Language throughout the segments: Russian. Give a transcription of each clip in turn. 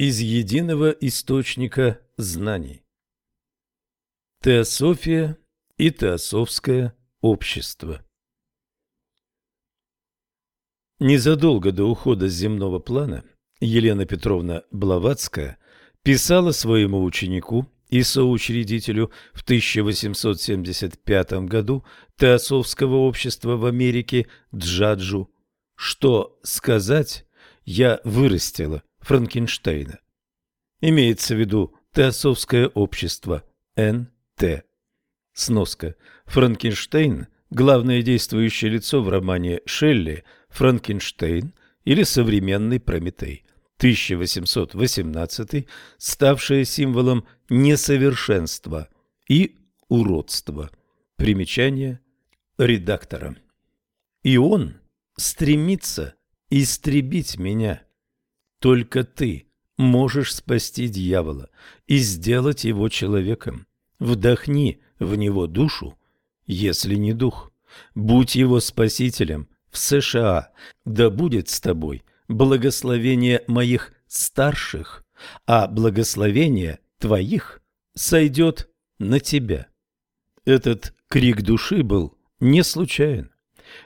из единого источника знаний. Теософия и теософское общество Незадолго до ухода с земного плана Елена Петровна Блаватская писала своему ученику и соучредителю в 1875 году Теософского общества в Америке Джаджу, что сказать я вырастила Франкенштейна. Имеется в виду Теософское общество Н.Т. Сноска. Франкенштейн – главное действующее лицо в романе Шелли «Франкенштейн» или «Современный Прометей». 1818, ставшее символом несовершенства и уродства. Примечание редактора. И он стремится истребить меня. Только ты можешь спасти дьявола и сделать его человеком. Вдохни в него душу, если не дух. Будь его спасителем в США, да будет с тобой благословение моих старших, а благословение твоих сойдет на тебя. Этот крик души был не случайен.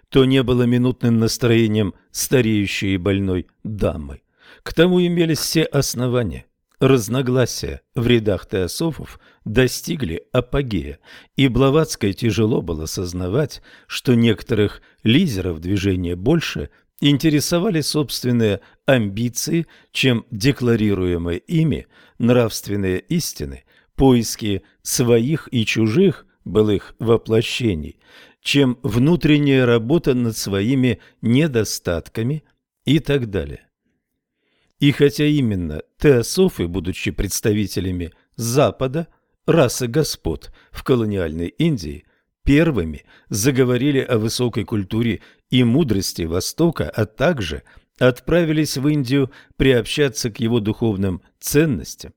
То не было минутным настроением стареющей и больной дамы. К тому имелись все основания. Разногласия в рядах теософов достигли апогея, и Блаватской тяжело было сознавать, что некоторых лидеров движения больше интересовали собственные амбиции, чем декларируемые ими нравственные истины, поиски своих и чужих былых воплощений, чем внутренняя работа над своими недостатками и так далее. И хотя именно теософы, будучи представителями Запада, расы господ в колониальной Индии, первыми заговорили о высокой культуре и мудрости Востока, а также отправились в Индию приобщаться к его духовным ценностям,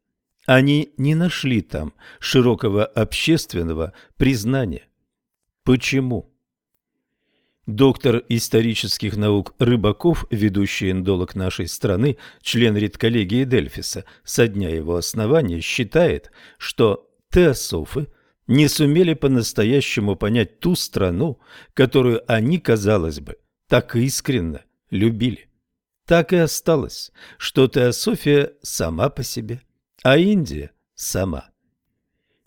они не нашли там широкого общественного признания. Почему? Доктор исторических наук Рыбаков, ведущий индолог нашей страны, член редколлегии Дельфиса, со дня его основания, считает, что теософы не сумели по-настоящему понять ту страну, которую они, казалось бы, так искренно любили. Так и осталось, что теософия сама по себе, а Индия сама.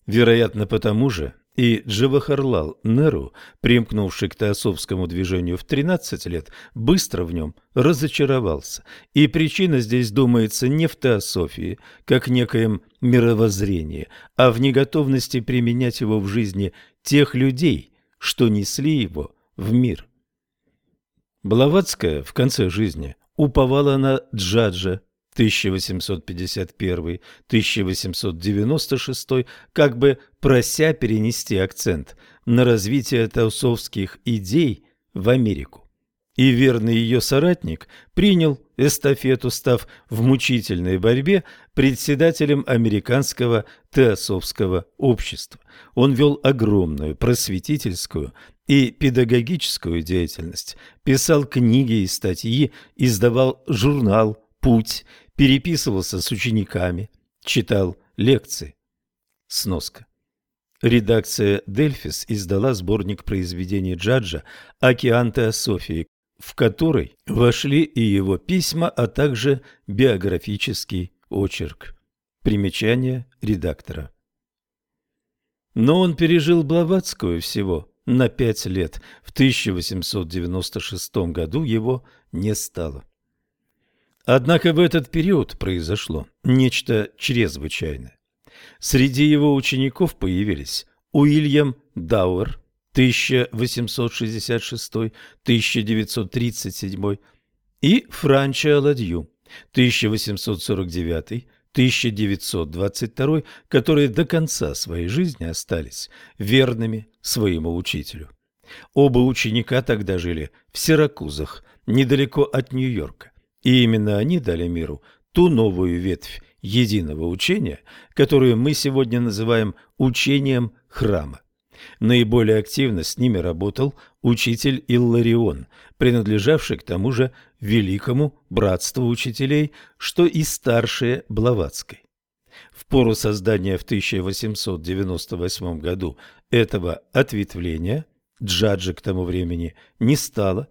Вероятно, потому же и Джавахарлал Неру, примкнувший к теософскому движению в 13 лет, быстро в нем разочаровался. И причина здесь, думается, не в теософии, как некоем мировоззрении, а в неготовности применять его в жизни тех людей, что несли его в мир. Блаватская в конце жизни уповала на Джаджа 1851-1896, как бы прося перенести акцент на развитие таусовских идей в Америку. И верный ее соратник принял эстафету, став в мучительной борьбе председателем американского теософского общества. Он вел огромную просветительскую и педагогическую деятельность, писал книги и статьи, издавал журнал «Путь», переписывался с учениками, читал лекции. Сноска. Редакция «Дельфис» издала сборник произведений Джаджа «Океан Теософии», в который вошли и его письма, а также биографический очерк. Примечание редактора. Но он пережил Блаватскую всего на пять лет. В 1896 году его не стало. Однако в этот период произошло нечто чрезвычайное. Среди его учеников появились Уильям Дауэр 1866-1937 и Франчо Аладью 1849-1922, которые до конца своей жизни остались верными своему учителю. Оба ученика тогда жили в Сиракузах, недалеко от Нью-Йорка. И именно они дали миру ту новую ветвь единого учения, которую мы сегодня называем учением храма. Наиболее активно с ними работал учитель Илларион, принадлежавший к тому же великому братству учителей, что и старшие Блаватской. В пору создания в 1898 году этого ответвления Джаджи к тому времени не стало.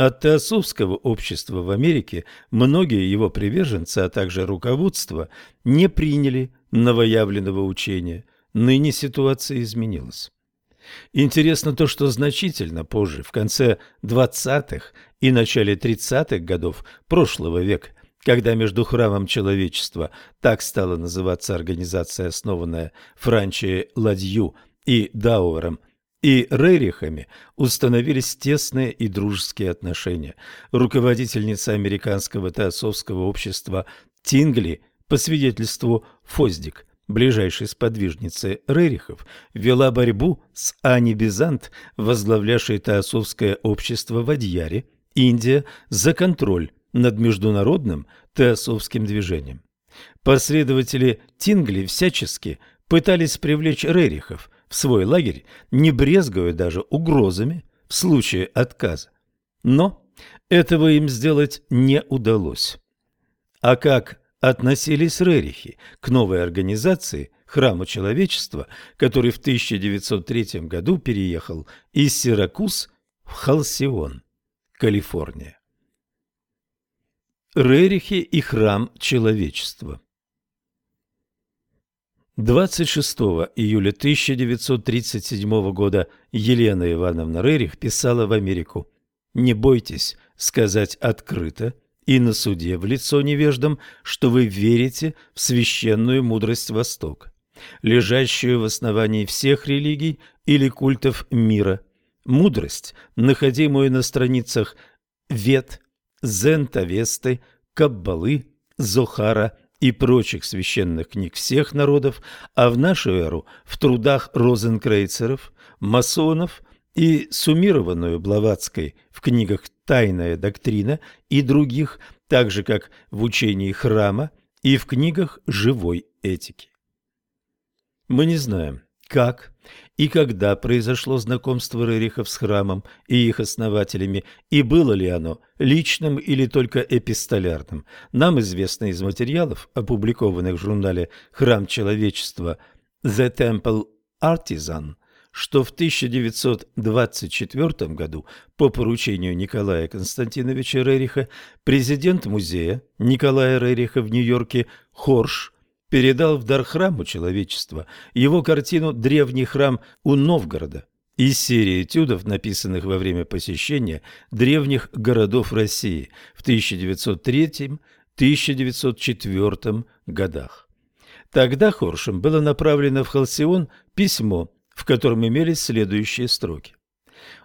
От теософского общества в Америке многие его приверженцы, а также руководство, не приняли новоявленного учения. Ныне ситуация изменилась. Интересно то, что значительно позже, в конце 20-х и начале 30-х годов прошлого века, когда между храмом человечества, так стала называться организация, основанная Франчией Ладью и Дауэром, и Рерихами установились тесные и дружеские отношения. Руководительница американского теософского общества Тингли, по свидетельству Фоздик, ближайшей сподвижницей Рерихов, вела борьбу с Ани Бизант, возглавлявшей теософское общество в Адьяре, Индия, за контроль над международным теософским движением. Последователи Тингли всячески пытались привлечь Рерихов в свой лагерь, не брезгуя даже угрозами в случае отказа. Но этого им сделать не удалось. А как относились Рерихи к новой организации Храма Человечества, который в 1903 году переехал из Сиракуз в Халсион, Калифорния. Рерихи и Храм Человечества 26 июля 1937 года Елена Ивановна Рерих писала в Америку. «Не бойтесь сказать открыто и на суде в лицо невеждам, что вы верите в священную мудрость Востока, лежащую в основании всех религий или культов мира, мудрость, находимую на страницах Вет, Зентавесты, Каббалы, Зохара и прочих священных книг всех народов, а в нашу эру в трудах розенкрейцеров, масонов и суммированную Блаватской в книгах «Тайная доктрина» и других, так же как в учении храма и в книгах живой этики. Мы не знаем, как и когда произошло знакомство Рерихов с храмом и их основателями, и было ли оно личным или только эпистолярным. Нам известно из материалов, опубликованных в журнале «Храм человечества» «The Temple Artisan», что в 1924 году по поручению Николая Константиновича Рериха президент музея Николая Рериха в Нью-Йорке Хорш передал в дар храму человечества его картину «Древний храм у Новгорода» из серии этюдов, написанных во время посещения древних городов России в 1903-1904 годах. Тогда Хоршем было направлено в Халсион письмо в котором имелись следующие строки.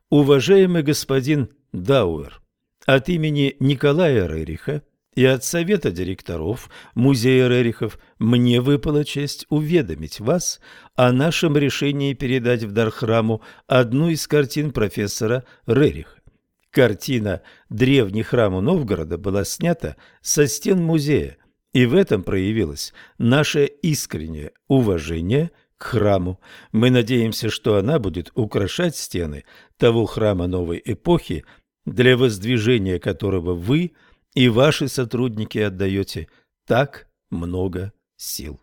«Уважаемый господин Дауэр, от имени Николая Рериха и от Совета директоров Музея Рерихов мне выпала честь уведомить вас о нашем решении передать в дар храму одну из картин профессора Рериха. Картина «Древний храм у Новгорода» была снята со стен музея, и в этом проявилось наше искреннее уважение – к храму. Мы надеемся, что она будет украшать стены того храма новой эпохи, для воздвижения которого вы и ваши сотрудники отдаете так много сил.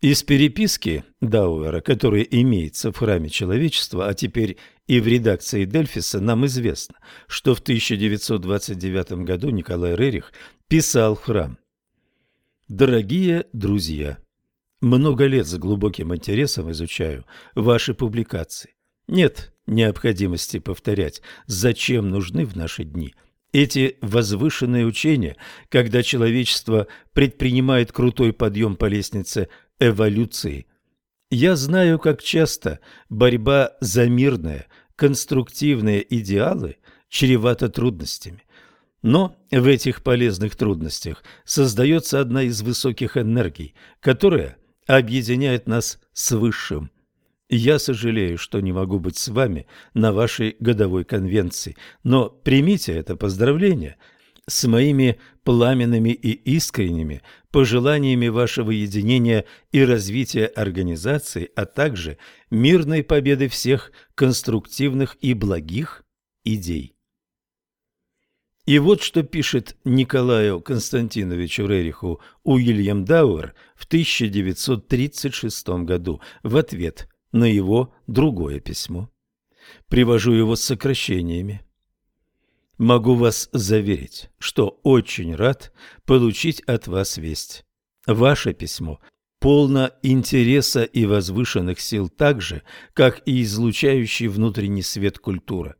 Из переписки Дауэра, которая имеется в храме человечества, а теперь и в редакции Дельфиса, нам известно, что в 1929 году Николай Рерих писал храм «Дорогие друзья, много лет с глубоким интересом изучаю ваши публикации. Нет необходимости повторять, зачем нужны в наши дни эти возвышенные учения, когда человечество предпринимает крутой подъем по лестнице эволюции. Я знаю, как часто борьба за мирные, конструктивные идеалы чревата трудностями. Но в этих полезных трудностях создается одна из высоких энергий, которая – объединяет нас с Высшим. Я сожалею, что не могу быть с вами на вашей годовой конвенции, но примите это поздравление с моими пламенными и искренними пожеланиями вашего единения и развития организации, а также мирной победы всех конструктивных и благих идей. И вот что пишет Николаю Константиновичу Рериху Уильям Дауэр в 1936 году в ответ на его другое письмо. Привожу его с сокращениями. Могу вас заверить, что очень рад получить от вас весть. Ваше письмо полно интереса и возвышенных сил так же, как и излучающий внутренний свет культура.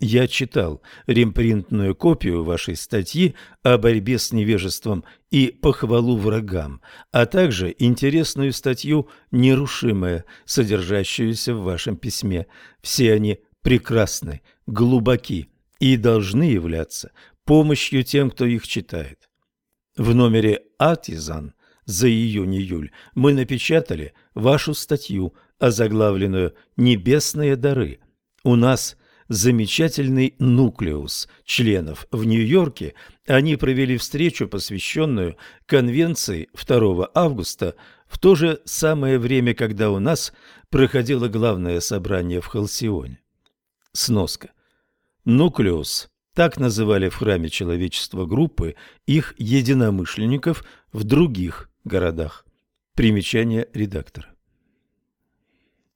Я читал ремпринтную копию вашей статьи о борьбе с невежеством и похвалу врагам, а также интересную статью «Нерушимая», содержащуюся в вашем письме. Все они прекрасны, глубоки, и должны являться помощью тем, кто их читает. В номере «Артизан» за июнь-июль мы напечатали вашу статью, озаглавленную «Небесные дары». У нас замечательный нуклеус членов в Нью-Йорке. Они провели встречу, посвященную конвенции 2 августа, в то же самое время, когда у нас проходило главное собрание в Халсионе. Сноска. Нуклеус – так называли в храме человечества группы их единомышленников в других городах. Примечание редактора.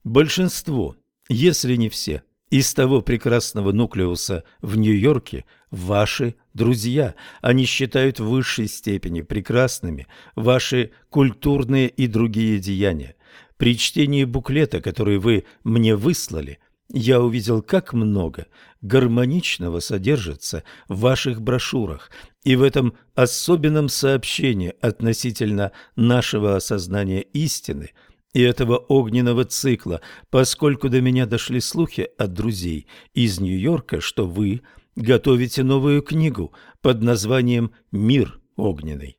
Большинство, если не все, из того прекрасного нуклеуса в Нью-Йорке ваши друзья. Они считают в высшей степени прекрасными ваши культурные и другие деяния. При чтении буклета, который вы мне выслали – я увидел, как много гармоничного содержится в ваших брошюрах и в этом особенном сообщении относительно нашего осознания истины и этого огненного цикла, поскольку до меня дошли слухи от друзей из Нью-Йорка, что вы готовите новую книгу под названием «Мир огненный».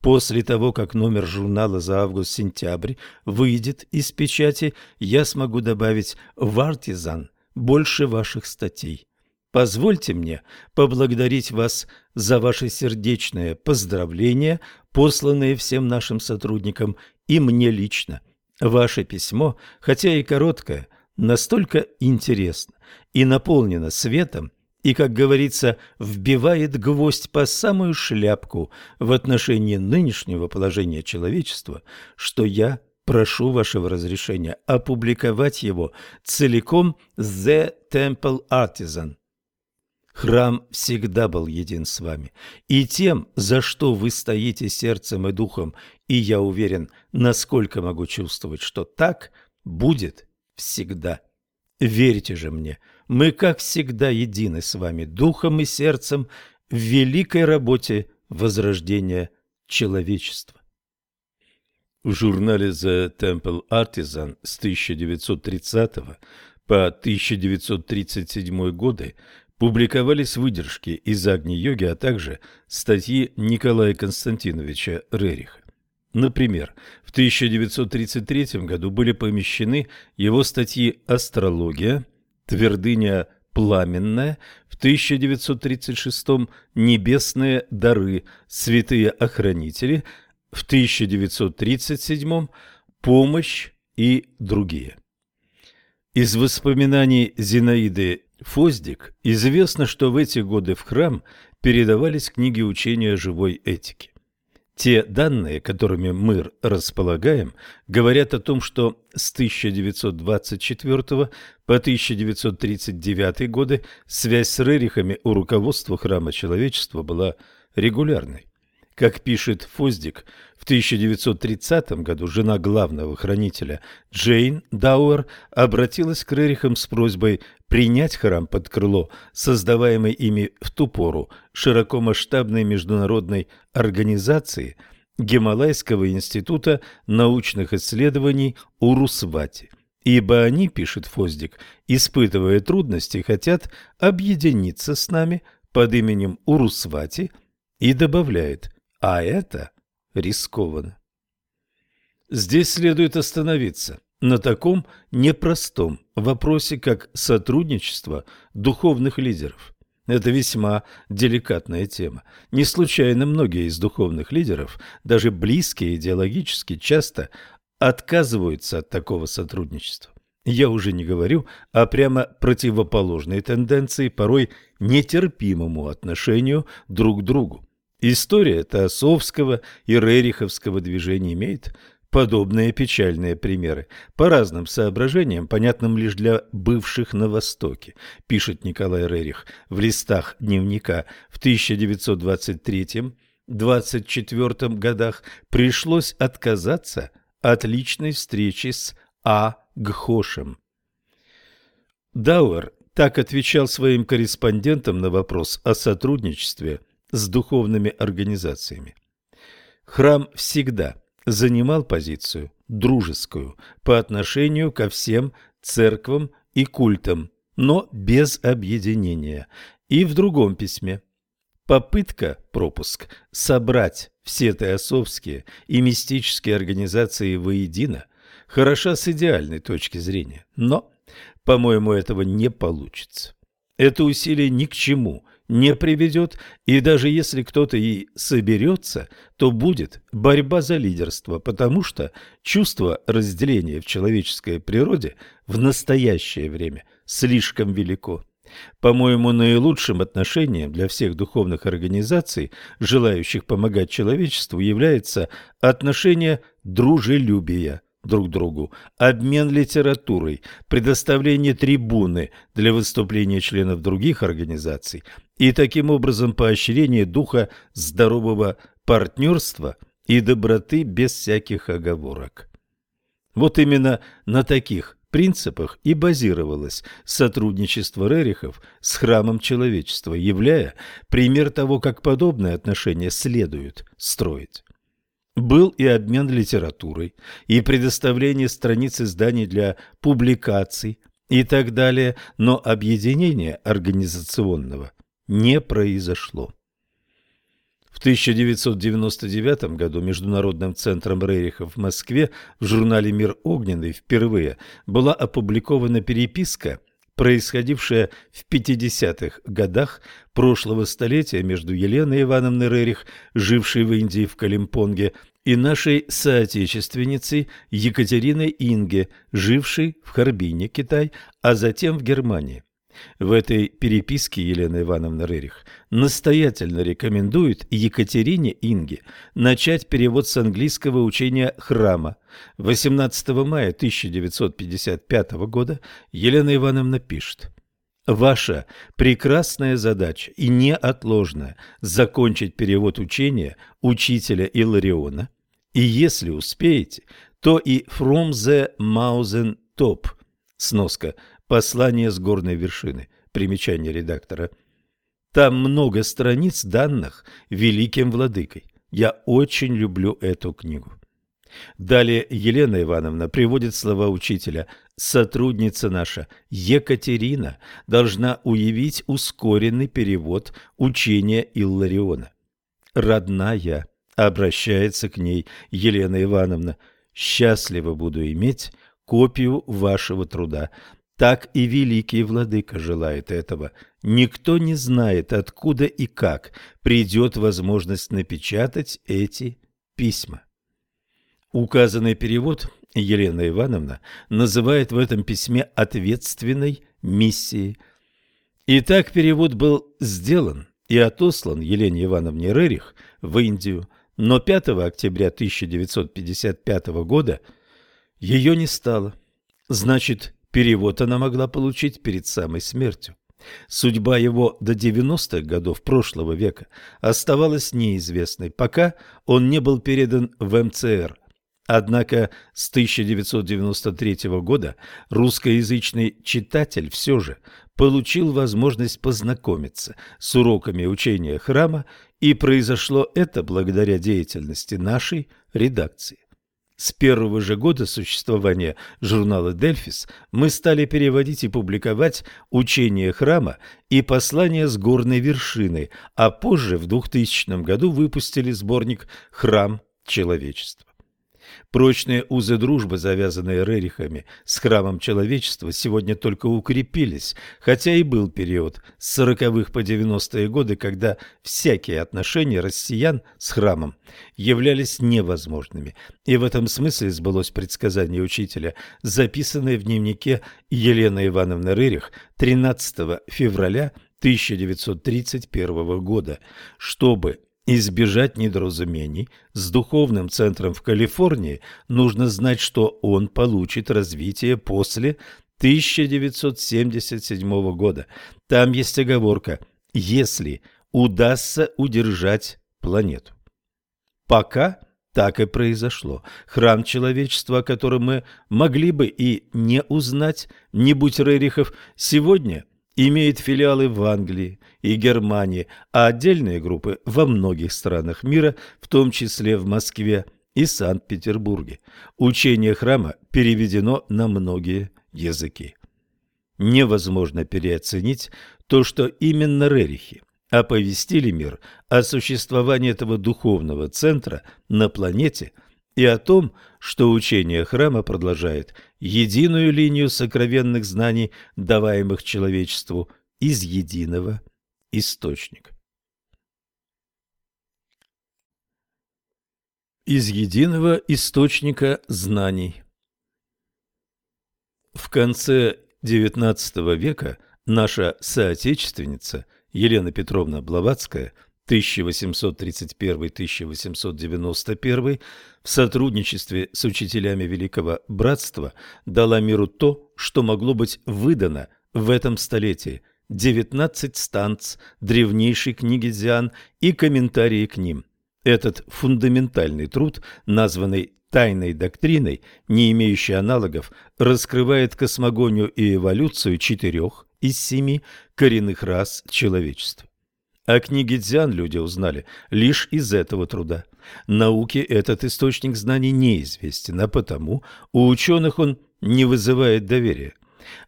После того, как номер журнала за август-сентябрь выйдет из печати, я смогу добавить в «Артизан» больше ваших статей. Позвольте мне поблагодарить вас за ваше сердечное поздравление, посланное всем нашим сотрудникам и мне лично. Ваше письмо, хотя и короткое, настолько интересно и наполнено светом, и, как говорится, вбивает гвоздь по самую шляпку в отношении нынешнего положения человечества, что я прошу вашего разрешения опубликовать его целиком «The Temple Artisan». Храм всегда был един с вами, и тем, за что вы стоите сердцем и духом, и я уверен, насколько могу чувствовать, что так будет всегда. Верьте же мне – мы, как всегда, едины с вами духом и сердцем в великой работе возрождения человечества. В журнале The Temple Artisan с 1930 по 1937 годы публиковались выдержки из Агни-йоги, а также статьи Николая Константиновича Рериха. Например, в 1933 году были помещены его статьи «Астрология», Твердыня Пламенная, в 1936 Небесные дары, Святые охранители, в 1937 Помощь и другие. Из воспоминаний Зинаиды Фоздик известно, что в эти годы в храм передавались книги учения живой этики. Те данные, которыми мы располагаем, говорят о том, что с 1924 по 1939 годы связь с Рерихами у руководства Храма Человечества была регулярной. Как пишет Фоздик, в 1930 году жена главного хранителя Джейн Дауэр обратилась к Рерихам с просьбой принять храм под крыло, создаваемой ими в ту пору широкомасштабной международной организации Гималайского института научных исследований Урусвати. Ибо они, пишет Фоздик, испытывая трудности, хотят объединиться с нами под именем Урусвати и добавляет – а это рискованно. Здесь следует остановиться на таком непростом вопросе, как сотрудничество духовных лидеров. Это весьма деликатная тема. Не случайно многие из духовных лидеров, даже близкие идеологически, часто отказываются от такого сотрудничества. Я уже не говорю о прямо противоположной тенденции, порой нетерпимому отношению друг к другу. История Таосовского и Рериховского движения имеет подобные печальные примеры. По разным соображениям, понятным лишь для бывших на Востоке, пишет Николай Рерих в листах дневника в 1923-24 годах пришлось отказаться от личной встречи с А. Гхошем. Дауэр так отвечал своим корреспондентам на вопрос о сотрудничестве с духовными организациями. Храм всегда занимал позицию дружескую по отношению ко всем церквам и культам, но без объединения. И в другом письме. Попытка, пропуск, собрать все теософские и мистические организации воедино хороша с идеальной точки зрения, но, по-моему, этого не получится. Это усилие ни к чему не приведет, и даже если кто-то и соберется, то будет борьба за лидерство, потому что чувство разделения в человеческой природе в настоящее время слишком велико. По-моему, наилучшим отношением для всех духовных организаций, желающих помогать человечеству, является отношение дружелюбия друг другу, обмен литературой, предоставление трибуны для выступления членов других организаций и таким образом поощрение духа здорового партнерства и доброты без всяких оговорок. Вот именно на таких принципах и базировалось сотрудничество Рерихов с храмом человечества, являя пример того, как подобные отношения следует строить. Был и обмен литературой, и предоставление страниц изданий для публикаций и так далее, но объединение организационного не произошло. В 1999 году Международным центром Рериха в Москве в журнале «Мир огненный» впервые была опубликована переписка, происходившая в 50-х годах прошлого столетия между Еленой Ивановной Рерих, жившей в Индии в Калимпонге, и нашей соотечественницей Екатериной Инге, жившей в Харбине, Китай, а затем в Германии. В этой переписке Елена Ивановна Рерих настоятельно рекомендует Екатерине Инге начать перевод с английского учения храма. 18 мая 1955 года Елена Ивановна пишет Ваша прекрасная задача и неотложная – закончить перевод учения учителя Илариона, и если успеете, то и «From the Mountain Top» – сноска Послание с горной вершины. Примечание редактора. Там много страниц данных великим владыкой. Я очень люблю эту книгу. Далее Елена Ивановна приводит слова учителя. Сотрудница наша Екатерина должна уявить ускоренный перевод учения Иллариона. Родная, обращается к ней Елена Ивановна, счастливо буду иметь копию вашего труда так и великий владыка желает этого. Никто не знает, откуда и как придет возможность напечатать эти письма. Указанный перевод Елена Ивановна называет в этом письме ответственной миссией. Итак, перевод был сделан и отослан Елене Ивановне Рерих в Индию, но 5 октября 1955 года ее не стало. Значит, Перевод она могла получить перед самой смертью. Судьба его до 90-х годов прошлого века оставалась неизвестной, пока он не был передан в МЦР. Однако с 1993 года русскоязычный читатель все же получил возможность познакомиться с уроками учения храма, и произошло это благодаря деятельности нашей редакции. С первого же года существования журнала «Дельфис» мы стали переводить и публиковать учение храма и послания с горной вершины, а позже, в 2000 году, выпустили сборник «Храм человечества». Прочные узы дружбы, завязанные Рерихами с храмом человечества, сегодня только укрепились, хотя и был период с сороковых по девяностые годы, когда всякие отношения россиян с храмом являлись невозможными. И в этом смысле сбылось предсказание учителя, записанное в дневнике Елены Ивановны Рерих 13 февраля 1931 года, чтобы избежать недоразумений с духовным центром в Калифорнии, нужно знать, что он получит развитие после 1977 года. Там есть оговорка «если удастся удержать планету». Пока так и произошло. Храм человечества, о котором мы могли бы и не узнать, не будь Рерихов, сегодня имеет филиалы в Англии и Германии, а отдельные группы во многих странах мира, в том числе в Москве и Санкт-Петербурге. Учение храма переведено на многие языки. Невозможно переоценить то, что именно Рерихи оповестили мир о существовании этого духовного центра на планете – и о том, что учение храма продолжает единую линию сокровенных знаний, даваемых человечеству из единого источника. Из единого источника знаний В конце XIX века наша соотечественница Елена Петровна Блаватская – 1831-1891 в сотрудничестве с учителями Великого Братства дала миру то, что могло быть выдано в этом столетии – 19 станц древнейшей книги Дзян и комментарии к ним. Этот фундаментальный труд, названный тайной доктриной, не имеющий аналогов, раскрывает космогонию и эволюцию четырех из семи коренных рас человечества. О книге Дзян люди узнали лишь из этого труда. Науке этот источник знаний неизвестен, а потому у ученых он не вызывает доверия.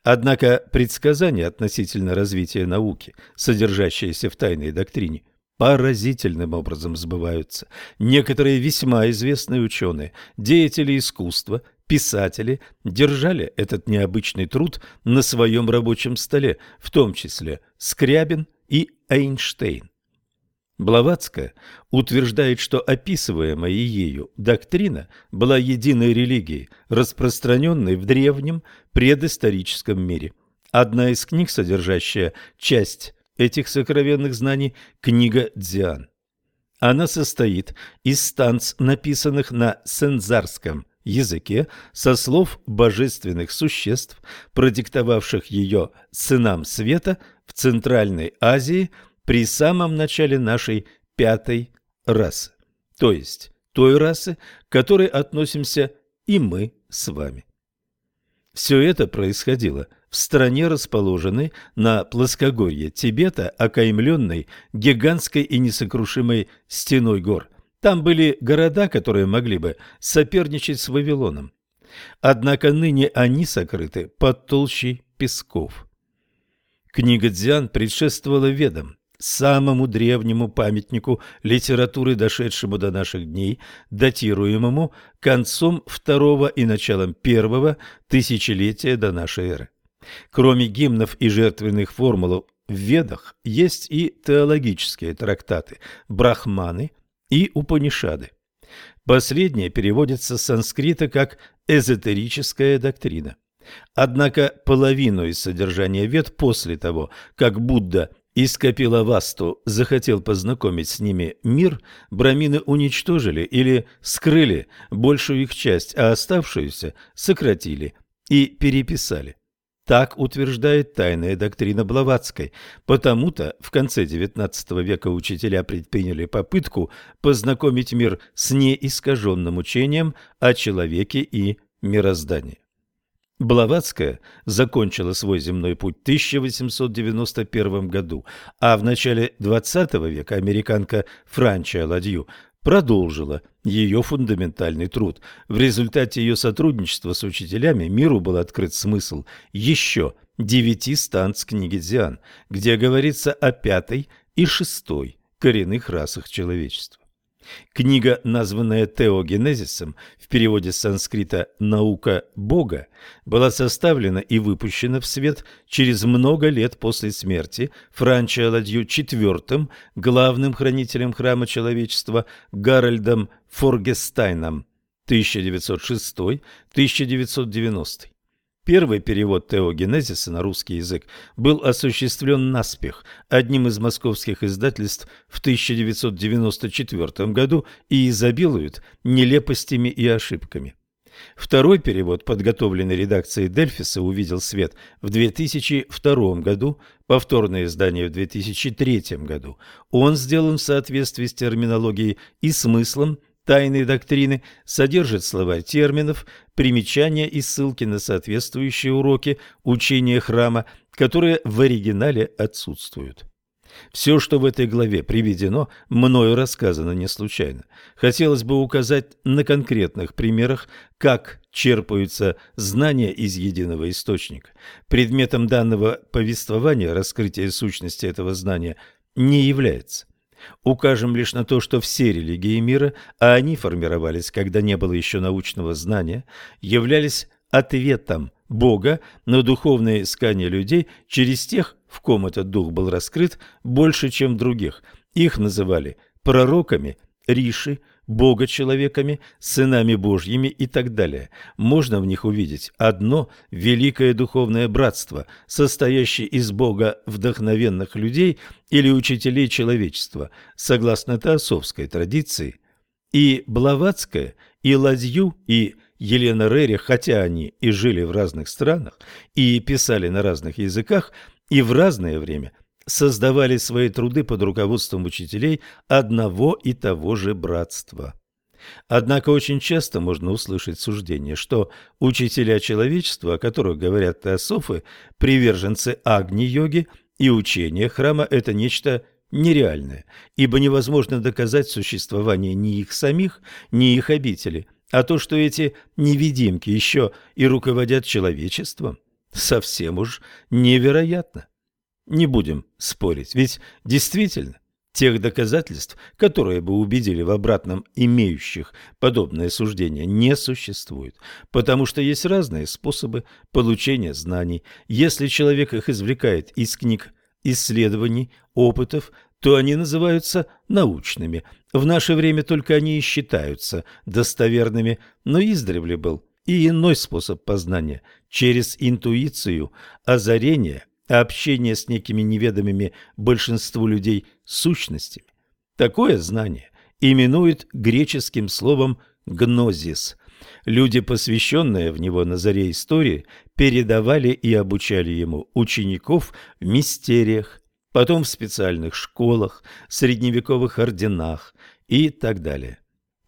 Однако предсказания относительно развития науки, содержащиеся в тайной доктрине, поразительным образом сбываются. Некоторые весьма известные ученые, деятели искусства, писатели держали этот необычный труд на своем рабочем столе, в том числе Скрябин и Эйнштейн. Блаватская утверждает, что описываемая ею доктрина была единой религией, распространенной в древнем предысторическом мире. Одна из книг, содержащая часть этих сокровенных знаний, книга Дзян. Она состоит из станц, написанных на сензарском языке со слов божественных существ, продиктовавших ее сынам света в Центральной Азии при самом начале нашей пятой расы, то есть той расы, к которой относимся и мы с вами. Все это происходило в стране, расположенной на плоскогорье Тибета, окаймленной гигантской и несокрушимой стеной гор – там были города, которые могли бы соперничать с Вавилоном. Однако ныне они сокрыты под толщей песков. Книга Дзян предшествовала Ведам, самому древнему памятнику литературы, дошедшему до наших дней, датируемому концом второго и началом первого тысячелетия до нашей эры. Кроме гимнов и жертвенных формул в Ведах есть и теологические трактаты «Брахманы», и Упанишады. Последнее переводится с санскрита как «эзотерическая доктрина». Однако половину из содержания вед после того, как Будда из Капилавасту захотел познакомить с ними мир, брамины уничтожили или скрыли большую их часть, а оставшуюся сократили и переписали. Так утверждает тайная доктрина Блаватской. Потому-то в конце XIX века учителя предприняли попытку познакомить мир с неискаженным учением о человеке и мироздании. Блаватская закончила свой земной путь в 1891 году, а в начале XX века американка Франчия Ладью продолжила ее фундаментальный труд. В результате ее сотрудничества с учителями миру был открыт смысл еще девяти станц книги Дзян, где говорится о пятой и шестой коренных расах человечества. Книга, названная теогенезисом, в переводе с санскрита «наука Бога», была составлена и выпущена в свет через много лет после смерти Франча Ладью IV, главным хранителем храма человечества Гарольдом Форгестайном 1906-1990. Первый перевод теогенезиса на русский язык был осуществлен наспех одним из московских издательств в 1994 году и изобилует нелепостями и ошибками. Второй перевод, подготовленный редакцией Дельфиса, увидел свет в 2002 году, повторное издание в 2003 году. Он сделан в соответствии с терминологией и смыслом тайной доктрины содержит слова терминов, примечания и ссылки на соответствующие уроки учения храма, которые в оригинале отсутствуют. Все, что в этой главе приведено, мною рассказано не случайно. Хотелось бы указать на конкретных примерах, как черпаются знания из единого источника. Предметом данного повествования раскрытие сущности этого знания не является. Укажем лишь на то, что все религии мира, а они формировались, когда не было еще научного знания, являлись ответом Бога на духовное искание людей через тех, в ком этот дух был раскрыт больше, чем других. Их называли пророками, риши, бога-человеками, сынами божьими и так далее. Можно в них увидеть одно великое духовное братство, состоящее из бога вдохновенных людей или учителей человечества, согласно теософской традиции. И Блаватская, и Ладью, и Елена Рерих, хотя они и жили в разных странах, и писали на разных языках, и в разное время создавали свои труды под руководством учителей одного и того же братства. Однако очень часто можно услышать суждение, что учителя человечества, о которых говорят теософы, приверженцы Агни-йоги и учения храма – это нечто нереальное, ибо невозможно доказать существование ни их самих, ни их обители, а то, что эти невидимки еще и руководят человечеством, совсем уж невероятно. Не будем спорить, ведь действительно тех доказательств, которые бы убедили в обратном имеющих подобное суждение, не существует, потому что есть разные способы получения знаний. Если человек их извлекает из книг, исследований, опытов, то они называются научными. В наше время только они и считаются достоверными, но издревле был и иной способ познания – через интуицию, озарение общение с некими неведомыми большинству людей сущностями. Такое знание именуют греческим словом «гнозис». Люди, посвященные в него на заре истории, передавали и обучали ему учеников в мистериях, потом в специальных школах, средневековых орденах и так далее.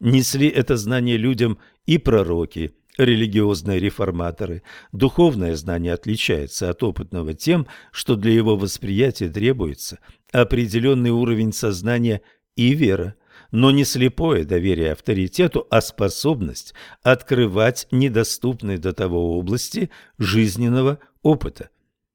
Несли это знание людям и пророки, религиозные реформаторы. Духовное знание отличается от опытного тем, что для его восприятия требуется определенный уровень сознания и вера, но не слепое доверие авторитету, а способность открывать недоступные до того области жизненного опыта.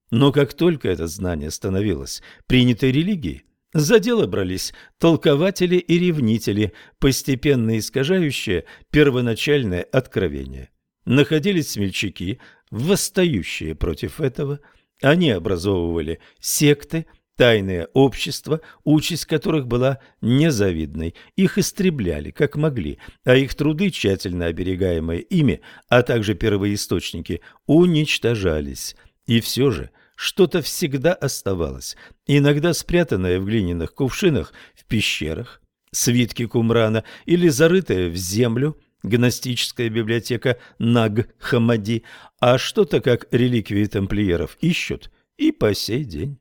Но как только это знание становилось принятой религией, за дело брались толкователи и ревнители, постепенно искажающие первоначальное откровение. Находились смельчаки, восстающие против этого. Они образовывали секты, тайные общества, участь которых была незавидной. Их истребляли, как могли, а их труды, тщательно оберегаемые ими, а также первоисточники, уничтожались. И все же что-то всегда оставалось, иногда спрятанное в глиняных кувшинах в пещерах, свитки Кумрана или зарытое в землю, гностическая библиотека Наг-Хамади, а что-то как реликвии тамплиеров ищут и по сей день.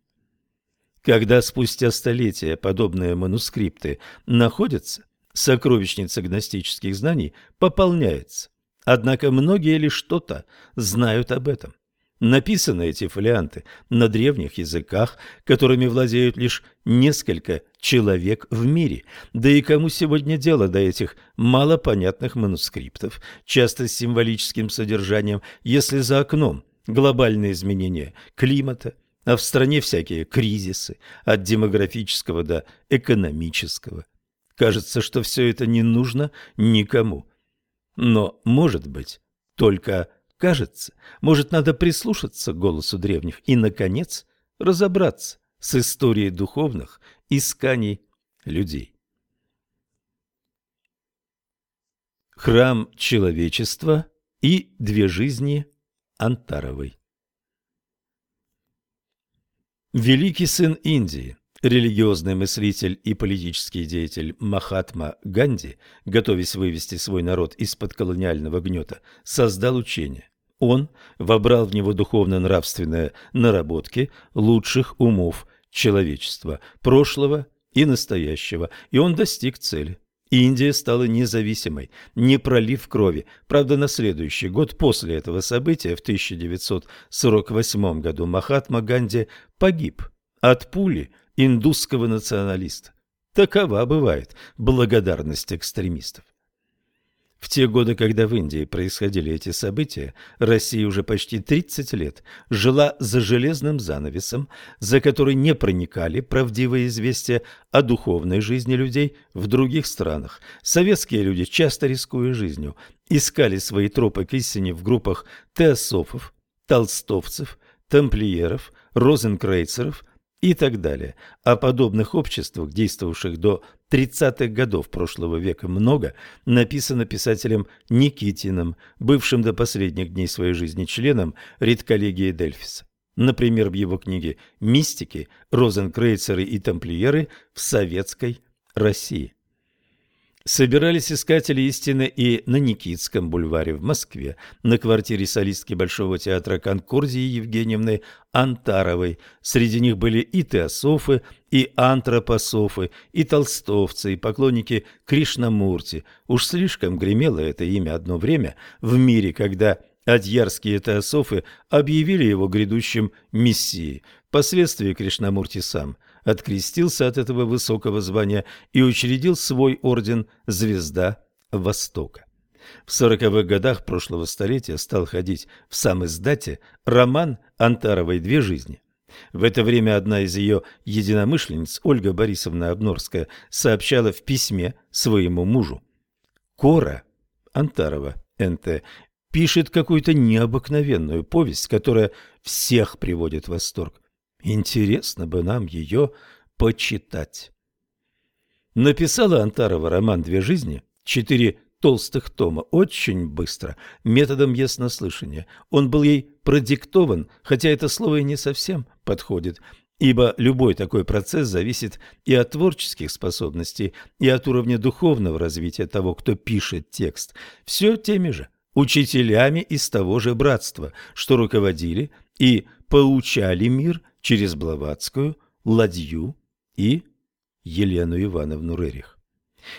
Когда спустя столетия подобные манускрипты находятся, сокровищница гностических знаний пополняется. Однако многие ли что-то знают об этом. Написаны эти фолианты на древних языках, которыми владеют лишь несколько человек в мире. Да и кому сегодня дело до этих малопонятных манускриптов, часто с символическим содержанием, если за окном глобальные изменения климата, а в стране всякие кризисы, от демографического до экономического. Кажется, что все это не нужно никому. Но, может быть, только кажется, может, надо прислушаться к голосу древних и, наконец, разобраться с историей духовных исканий людей. Храм человечества и две жизни Антаровой Великий сын Индии, религиозный мыслитель и политический деятель Махатма Ганди, готовясь вывести свой народ из-под колониального гнета, создал учение. Он вобрал в него духовно-нравственные наработки лучших умов человечества, прошлого и настоящего, и он достиг цели. Индия стала независимой, не пролив крови. Правда, на следующий год после этого события, в 1948 году, Махатма Ганди погиб от пули индусского националиста. Такова бывает благодарность экстремистов. В те годы, когда в Индии происходили эти события, Россия уже почти 30 лет жила за железным занавесом, за который не проникали правдивые известия о духовной жизни людей в других странах. Советские люди, часто рискуя жизнью, искали свои тропы к истине в группах теософов, толстовцев, тамплиеров, розенкрейцеров – и так далее. О подобных обществах, действовавших до 30-х годов прошлого века, много написано писателем Никитиным, бывшим до последних дней своей жизни членом редколлегии Дельфиса. Например, в его книге «Мистики. Розенкрейцеры и тамплиеры в советской России». Собирались искатели истины и на Никитском бульваре в Москве, на квартире солистки Большого театра Конкордии Евгеньевны Антаровой. Среди них были и теософы, и антропософы, и толстовцы, и поклонники Кришнамурти. Уж слишком гремело это имя одно время в мире, когда адьярские теософы объявили его грядущим мессией. Впоследствии Кришнамурти сам – открестился от этого высокого звания и учредил свой орден «Звезда Востока». В сороковых годах прошлого столетия стал ходить в сам издате роман Антаровой «Две жизни». В это время одна из ее единомышленниц, Ольга Борисовна Обнорская, сообщала в письме своему мужу. Кора Антарова, НТ, пишет какую-то необыкновенную повесть, которая всех приводит в восторг. Интересно бы нам ее почитать. Написала Антарова роман «Две жизни», четыре толстых тома, очень быстро, методом яснослышания. Он был ей продиктован, хотя это слово и не совсем подходит, ибо любой такой процесс зависит и от творческих способностей, и от уровня духовного развития того, кто пишет текст. Все теми же учителями из того же братства, что руководили и поучали мир через Блаватскую, Ладью и Елену Ивановну Рерих.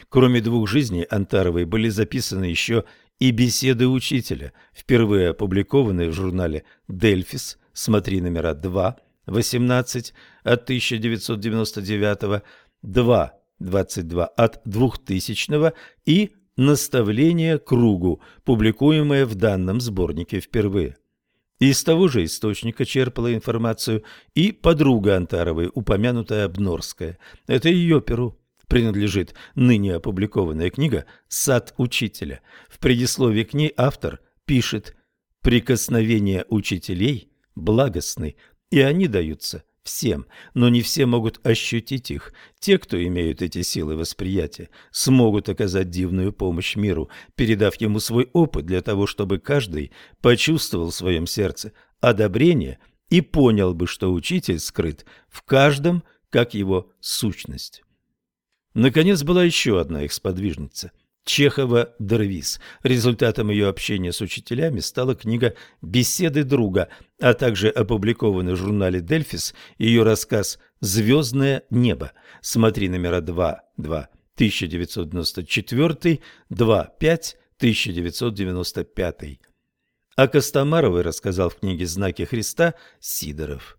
Кроме двух жизней Антаровой были записаны еще и беседы учителя, впервые опубликованные в журнале «Дельфис», смотри номера 2, 18 от 1999, 2, 22 от 2000 и «Наставление кругу», публикуемое в данном сборнике впервые. Из того же источника черпала информацию и подруга Антаровой, упомянутая Обнорская. Это ее перу принадлежит ныне опубликованная книга «Сад учителя». В предисловии к ней автор пишет «Прикосновения учителей благостны, и они даются всем, но не все могут ощутить их. Те, кто имеют эти силы восприятия, смогут оказать дивную помощь миру, передав ему свой опыт для того, чтобы каждый почувствовал в своем сердце одобрение и понял бы, что учитель скрыт в каждом, как его сущность. Наконец была еще одна их сподвижница – Чехова «Дервис». Результатом ее общения с учителями стала книга «Беседы друга», а также опубликованный в журнале «Дельфис» ее рассказ «Звездное небо». Смотри номера 2, 2, 1994, 2, 5, 1995. О Костомаровой рассказал в книге «Знаки Христа» Сидоров.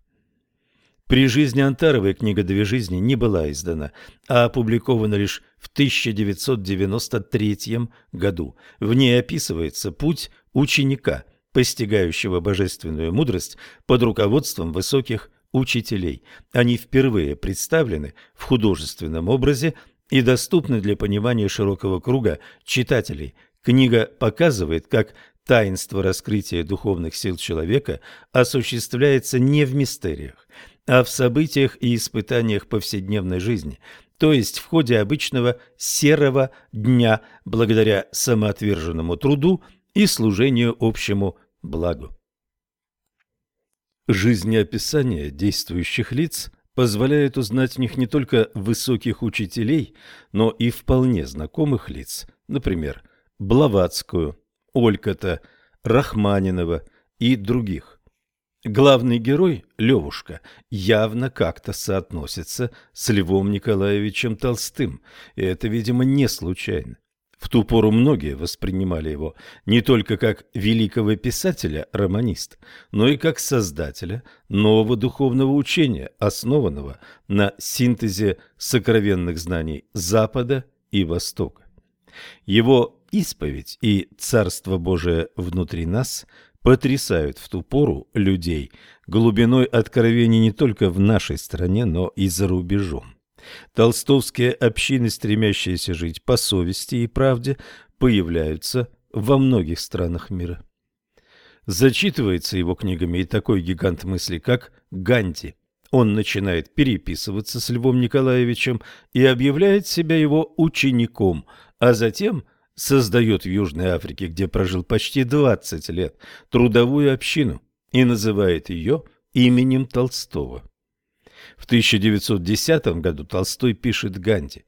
При жизни Антаровой книга «Две жизни» не была издана, а опубликована лишь в 1993 году. В ней описывается путь ученика, постигающего божественную мудрость под руководством высоких учителей. Они впервые представлены в художественном образе и доступна для понимания широкого круга читателей. Книга показывает, как таинство раскрытия духовных сил человека осуществляется не в мистериях, а в событиях и испытаниях повседневной жизни, то есть в ходе обычного серого дня, благодаря самоотверженному труду и служению общему благу. Жизнеописание действующих лиц позволяет узнать в них не только высоких учителей, но и вполне знакомых лиц, например, Блаватскую, Олькота, Рахманинова и других. Главный герой, Левушка, явно как-то соотносится с Львом Николаевичем Толстым, и это, видимо, не случайно. В ту пору многие воспринимали его не только как великого писателя-романист, но и как создателя нового духовного учения, основанного на синтезе сокровенных знаний Запада и Востока. Его исповедь и Царство Божие внутри нас потрясают в ту пору людей глубиной откровений не только в нашей стране, но и за рубежом. Толстовские общины, стремящиеся жить по совести и правде, появляются во многих странах мира. Зачитывается его книгами и такой гигант мысли, как Ганди. Он начинает переписываться с Львом Николаевичем и объявляет себя его учеником, а затем создает в Южной Африке, где прожил почти 20 лет, трудовую общину и называет ее именем Толстого. В 1910 году Толстой пишет Ганди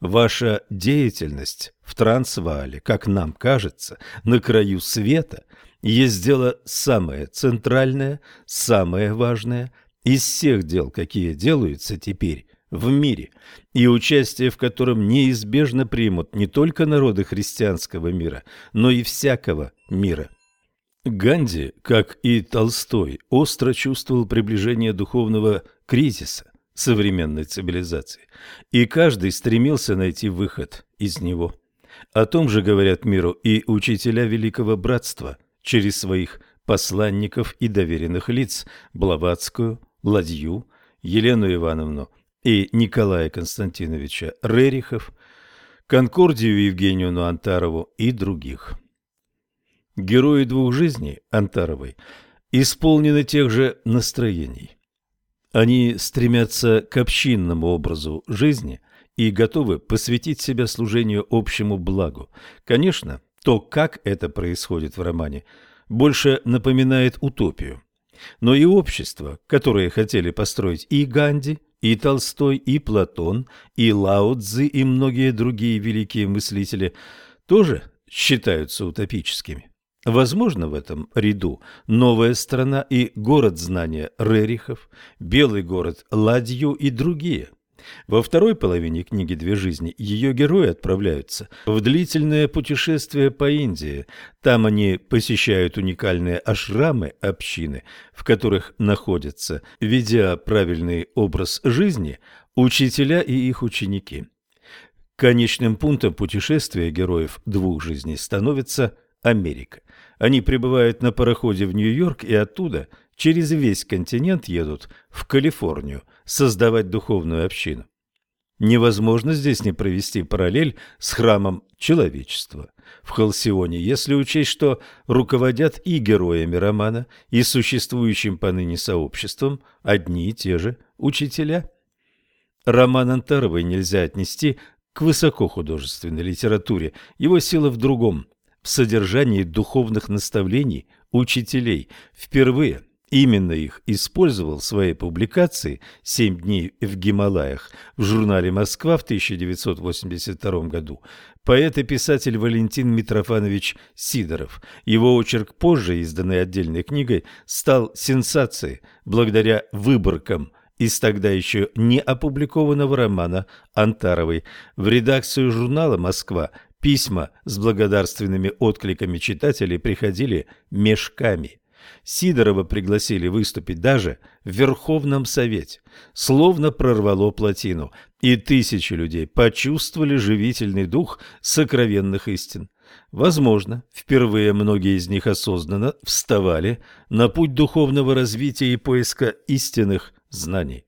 «Ваша деятельность в Трансваале, как нам кажется, на краю света, есть дело самое центральное, самое важное из всех дел, какие делаются теперь в мире, и участие в котором неизбежно примут не только народы христианского мира, но и всякого мира». Ганди, как и Толстой, остро чувствовал приближение духовного кризиса современной цивилизации, и каждый стремился найти выход из него. О том же говорят миру и учителя Великого Братства через своих посланников и доверенных лиц Блаватскую, Ладью, Елену Ивановну и Николая Константиновича Рерихов, Конкордию Евгению Антарову и других. Герои двух жизней Антаровой исполнены тех же настроений. Они стремятся к общинному образу жизни и готовы посвятить себя служению общему благу. Конечно, то, как это происходит в романе, больше напоминает утопию. Но и общество, которое хотели построить и Ганди, и Толстой, и Платон, и Лао Цзи, и многие другие великие мыслители, тоже считаются утопическими. Возможно, в этом ряду новая страна и город знания Рерихов, белый город Ладью и другие. Во второй половине книги «Две жизни» ее герои отправляются в длительное путешествие по Индии. Там они посещают уникальные ашрамы общины, в которых находятся, ведя правильный образ жизни, учителя и их ученики. Конечным пунктом путешествия героев двух жизней становится Америка. Они прибывают на пароходе в Нью-Йорк и оттуда через весь континент едут в Калифорнию создавать духовную общину. Невозможно здесь не провести параллель с храмом человечества в Халсионе, если учесть, что руководят и героями романа, и существующим поныне сообществом одни и те же учителя. Роман Антаровой нельзя отнести к высокохудожественной литературе, его сила в другом – в содержании духовных наставлений учителей. Впервые именно их использовал в своей публикации «Семь дней в Гималаях» в журнале «Москва» в 1982 году поэт и писатель Валентин Митрофанович Сидоров. Его очерк, позже изданный отдельной книгой, стал сенсацией благодаря выборкам из тогда еще не опубликованного романа Антаровой. В редакцию журнала «Москва» Письма с благодарственными откликами читателей приходили мешками. Сидорова пригласили выступить даже в Верховном Совете. Словно прорвало плотину, и тысячи людей почувствовали живительный дух сокровенных истин. Возможно, впервые многие из них осознанно вставали на путь духовного развития и поиска истинных знаний.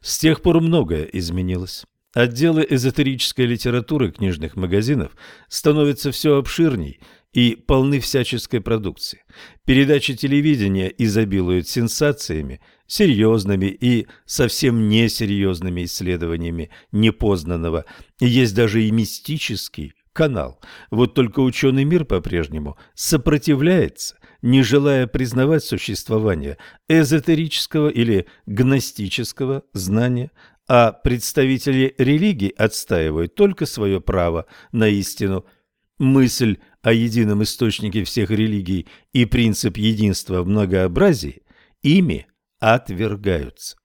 С тех пор многое изменилось. Отделы эзотерической литературы книжных магазинов становятся все обширней и полны всяческой продукции. Передачи телевидения изобилуют сенсациями, серьезными и совсем несерьезными исследованиями непознанного. Есть даже и мистический канал. Вот только ученый мир по-прежнему сопротивляется, не желая признавать существование эзотерического или гностического знания а представители религий отстаивают только свое право на истину. Мысль о едином источнике всех религий и принцип единства в многообразии ими отвергаются.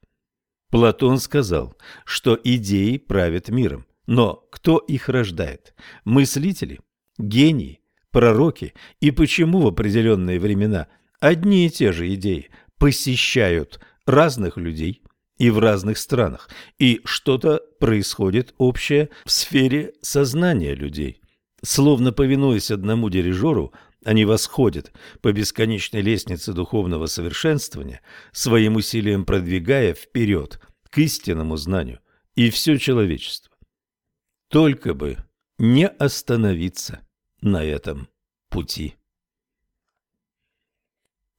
Платон сказал, что идеи правят миром, но кто их рождает? Мыслители, гении, пророки и почему в определенные времена одни и те же идеи посещают разных людей, и в разных странах, и что-то происходит общее в сфере сознания людей. Словно повинуясь одному дирижеру, они восходят по бесконечной лестнице духовного совершенствования, своим усилием продвигая вперед к истинному знанию и все человечество. Только бы не остановиться на этом пути.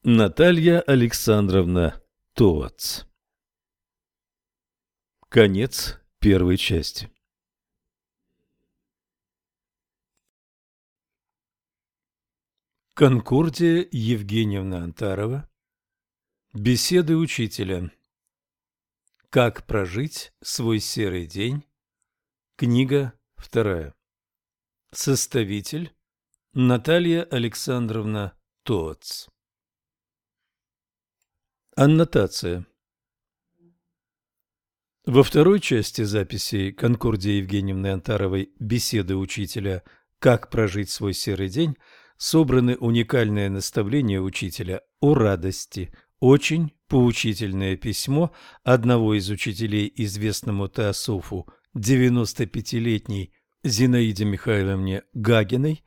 Наталья Александровна Тоац Конец первой части. Конкордия Евгеньевна Антарова. Беседы учителя. Как прожить свой серый день. Книга вторая. Составитель Наталья Александровна Тоц. Аннотация. Во второй части записи Конкордии Евгеньевны Антаровой «Беседы учителя. Как прожить свой серый день» собраны уникальные наставления учителя о радости, очень поучительное письмо одного из учителей известному Теософу, 95-летней Зинаиде Михайловне Гагиной,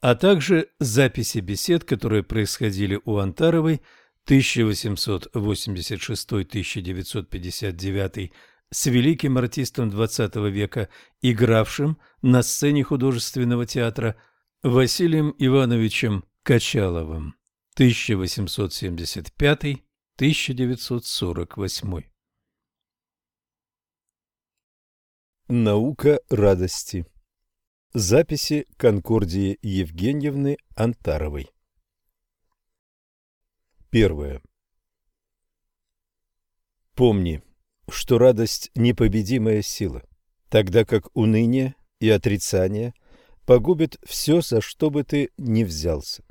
а также записи бесед, которые происходили у Антаровой 1886-1959 с великим артистом XX века, игравшим на сцене художественного театра Василием Ивановичем Качаловым 1875-1948. Наука радости. Записи Конкордии Евгеньевны Антаровой. Первое. Помни, что радость – непобедимая сила, тогда как уныние и отрицание погубят все, за что бы ты ни взялся.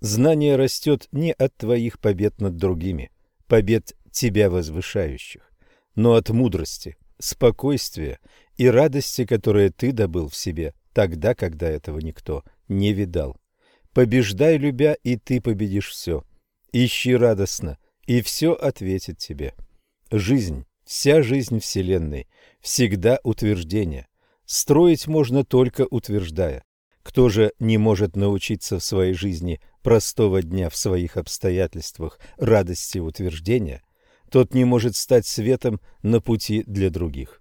Знание растет не от твоих побед над другими, побед тебя возвышающих, но от мудрости, спокойствия и радости, которые ты добыл в себе тогда, когда этого никто не видал. Побеждай, любя, и ты победишь все. Ищи радостно, и все ответит тебе. Жизнь Вся жизнь Вселенной всегда утверждение. Строить можно только утверждая. Кто же не может научиться в своей жизни простого дня в своих обстоятельствах радости утверждения, тот не может стать светом на пути для других.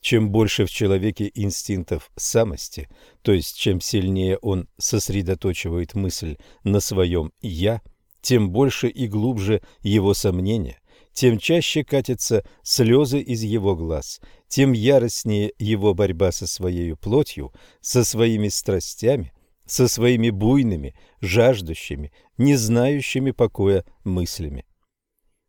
Чем больше в человеке инстинктов самости, то есть чем сильнее он сосредоточивает мысль на своем «я», тем больше и глубже его сомнения, тем чаще катятся слезы из его глаз, тем яростнее его борьба со своей плотью, со своими страстями, со своими буйными, жаждущими, не знающими покоя мыслями.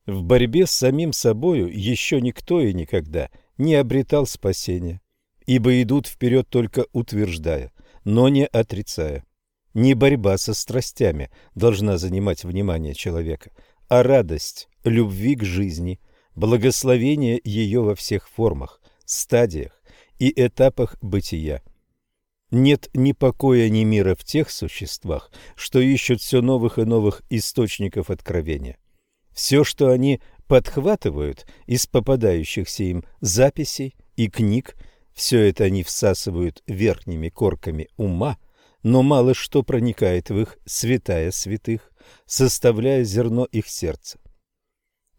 В борьбе с самим собою еще никто и никогда не обретал спасения, ибо идут вперед только утверждая, но не отрицая. Не борьба со страстями должна занимать внимание человека, а радость любви к жизни, благословение ее во всех формах, стадиях и этапах бытия. Нет ни покоя, ни мира в тех существах, что ищут все новых и новых источников откровения. Все, что они подхватывают из попадающихся им записей и книг, все это они всасывают верхними корками ума, но мало что проникает в их святая святых, составляя зерно их сердца.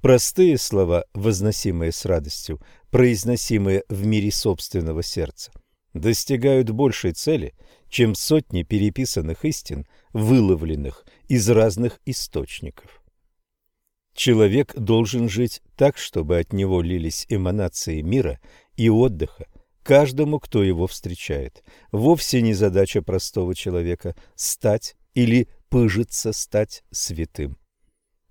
Простые слова, возносимые с радостью, произносимые в мире собственного сердца, достигают большей цели, чем сотни переписанных истин, выловленных из разных источников. Человек должен жить так, чтобы от него лились эманации мира и отдыха каждому, кто его встречает. Вовсе не задача простого человека стать или пыжиться стать святым.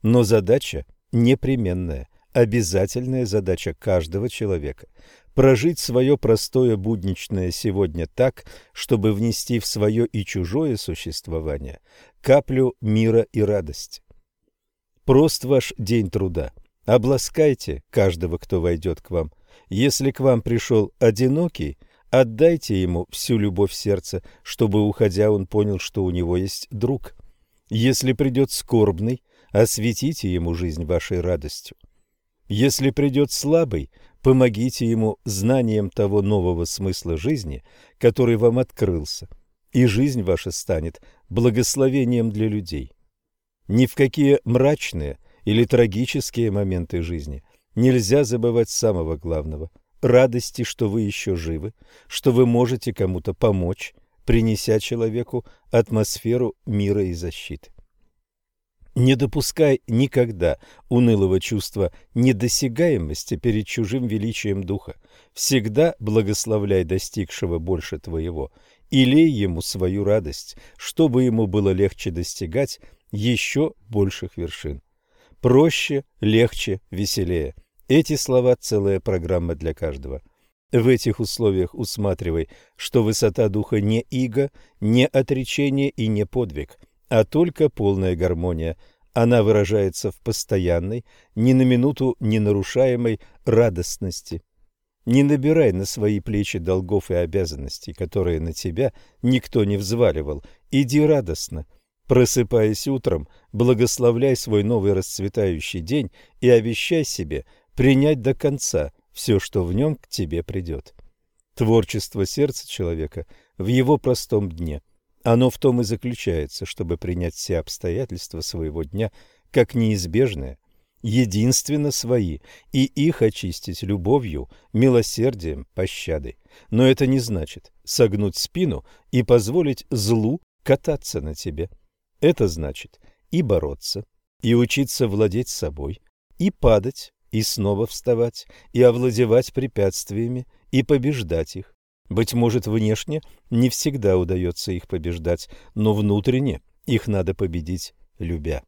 Но задача непременная, обязательная задача каждого человека – прожить свое простое будничное сегодня так, чтобы внести в свое и чужое существование каплю мира и радости. Прост ваш день труда. Обласкайте каждого, кто войдет к вам. Если к вам пришел одинокий, отдайте ему всю любовь сердца, чтобы, уходя, он понял, что у него есть друг. Если придет скорбный, осветите ему жизнь вашей радостью. Если придет слабый, помогите ему знанием того нового смысла жизни, который вам открылся, и жизнь ваша станет благословением для людей. Ни в какие мрачные или трагические моменты жизни нельзя забывать самого главного – радости, что вы еще живы, что вы можете кому-то помочь, принеся человеку атмосферу мира и защиты. Не допускай никогда унылого чувства недосягаемости перед чужим величием духа. Всегда благословляй достигшего больше твоего и лей ему свою радость, чтобы ему было легче достигать еще больших вершин. Проще, легче, веселее. Эти слова – целая программа для каждого. В этих условиях усматривай, что высота духа не иго, не отречение и не подвиг – а только полная гармония. Она выражается в постоянной, ни на минуту не нарушаемой радостности. Не набирай на свои плечи долгов и обязанностей, которые на тебя никто не взваливал. Иди радостно. Просыпаясь утром, благословляй свой новый расцветающий день и обещай себе принять до конца все, что в нем к тебе придет. Творчество сердца человека в его простом дне – оно в том и заключается, чтобы принять все обстоятельства своего дня как неизбежные, единственно свои, и их очистить любовью, милосердием, пощадой. Но это не значит согнуть спину и позволить злу кататься на тебе. Это значит и бороться, и учиться владеть собой, и падать, и снова вставать, и овладевать препятствиями, и побеждать их, быть может, внешне не всегда удается их побеждать, но внутренне их надо победить, любя.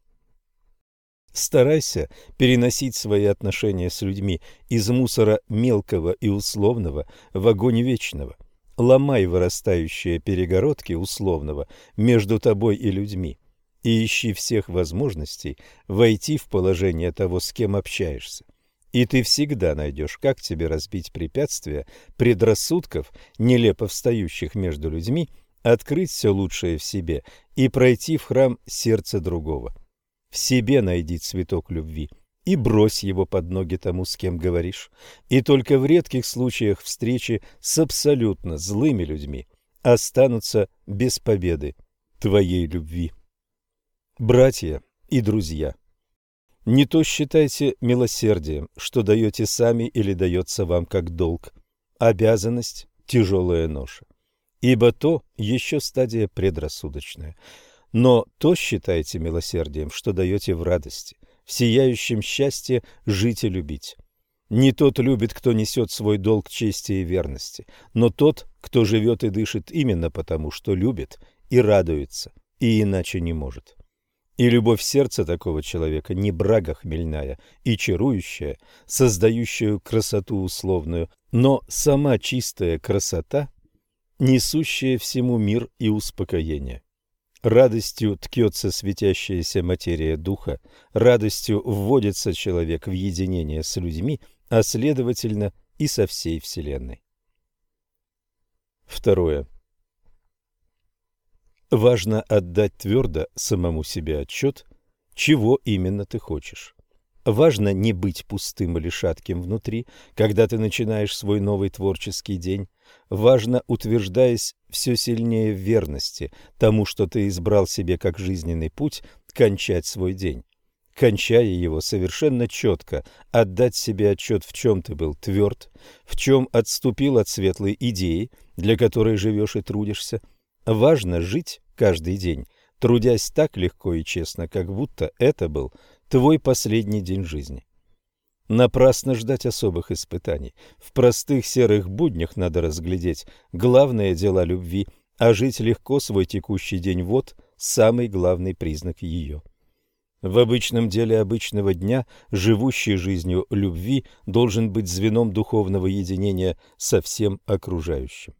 Старайся переносить свои отношения с людьми из мусора мелкого и условного в огонь вечного. Ломай вырастающие перегородки условного между тобой и людьми и ищи всех возможностей войти в положение того, с кем общаешься. И ты всегда найдешь, как тебе разбить препятствия предрассудков, нелепо встающих между людьми, открыть все лучшее в себе и пройти в храм сердца другого. В себе найди цветок любви и брось его под ноги тому, с кем говоришь. И только в редких случаях встречи с абсолютно злыми людьми останутся без победы твоей любви. Братья и друзья, не то считайте милосердием, что даете сами или дается вам как долг. Обязанность – тяжелая ноша. Ибо то еще стадия предрассудочная. Но то считайте милосердием, что даете в радости, в сияющем счастье жить и любить. Не тот любит, кто несет свой долг чести и верности, но тот, кто живет и дышит именно потому, что любит и радуется, и иначе не может. И любовь сердца такого человека не брага хмельная и чарующая, создающую красоту условную, но сама чистая красота, несущая всему мир и успокоение. Радостью ткется светящаяся материя духа, радостью вводится человек в единение с людьми, а следовательно и со всей Вселенной. Второе. Важно отдать твердо самому себе отчет, чего именно ты хочешь. Важно не быть пустым или шатким внутри, когда ты начинаешь свой новый творческий день. Важно, утверждаясь все сильнее в верности тому, что ты избрал себе как жизненный путь, кончать свой день. кончая его совершенно четко, отдать себе отчет, в чем ты был тверд, в чем отступил от светлой идеи, для которой живешь и трудишься. Важно жить каждый день, трудясь так легко и честно, как будто это был твой последний день жизни. Напрасно ждать особых испытаний. В простых серых буднях надо разглядеть главные дела любви, а жить легко свой текущий день – вот самый главный признак ее. В обычном деле обычного дня, живущий жизнью любви, должен быть звеном духовного единения со всем окружающим.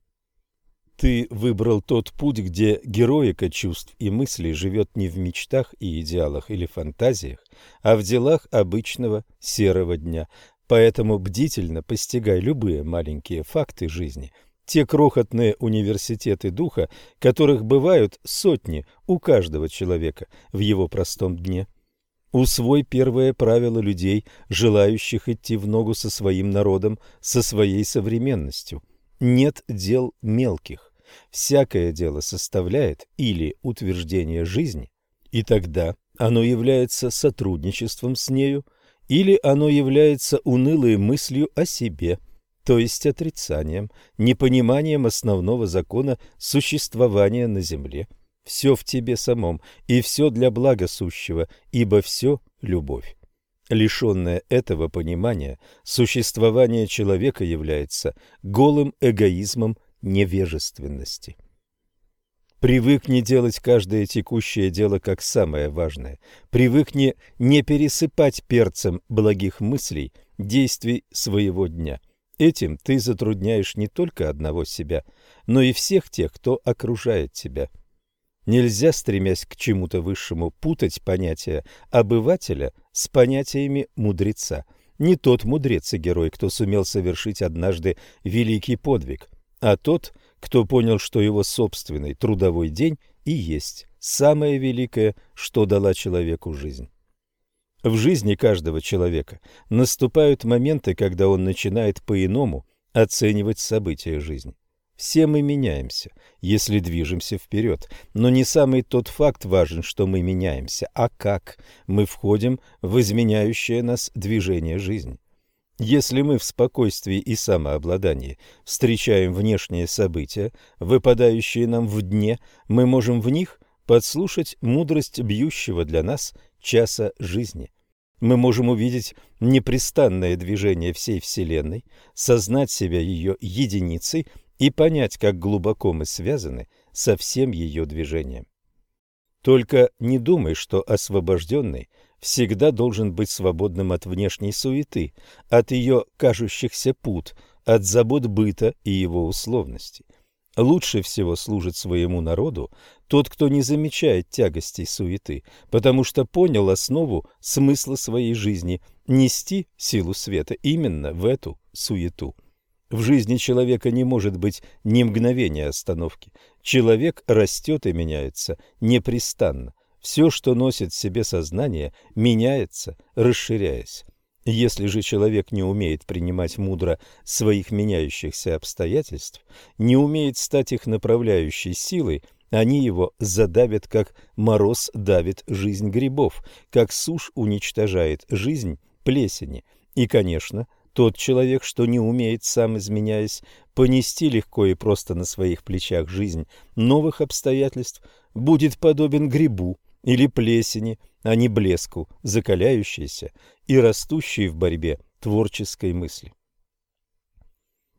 Ты выбрал тот путь, где героика чувств и мыслей живет не в мечтах и идеалах или фантазиях, а в делах обычного серого дня. Поэтому бдительно постигай любые маленькие факты жизни, те крохотные университеты духа, которых бывают сотни у каждого человека в его простом дне. Усвой первое правило людей, желающих идти в ногу со своим народом, со своей современностью. Нет дел мелких всякое дело составляет или утверждение жизни, и тогда оно является сотрудничеством с нею, или оно является унылой мыслью о себе, то есть отрицанием, непониманием основного закона существования на земле. Все в тебе самом, и все для блага сущего, ибо все – любовь. Лишенное этого понимания, существование человека является голым эгоизмом невежественности. Привыкни делать каждое текущее дело как самое важное. Привыкни не пересыпать перцем благих мыслей, действий своего дня. Этим ты затрудняешь не только одного себя, но и всех тех, кто окружает тебя. Нельзя, стремясь к чему-то высшему, путать понятия обывателя с понятиями мудреца. Не тот мудрец и герой, кто сумел совершить однажды великий подвиг – а тот, кто понял, что его собственный трудовой день и есть самое великое, что дала человеку жизнь. В жизни каждого человека наступают моменты, когда он начинает по-иному оценивать события жизни. Все мы меняемся, если движемся вперед, но не самый тот факт важен, что мы меняемся, а как мы входим в изменяющее нас движение жизни. Если мы в спокойствии и самообладании встречаем внешние события, выпадающие нам в дне, мы можем в них подслушать мудрость бьющего для нас часа жизни. Мы можем увидеть непрестанное движение всей Вселенной, сознать себя ее единицей и понять, как глубоко мы связаны со всем ее движением. Только не думай, что освобожденный всегда должен быть свободным от внешней суеты, от ее кажущихся пут, от забот быта и его условностей. Лучше всего служит своему народу тот, кто не замечает тягостей суеты, потому что понял основу смысла своей жизни – нести силу света именно в эту суету. В жизни человека не может быть ни мгновения остановки. Человек растет и меняется непрестанно. Все, что носит в себе сознание, меняется, расширяясь. Если же человек не умеет принимать мудро своих меняющихся обстоятельств, не умеет стать их направляющей силой, они его задавят, как мороз давит жизнь грибов, как сушь уничтожает жизнь плесени. И, конечно, тот человек, что не умеет, сам изменяясь, понести легко и просто на своих плечах жизнь новых обстоятельств, будет подобен грибу, или плесени, а не блеску, закаляющейся и растущей в борьбе творческой мысли.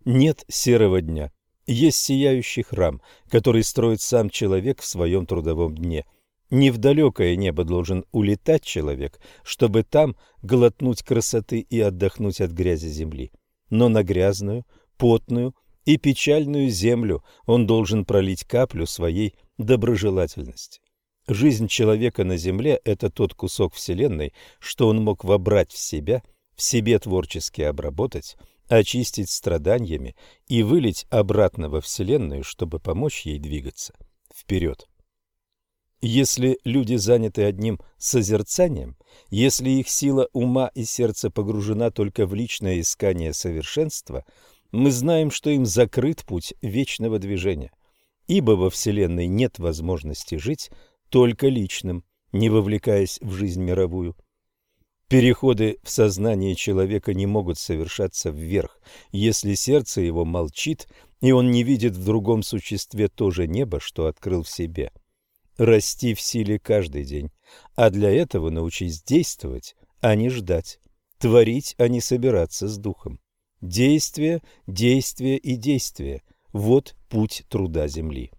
Нет серого дня, есть сияющий храм, который строит сам человек в своем трудовом дне. Не в далекое небо должен улетать человек, чтобы там глотнуть красоты и отдохнуть от грязи земли. Но на грязную, потную и печальную землю он должен пролить каплю своей доброжелательности. Жизнь человека на Земле – это тот кусок Вселенной, что он мог вобрать в себя, в себе творчески обработать, очистить страданиями и вылить обратно во Вселенную, чтобы помочь ей двигаться вперед. Если люди заняты одним созерцанием, если их сила ума и сердца погружена только в личное искание совершенства, мы знаем, что им закрыт путь вечного движения, ибо во Вселенной нет возможности жить только личным, не вовлекаясь в жизнь мировую. Переходы в сознании человека не могут совершаться вверх, если сердце его молчит, и он не видит в другом существе то же небо, что открыл в себе. Расти в силе каждый день, а для этого научись действовать, а не ждать, творить, а не собираться с духом. Действие, действие и действие – вот путь труда земли.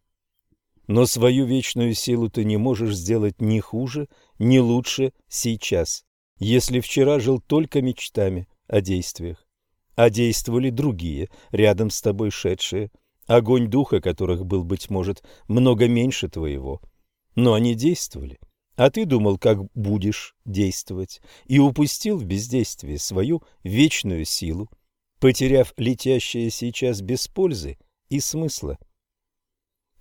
Но свою вечную силу ты не можешь сделать ни хуже, ни лучше сейчас, если вчера жил только мечтами о действиях. А действовали другие, рядом с тобой шедшие, огонь духа которых был, быть может, много меньше твоего. Но они действовали, а ты думал, как будешь действовать, и упустил в бездействии свою вечную силу, потеряв летящее сейчас без пользы и смысла.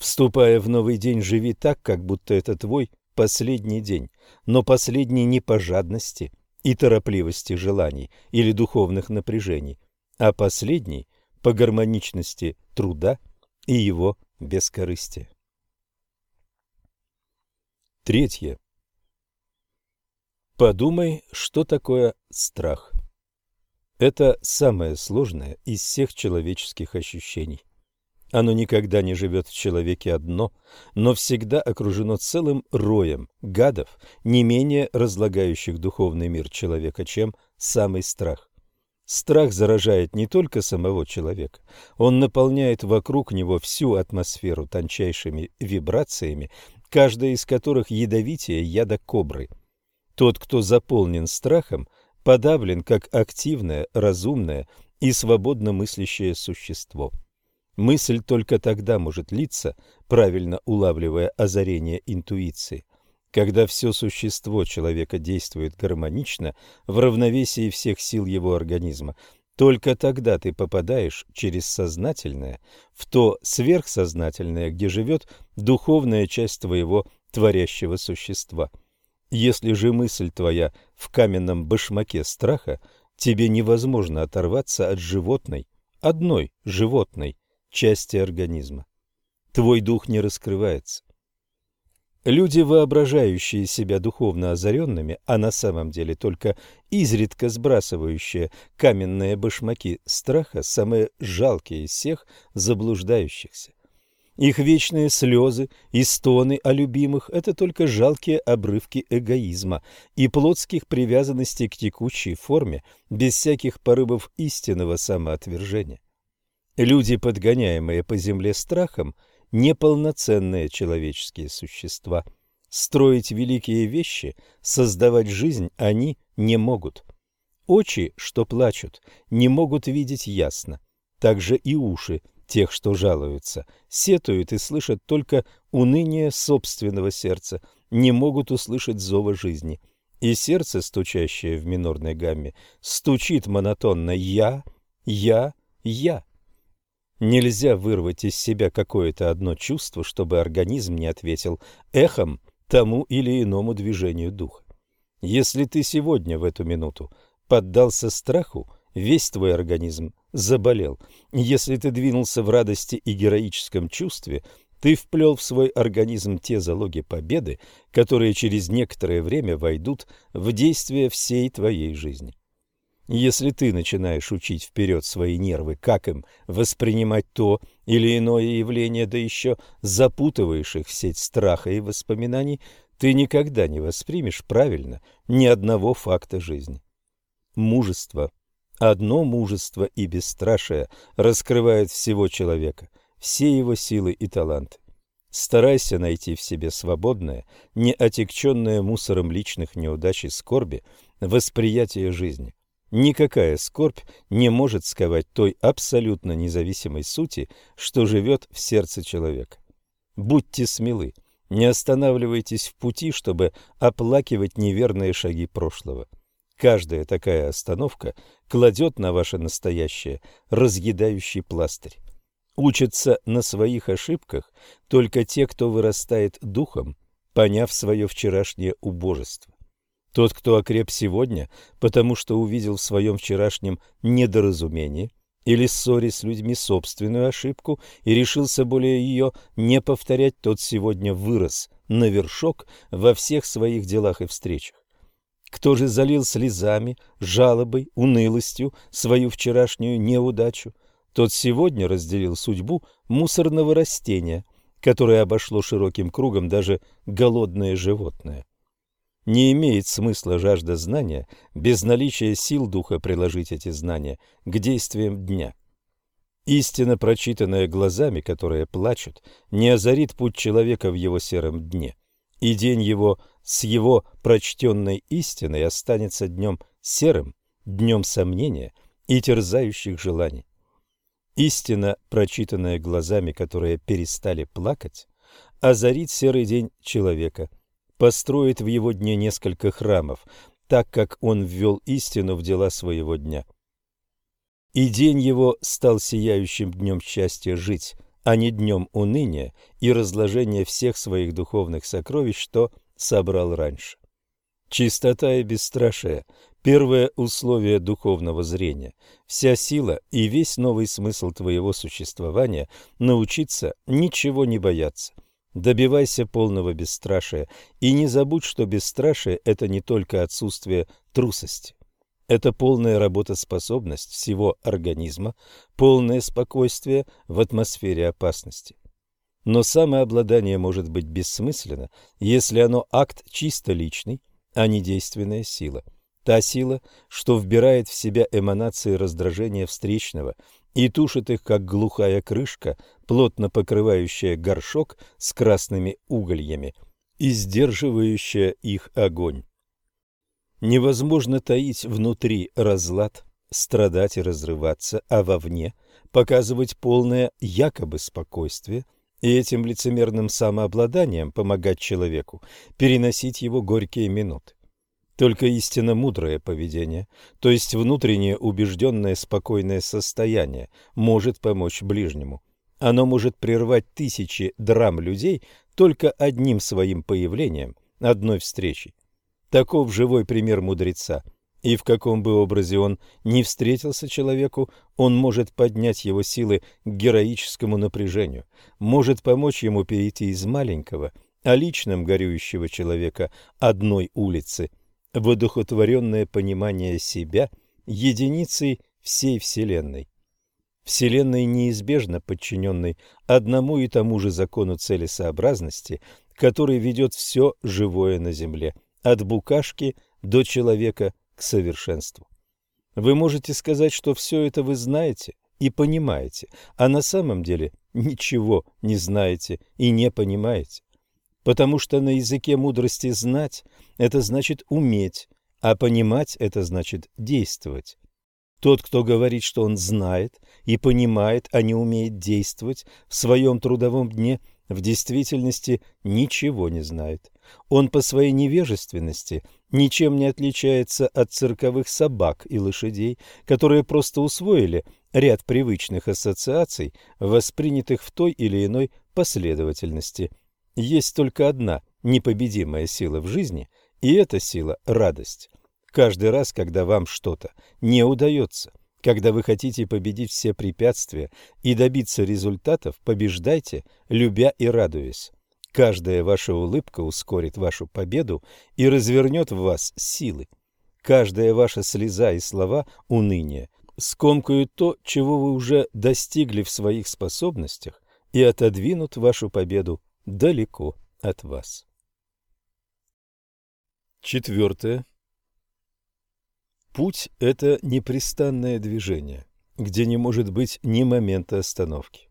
Вступая в новый день, живи так, как будто это твой последний день, но последний не по жадности и торопливости желаний или духовных напряжений, а последний по гармоничности труда и его бескорыстия. Третье. Подумай, что такое страх. Это самое сложное из всех человеческих ощущений. Оно никогда не живет в человеке одно, но всегда окружено целым роем гадов, не менее разлагающих духовный мир человека, чем самый страх. Страх заражает не только самого человека, он наполняет вокруг него всю атмосферу тончайшими вибрациями, каждая из которых ядовитее яда кобры. Тот, кто заполнен страхом, подавлен как активное, разумное и свободно мыслящее существо. Мысль только тогда может литься, правильно улавливая озарение интуиции, когда все существо человека действует гармонично в равновесии всех сил его организма. Только тогда ты попадаешь через сознательное в то сверхсознательное, где живет духовная часть твоего творящего существа. Если же мысль твоя в каменном башмаке страха, тебе невозможно оторваться от животной, одной животной, части организма. Твой дух не раскрывается. Люди, воображающие себя духовно озаренными, а на самом деле только изредка сбрасывающие каменные башмаки страха, самые жалкие из всех заблуждающихся. Их вечные слезы и стоны о любимых – это только жалкие обрывки эгоизма и плотских привязанностей к текущей форме, без всяких порывов истинного самоотвержения. Люди, подгоняемые по земле страхом, неполноценные человеческие существа. Строить великие вещи, создавать жизнь они не могут. Очи, что плачут, не могут видеть ясно. Также и уши тех, что жалуются, сетуют и слышат только уныние собственного сердца, не могут услышать зова жизни. И сердце, стучащее в минорной гамме, стучит монотонно «я, я, я». Нельзя вырвать из себя какое-то одно чувство, чтобы организм не ответил эхом тому или иному движению духа. Если ты сегодня в эту минуту поддался страху, весь твой организм заболел. Если ты двинулся в радости и героическом чувстве, ты вплел в свой организм те залоги победы, которые через некоторое время войдут в действие всей твоей жизни. Если ты начинаешь учить вперед свои нервы, как им воспринимать то или иное явление, да еще запутываешь их в сеть страха и воспоминаний, ты никогда не воспримешь правильно ни одного факта жизни. Мужество. Одно мужество и бесстрашие раскрывает всего человека, все его силы и таланты. Старайся найти в себе свободное, не отягченное мусором личных неудач и скорби, восприятие жизни. Никакая скорбь не может сковать той абсолютно независимой сути, что живет в сердце человека. Будьте смелы, не останавливайтесь в пути, чтобы оплакивать неверные шаги прошлого. Каждая такая остановка кладет на ваше настоящее разъедающий пластырь. Учатся на своих ошибках только те, кто вырастает духом, поняв свое вчерашнее убожество. Тот, кто окреп сегодня, потому что увидел в своем вчерашнем недоразумении или ссоре с людьми собственную ошибку и решился более ее не повторять, тот сегодня вырос на вершок во всех своих делах и встречах. Кто же залил слезами, жалобой, унылостью свою вчерашнюю неудачу, тот сегодня разделил судьбу мусорного растения, которое обошло широким кругом даже голодное животное. Не имеет смысла жажда знания без наличия сил духа приложить эти знания к действиям дня. Истина, прочитанная глазами, которые плачут, не озарит путь человека в его сером дне, и день его с его прочтенной истиной останется днем серым, днем сомнения и терзающих желаний. Истина, прочитанная глазами, которые перестали плакать, озарит серый день человека, построит в его дне несколько храмов, так как он ввел истину в дела своего дня. И день его стал сияющим днем счастья жить, а не днем уныния и разложения всех своих духовных сокровищ, что собрал раньше. Чистота и бесстрашие – первое условие духовного зрения. Вся сила и весь новый смысл твоего существования – научиться ничего не бояться. Добивайся полного бесстрашия и не забудь, что бесстрашие – это не только отсутствие трусости. Это полная работоспособность всего организма, полное спокойствие в атмосфере опасности. Но самообладание может быть бессмысленно, если оно акт чисто личный, а не действенная сила. Та сила, что вбирает в себя эманации раздражения встречного и тушит их, как глухая крышка, плотно покрывающая горшок с красными угольями и сдерживающая их огонь. Невозможно таить внутри разлад, страдать и разрываться, а вовне показывать полное якобы спокойствие и этим лицемерным самообладанием помогать человеку переносить его горькие минуты. Только истинно мудрое поведение, то есть внутреннее убежденное спокойное состояние, может помочь ближнему. Оно может прервать тысячи драм людей только одним своим появлением, одной встречей. Таков живой пример мудреца. И в каком бы образе он ни встретился человеку, он может поднять его силы к героическому напряжению, может помочь ему перейти из маленького, а личным горюющего человека одной улицы в одухотворенное понимание себя единицей всей Вселенной. Вселенной неизбежно подчиненной одному и тому же закону целесообразности, который ведет все живое на Земле – от букашки до человека к совершенству. Вы можете сказать, что все это вы знаете и понимаете, а на самом деле ничего не знаете и не понимаете. Потому что на языке мудрости знать – это значит уметь, а понимать – это значит действовать. Тот, кто говорит, что он знает и понимает, а не умеет действовать в своем трудовом дне, в действительности ничего не знает. Он по своей невежественности ничем не отличается от цирковых собак и лошадей, которые просто усвоили ряд привычных ассоциаций, воспринятых в той или иной последовательности. Есть только одна непобедимая сила в жизни, и эта сила – радость. Каждый раз, когда вам что-то не удается, когда вы хотите победить все препятствия и добиться результатов, побеждайте, любя и радуясь. Каждая ваша улыбка ускорит вашу победу и развернет в вас силы. Каждая ваша слеза и слова уныния скомкают то, чего вы уже достигли в своих способностях, и отодвинут вашу победу далеко от вас. Четвертое. Путь – это непрестанное движение, где не может быть ни момента остановки.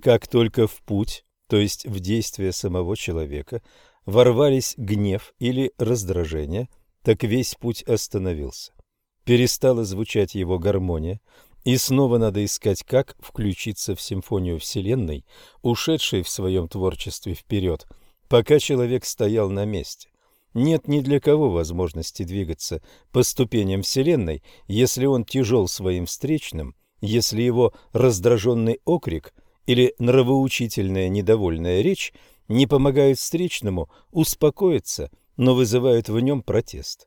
Как только в путь, то есть в действие самого человека, ворвались гнев или раздражение, так весь путь остановился. Перестала звучать его гармония, и снова надо искать, как включиться в симфонию Вселенной, ушедшей в своем творчестве вперед, пока человек стоял на месте. Нет ни для кого возможности двигаться по ступеням Вселенной, если он тяжел своим встречным, если его раздраженный окрик или нравоучительная недовольная речь не помогают встречному успокоиться, но вызывают в нем протест.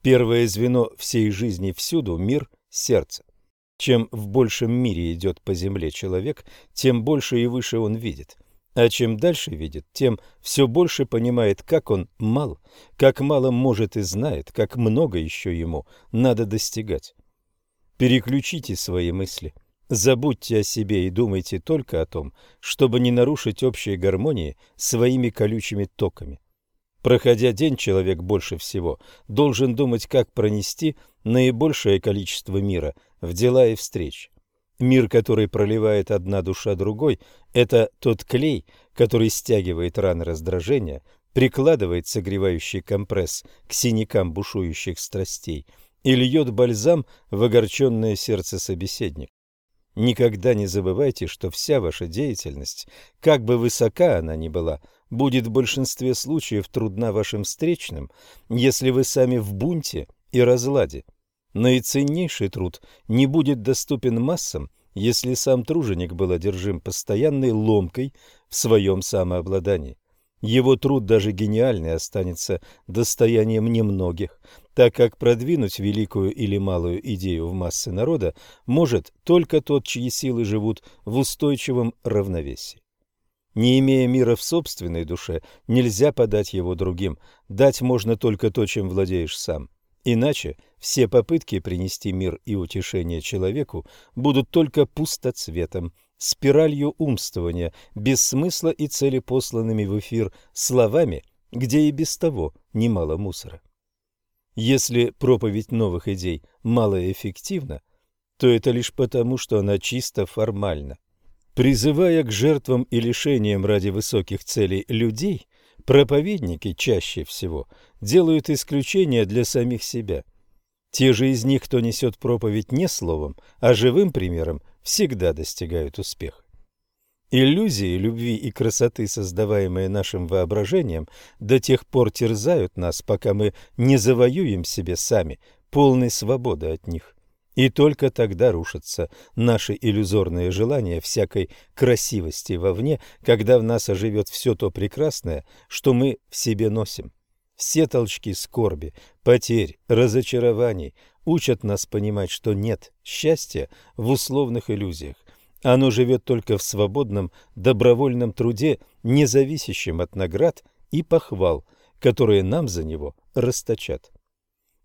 Первое звено всей жизни всюду – мир сердца. Чем в большем мире идет по земле человек, тем больше и выше он видит. А чем дальше видит, тем все больше понимает, как он мал, как мало может и знает, как много еще ему надо достигать. Переключите свои мысли. Забудьте о себе и думайте только о том, чтобы не нарушить общей гармонии своими колючими токами. Проходя день, человек больше всего должен думать, как пронести наибольшее количество мира в дела и встречи. Мир, который проливает одна душа другой, это тот клей, который стягивает раны раздражения, прикладывает согревающий компресс к синякам бушующих страстей и льет бальзам в огорченное сердце собеседника. Никогда не забывайте, что вся ваша деятельность, как бы высока она ни была, будет в большинстве случаев трудна вашим встречным, если вы сами в бунте и разладе. Наиценнейший труд не будет доступен массам, если сам труженик был одержим постоянной ломкой в своем самообладании. Его труд, даже гениальный, останется достоянием немногих, так как продвинуть великую или малую идею в массы народа может только тот, чьи силы живут в устойчивом равновесии. Не имея мира в собственной душе, нельзя подать его другим, дать можно только то, чем владеешь сам. Иначе все попытки принести мир и утешение человеку будут только пустоцветом, спиралью умствования, без смысла и цели посланными в эфир словами, где и без того немало мусора. Если проповедь новых идей малоэффективна, то это лишь потому, что она чисто формальна. Призывая к жертвам и лишениям ради высоких целей людей, проповедники чаще всего делают исключения для самих себя – те же из них, кто несет проповедь не словом, а живым примером, всегда достигают успеха. Иллюзии любви и красоты, создаваемые нашим воображением, до тех пор терзают нас, пока мы не завоюем себе сами полной свободы от них. И только тогда рушатся наши иллюзорные желания всякой красивости вовне, когда в нас оживет все то прекрасное, что мы в себе носим. Все толчки скорби, потерь, разочарований учат нас понимать, что нет счастья в условных иллюзиях. Оно живет только в свободном, добровольном труде, не зависящем от наград и похвал, которые нам за него расточат.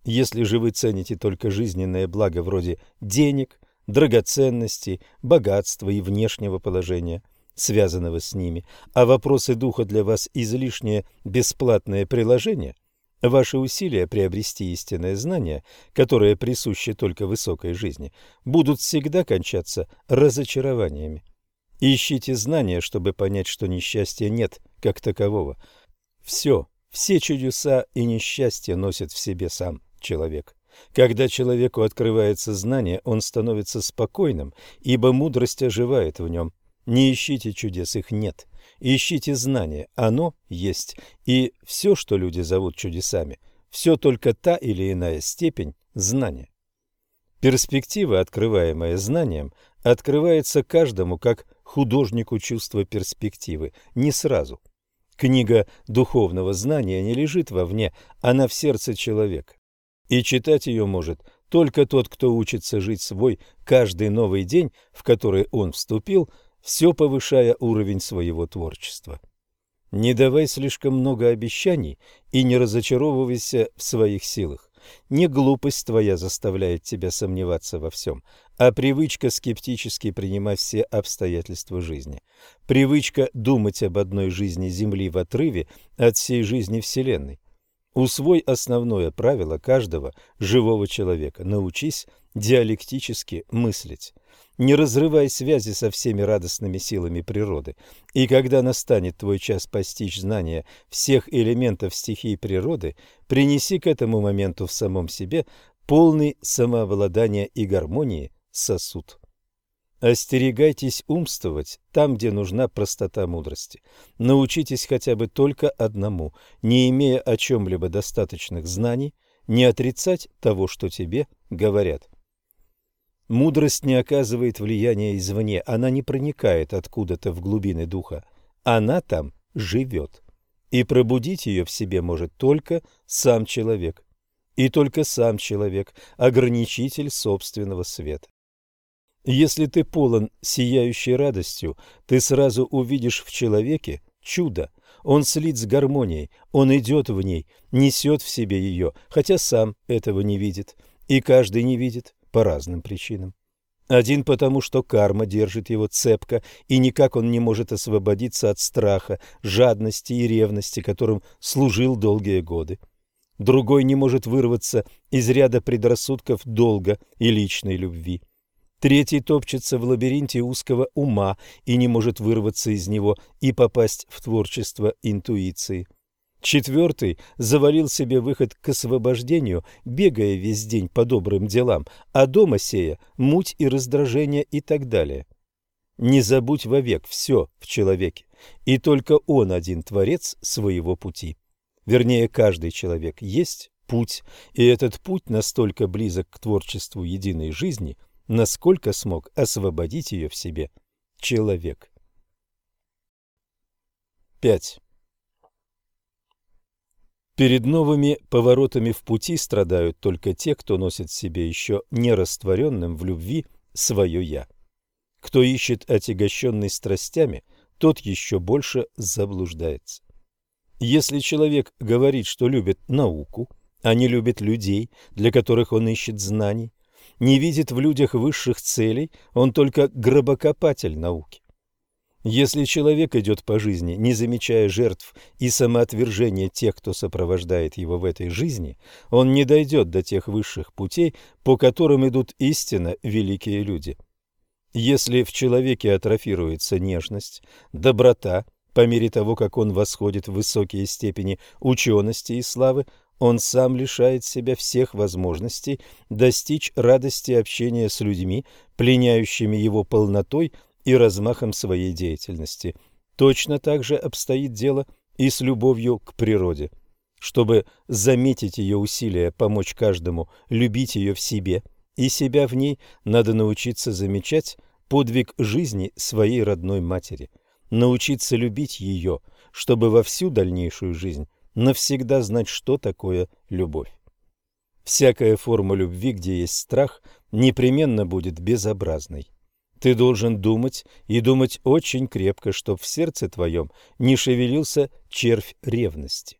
Если же вы цените только жизненное благо вроде денег, драгоценностей, богатства и внешнего положения – связанного с ними, а вопросы духа для вас излишнее бесплатное приложение, ваши усилия приобрести истинное знание, которое присуще только высокой жизни, будут всегда кончаться разочарованиями. Ищите знания, чтобы понять, что несчастья нет как такового. Все, все чудеса и несчастья носит в себе сам человек. Когда человеку открывается знание, он становится спокойным, ибо мудрость оживает в нем. Не ищите чудес, их нет. Ищите знания, оно есть. И все, что люди зовут чудесами, все только та или иная степень знания. Перспектива, открываемая знанием, открывается каждому как художнику чувства перспективы, не сразу. Книга духовного знания не лежит вовне, она в сердце человека. И читать ее может только тот, кто учится жить свой каждый новый день, в который он вступил, все повышая уровень своего творчества. Не давай слишком много обещаний и не разочаровывайся в своих силах. Не глупость твоя заставляет тебя сомневаться во всем, а привычка скептически принимать все обстоятельства жизни. Привычка думать об одной жизни Земли в отрыве от всей жизни Вселенной. Усвой основное правило каждого живого человека – научись диалектически мыслить не разрывай связи со всеми радостными силами природы. И когда настанет твой час постичь знания всех элементов стихий природы, принеси к этому моменту в самом себе полный самообладания и гармонии сосуд. Остерегайтесь умствовать там, где нужна простота мудрости. Научитесь хотя бы только одному, не имея о чем-либо достаточных знаний, не отрицать того, что тебе говорят. Мудрость не оказывает влияния извне, она не проникает откуда-то в глубины духа. Она там живет. И пробудить ее в себе может только сам человек. И только сам человек – ограничитель собственного света. Если ты полон сияющей радостью, ты сразу увидишь в человеке чудо. Он слит с гармонией, он идет в ней, несет в себе ее, хотя сам этого не видит. И каждый не видит по разным причинам. Один потому, что карма держит его цепко, и никак он не может освободиться от страха, жадности и ревности, которым служил долгие годы. Другой не может вырваться из ряда предрассудков долга и личной любви. Третий топчется в лабиринте узкого ума и не может вырваться из него и попасть в творчество интуиции. Четвертый завалил себе выход к освобождению, бегая весь день по добрым делам, а дома сея муть и раздражение и так далее. Не забудь вовек все в человеке, и только он один творец своего пути. Вернее, каждый человек есть путь, и этот путь настолько близок к творчеству единой жизни, насколько смог освободить ее в себе человек. 5. Перед новыми поворотами в пути страдают только те, кто носит в себе еще не растворенным в любви свое «я». Кто ищет отягощенный страстями, тот еще больше заблуждается. Если человек говорит, что любит науку, а не любит людей, для которых он ищет знаний, не видит в людях высших целей, он только гробокопатель науки. Если человек идет по жизни, не замечая жертв и самоотвержения тех, кто сопровождает его в этой жизни, он не дойдет до тех высших путей, по которым идут истинно великие люди. Если в человеке атрофируется нежность, доброта, по мере того, как он восходит в высокие степени учености и славы, он сам лишает себя всех возможностей достичь радости общения с людьми, пленяющими его полнотой и размахом своей деятельности. Точно так же обстоит дело и с любовью к природе. Чтобы заметить ее усилия помочь каждому любить ее в себе и себя в ней, надо научиться замечать подвиг жизни своей родной матери, научиться любить ее, чтобы во всю дальнейшую жизнь навсегда знать, что такое любовь. Всякая форма любви, где есть страх, непременно будет безобразной. Ты должен думать и думать очень крепко, чтоб в сердце твоем не шевелился червь ревности.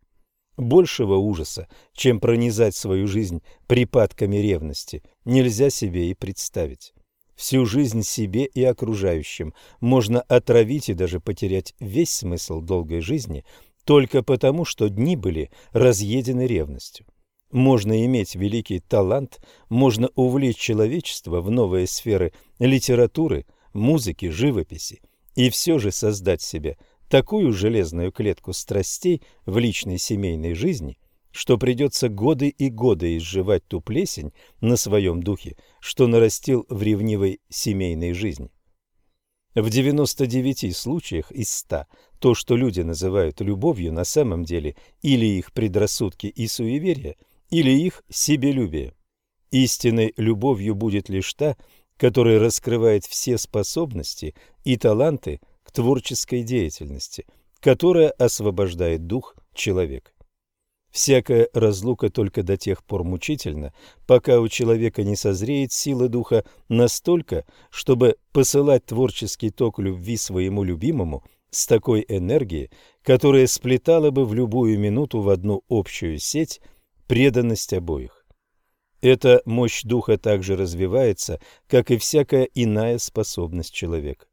Большего ужаса, чем пронизать свою жизнь припадками ревности, нельзя себе и представить. Всю жизнь себе и окружающим можно отравить и даже потерять весь смысл долгой жизни только потому, что дни были разъедены ревностью. Можно иметь великий талант, можно увлечь человечество в новые сферы литературы, музыки, живописи, и все же создать себе такую железную клетку страстей в личной семейной жизни, что придется годы и годы изживать ту плесень на своем духе, что нарастил в ревнивой семейной жизни. В 99 случаях из 100 то, что люди называют любовью, на самом деле или их предрассудки и суеверия – или их себелюбие. Истинной любовью будет лишь та, которая раскрывает все способности и таланты к творческой деятельности, которая освобождает дух человека. Всякая разлука только до тех пор мучительна, пока у человека не созреет сила духа настолько, чтобы посылать творческий ток любви своему любимому с такой энергией, которая сплетала бы в любую минуту в одну общую сеть преданность обоих. Эта мощь духа также развивается, как и всякая иная способность человека.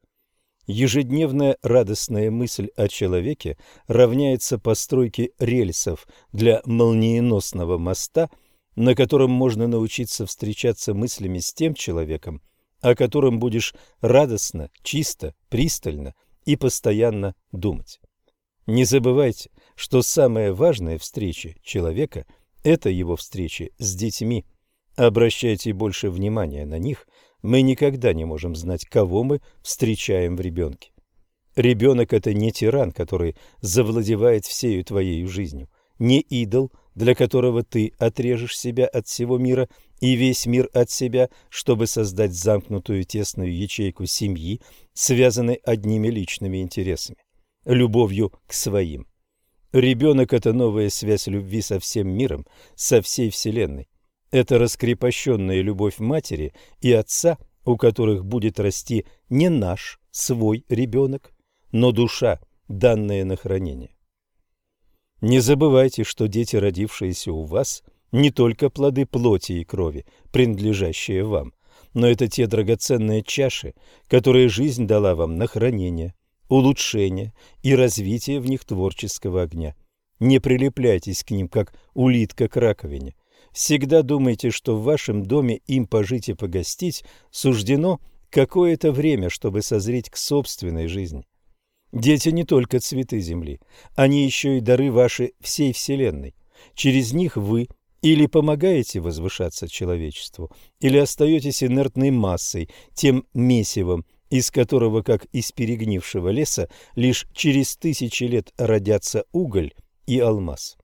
Ежедневная радостная мысль о человеке равняется постройке рельсов для молниеносного моста, на котором можно научиться встречаться мыслями с тем человеком, о котором будешь радостно, чисто, пристально и постоянно думать. Не забывайте, что самая важная встреча человека – это его встречи с детьми. Обращайте больше внимания на них. Мы никогда не можем знать, кого мы встречаем в ребенке. Ребенок – это не тиран, который завладевает всею твоей жизнью, не идол, для которого ты отрежешь себя от всего мира и весь мир от себя, чтобы создать замкнутую тесную ячейку семьи, связанной одними личными интересами, любовью к своим. Ребенок – это новая связь любви со всем миром, со всей Вселенной. Это раскрепощенная любовь матери и отца у которых будет расти не наш свой ребенок, но душа, данная на хранение. Не забывайте, что дети, родившиеся у вас, не только плоды плоти и крови, принадлежащие вам, но это те драгоценные чаши, которые жизнь дала вам на хранение, улучшение и развитие в них творческого огня. Не прилепляйтесь к ним, как улитка к раковине. Всегда думайте, что в вашем доме им пожить и погостить суждено какое-то время, чтобы созреть к собственной жизни. Дети не только цветы земли, они еще и дары вашей всей Вселенной. Через них вы или помогаете возвышаться человечеству, или остаетесь инертной массой, тем месивом, из которого, как из перегнившего леса, лишь через тысячи лет родятся уголь и алмаз.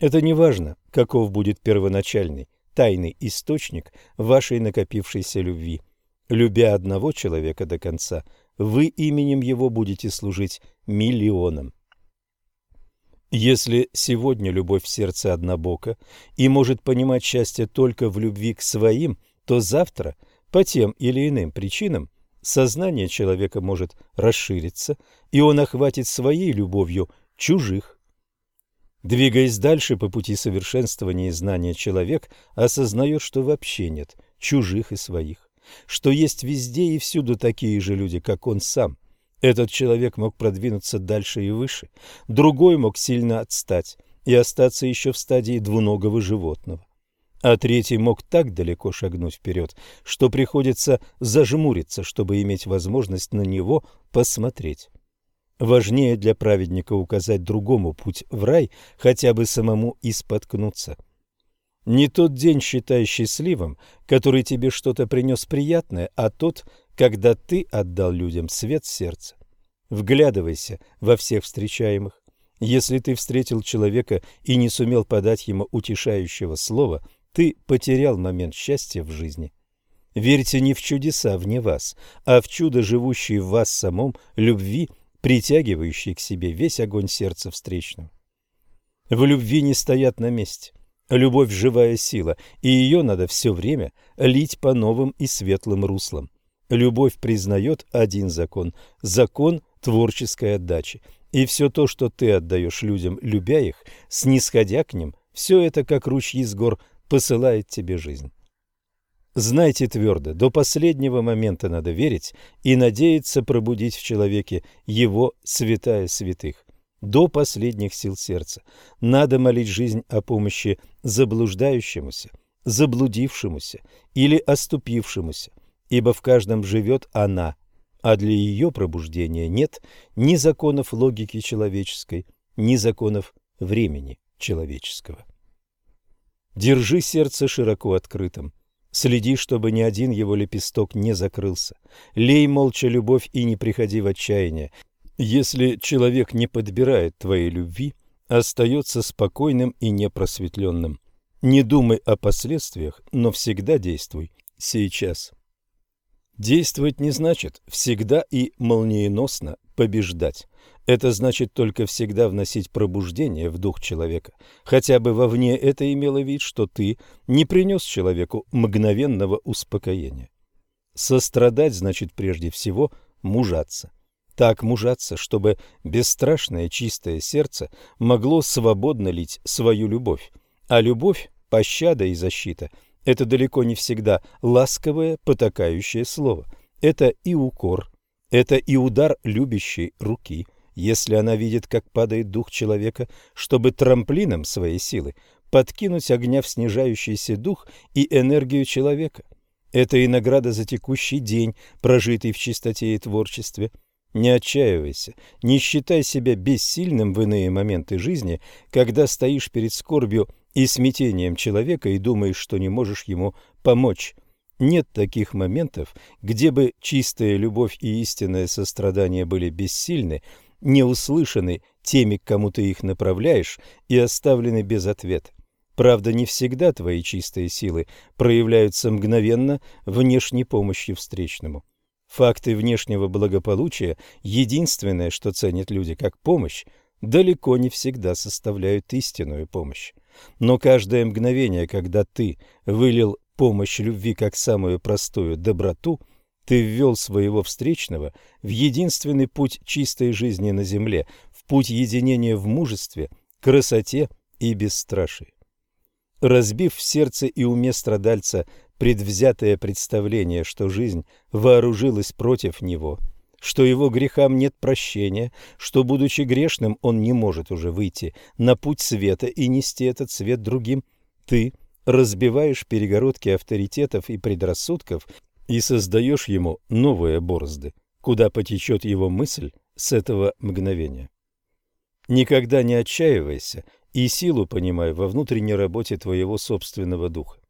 Это не важно, каков будет первоначальный, тайный источник вашей накопившейся любви. Любя одного человека до конца, вы именем его будете служить миллионам. Если сегодня любовь в сердце однобока и может понимать счастье только в любви к своим, то завтра, по тем или иным причинам, сознание человека может расшириться, и он охватит своей любовью чужих. Двигаясь дальше по пути совершенствования знания, человек осознает, что вообще нет чужих и своих, что есть везде и всюду такие же люди, как он сам, этот человек мог продвинуться дальше и выше, другой мог сильно отстать и остаться еще в стадии двуногого животного. А третий мог так далеко шагнуть вперед, что приходится зажмуриться, чтобы иметь возможность на него посмотреть. Важнее для праведника указать другому путь в рай, хотя бы самому и споткнуться. Не тот день считай счастливым, который тебе что-то принес приятное, а тот, когда ты отдал людям свет сердца. Вглядывайся во всех встречаемых. Если ты встретил человека и не сумел подать ему утешающего слова, ты потерял момент счастья в жизни. Верьте не в чудеса вне вас, а в чудо, живущее в вас самом, любви, притягивающей к себе весь огонь сердца встречного. В любви не стоят на месте. Любовь – живая сила, и ее надо все время лить по новым и светлым руслам. Любовь признает один закон – закон творческой отдачи. И все то, что ты отдаешь людям, любя их, снисходя к ним, все это, как ручьи с гор, посылает тебе жизнь. Знайте твердо, до последнего момента надо верить и надеяться пробудить в человеке его святая святых. До последних сил сердца надо молить жизнь о помощи заблуждающемуся, заблудившемуся или оступившемуся, ибо в каждом живет она, а для ее пробуждения нет ни законов логики человеческой, ни законов времени человеческого. Держи сердце широко открытым. Следи, чтобы ни один его лепесток не закрылся. Лей молча любовь и не приходи в отчаяние. Если человек не подбирает твоей любви, остается спокойным и непросветленным. Не думай о последствиях, но всегда действуй сейчас. Действовать не значит всегда и молниеносно побеждать. Это значит только всегда вносить пробуждение в дух человека. Хотя бы вовне это имело вид, что ты не принес человеку мгновенного успокоения. Сострадать значит прежде всего мужаться. Так мужаться, чтобы бесстрашное чистое сердце могло свободно лить свою любовь. А любовь, пощада и защита это далеко не всегда ласковое, потакающее слово. Это и укор, это и удар любящей руки, если она видит, как падает дух человека, чтобы трамплином своей силы подкинуть огня в снижающийся дух и энергию человека. Это и награда за текущий день, прожитый в чистоте и творчестве. Не отчаивайся, не считай себя бессильным в иные моменты жизни, когда стоишь перед скорбью и смятением человека и думаешь, что не можешь ему помочь. Нет таких моментов, где бы чистая любовь и истинное сострадание были бессильны, не услышаны теми, к кому ты их направляешь, и оставлены без ответа. Правда, не всегда твои чистые силы проявляются мгновенно внешней помощью встречному. Факты внешнего благополучия, единственное, что ценят люди как помощь, далеко не всегда составляют истинную помощь. Но каждое мгновение, когда ты вылил помощь любви как самую простую доброту, ты ввел своего встречного в единственный путь чистой жизни на земле, в путь единения в мужестве, красоте и бесстрашии. Разбив в сердце и уме страдальца предвзятое представление, что жизнь вооружилась против него, что его грехам нет прощения, что, будучи грешным, он не может уже выйти на путь света и нести этот свет другим, ты разбиваешь перегородки авторитетов и предрассудков и создаешь ему новые борозды, куда потечет его мысль с этого мгновения. Никогда не отчаивайся и силу понимай во внутренней работе твоего собственного духа.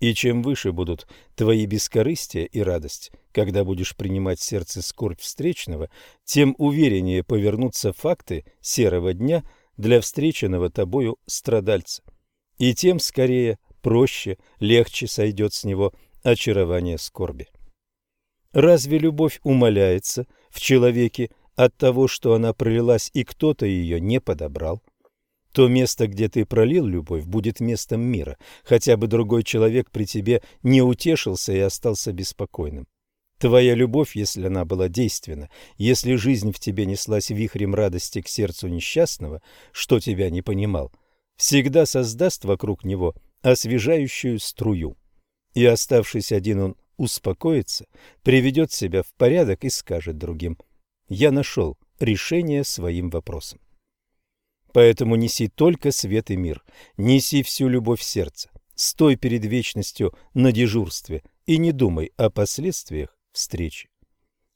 И чем выше будут твои бескорыстие и радость, когда будешь принимать сердце скорбь встречного, тем увереннее повернутся факты серого дня для встреченного тобою страдальца. И тем скорее, проще, легче сойдет с него очарование скорби. Разве любовь умаляется в человеке от того, что она пролилась и кто-то ее не подобрал? То место, где ты пролил любовь, будет местом мира, хотя бы другой человек при тебе не утешился и остался беспокойным. Твоя любовь, если она была действенна, если жизнь в тебе неслась вихрем радости к сердцу несчастного, что тебя не понимал, всегда создаст вокруг него освежающую струю. И, оставшись один, он успокоится, приведет себя в порядок и скажет другим «Я нашел решение своим вопросам». Поэтому неси только свет и мир, неси всю любовь сердца, стой перед вечностью на дежурстве и не думай о последствиях встречи.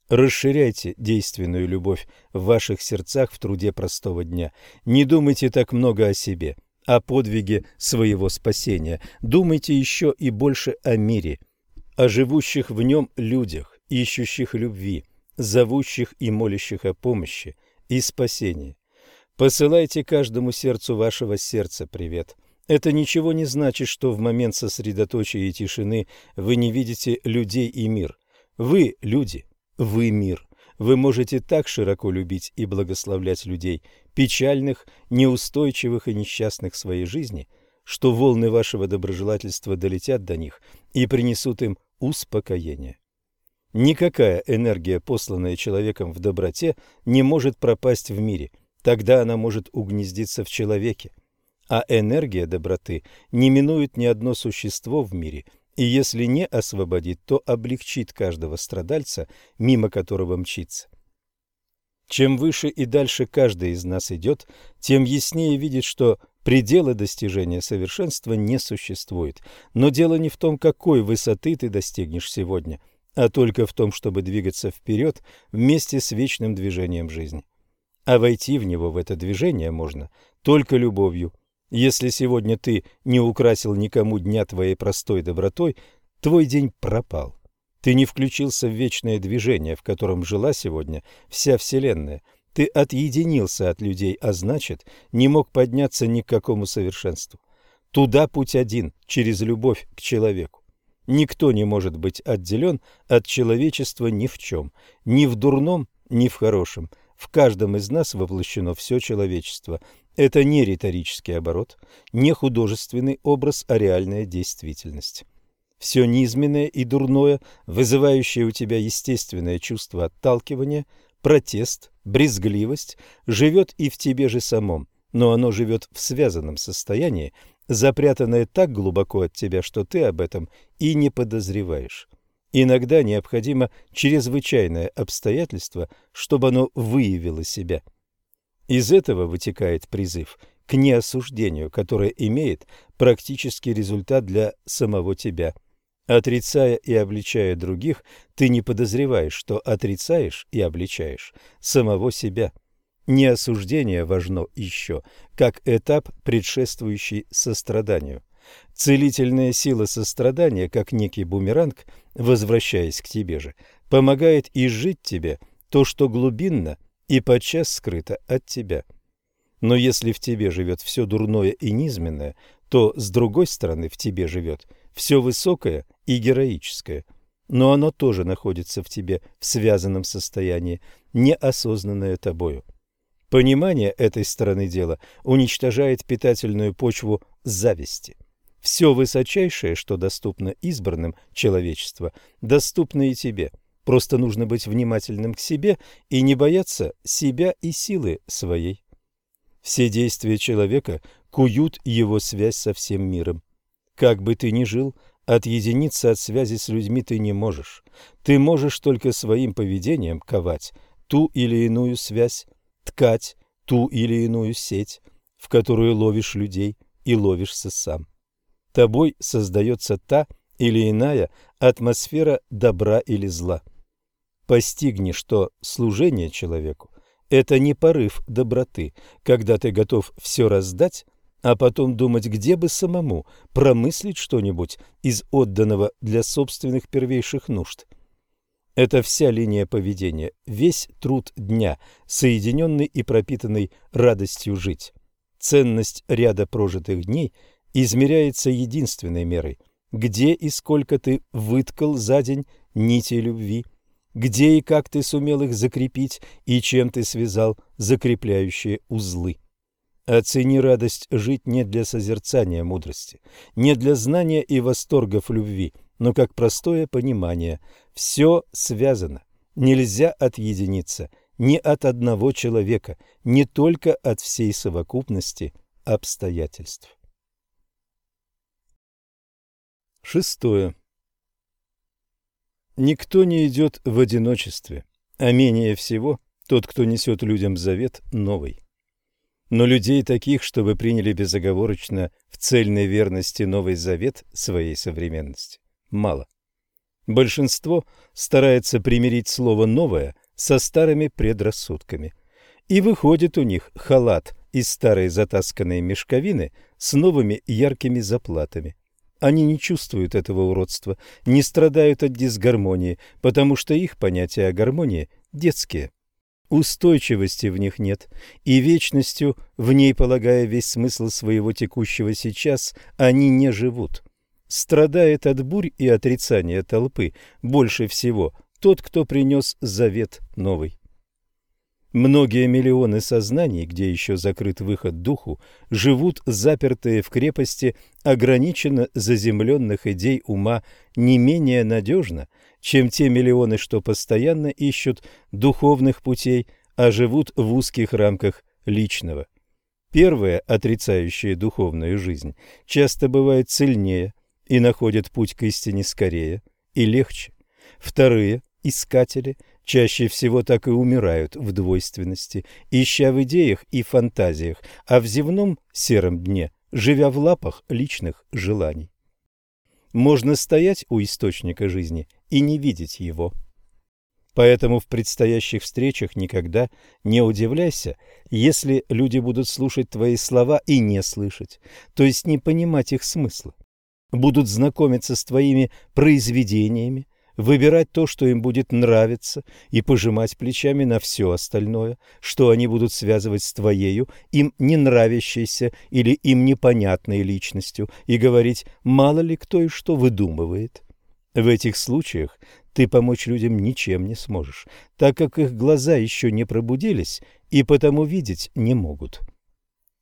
Расширяйте действенную любовь в ваших сердцах в труде простого дня. Не думайте так много о себе, о подвиге своего спасения. Думайте еще и больше о мире, о живущих в нем людях, ищущих любви, зовущих и молящих о помощи и спасении. Посылайте каждому сердцу вашего сердца привет. Это ничего не значит, что в момент сосредоточия и тишины вы не видите людей и мир. Вы – люди, вы – мир. Вы можете так широко любить и благословлять людей, печальных, неустойчивых и несчастных своей жизни, что волны вашего доброжелательства долетят до них и принесут им успокоение. Никакая энергия, посланная человеком в доброте, не может пропасть в мире – Тогда она может угнездиться в человеке. А энергия доброты не минует ни одно существо в мире, и если не освободит, то облегчит каждого страдальца, мимо которого мчится. Чем выше и дальше каждый из нас идет, тем яснее видит, что предела достижения совершенства не существует. Но дело не в том, какой высоты ты достигнешь сегодня, а только в том, чтобы двигаться вперед вместе с вечным движением жизни а войти в него, в это движение можно только любовью. Если сегодня ты не украсил никому дня твоей простой добротой, твой день пропал. Ты не включился в вечное движение, в котором жила сегодня вся Вселенная. Ты отъединился от людей, а значит, не мог подняться ни к какому совершенству. Туда путь один, через любовь к человеку. Никто не может быть отделен от человечества ни в чем, ни в дурном, ни в хорошем – в каждом из нас воплощено все человечество. Это не риторический оборот, не художественный образ, а реальная действительность. Все низменное и дурное, вызывающее у тебя естественное чувство отталкивания, протест, брезгливость, живет и в тебе же самом, но оно живет в связанном состоянии, запрятанное так глубоко от тебя, что ты об этом и не подозреваешь. Иногда необходимо чрезвычайное обстоятельство, чтобы оно выявило себя. Из этого вытекает призыв к неосуждению, которое имеет практический результат для самого тебя. Отрицая и обличая других, ты не подозреваешь, что отрицаешь и обличаешь самого себя. Неосуждение важно еще, как этап, предшествующий состраданию. Целительная сила сострадания, как некий бумеранг, возвращаясь к тебе же, помогает изжить тебе то, что глубинно и подчас скрыто от тебя. Но если в тебе живет все дурное и низменное, то с другой стороны в тебе живет все высокое и героическое. Но оно тоже находится в тебе в связанном состоянии, неосознанное тобою. Понимание этой стороны дела уничтожает питательную почву зависти. Все высочайшее, что доступно избранным человечества, доступно и тебе. Просто нужно быть внимательным к себе и не бояться себя и силы своей. Все действия человека куют его связь со всем миром. Как бы ты ни жил, отъединиться от связи с людьми ты не можешь. Ты можешь только своим поведением ковать ту или иную связь, ткать ту или иную сеть, в которую ловишь людей и ловишься сам. Тобой создается та или иная атмосфера добра или зла. Постигни, что служение человеку – это не порыв доброты, когда ты готов все раздать, а потом думать, где бы самому промыслить что-нибудь из отданного для собственных первейших нужд. Это вся линия поведения, весь труд дня, соединенный и пропитанный радостью жить. Ценность ряда прожитых дней измеряется единственной мерой – где и сколько ты выткал за день нити любви, где и как ты сумел их закрепить и чем ты связал закрепляющие узлы. Оцени радость жить не для созерцания мудрости, не для знания и восторгов любви, но как простое понимание. Все связано. Нельзя отъединиться ни от одного человека, не только от всей совокупности обстоятельств. Шестое. Никто не идет в одиночестве, а менее всего тот, кто несет людям завет новый. Но людей таких, чтобы приняли безоговорочно в цельной верности новый завет своей современности, мало. Большинство старается примирить слово «новое» со старыми предрассудками. И выходит у них халат из старой затасканной мешковины с новыми яркими заплатами. Они не чувствуют этого уродства, не страдают от дисгармонии, потому что их понятия о гармонии детские. Устойчивости в них нет, и вечностью, в ней полагая весь смысл своего текущего сейчас, они не живут. Страдает от бурь и отрицания толпы больше всего тот, кто принес завет новый. Многие миллионы сознаний, где еще закрыт выход духу, живут запертые в крепости ограниченно заземленных идей ума не менее надежно, чем те миллионы, что постоянно ищут духовных путей, а живут в узких рамках личного. Первые, отрицающие духовную жизнь, часто бывают сильнее и находят путь к истине скорее и легче. Вторые, искатели, чаще всего так и умирают в двойственности, ища в идеях и фантазиях, а в земном сером дне, живя в лапах личных желаний. Можно стоять у источника жизни и не видеть его. Поэтому в предстоящих встречах никогда не удивляйся, если люди будут слушать твои слова и не слышать, то есть не понимать их смысла. Будут знакомиться с твоими произведениями, выбирать то, что им будет нравиться, и пожимать плечами на все остальное, что они будут связывать с твоею, им не нравящейся или им непонятной личностью, и говорить «мало ли кто и что выдумывает». В этих случаях ты помочь людям ничем не сможешь, так как их глаза еще не пробудились и потому видеть не могут.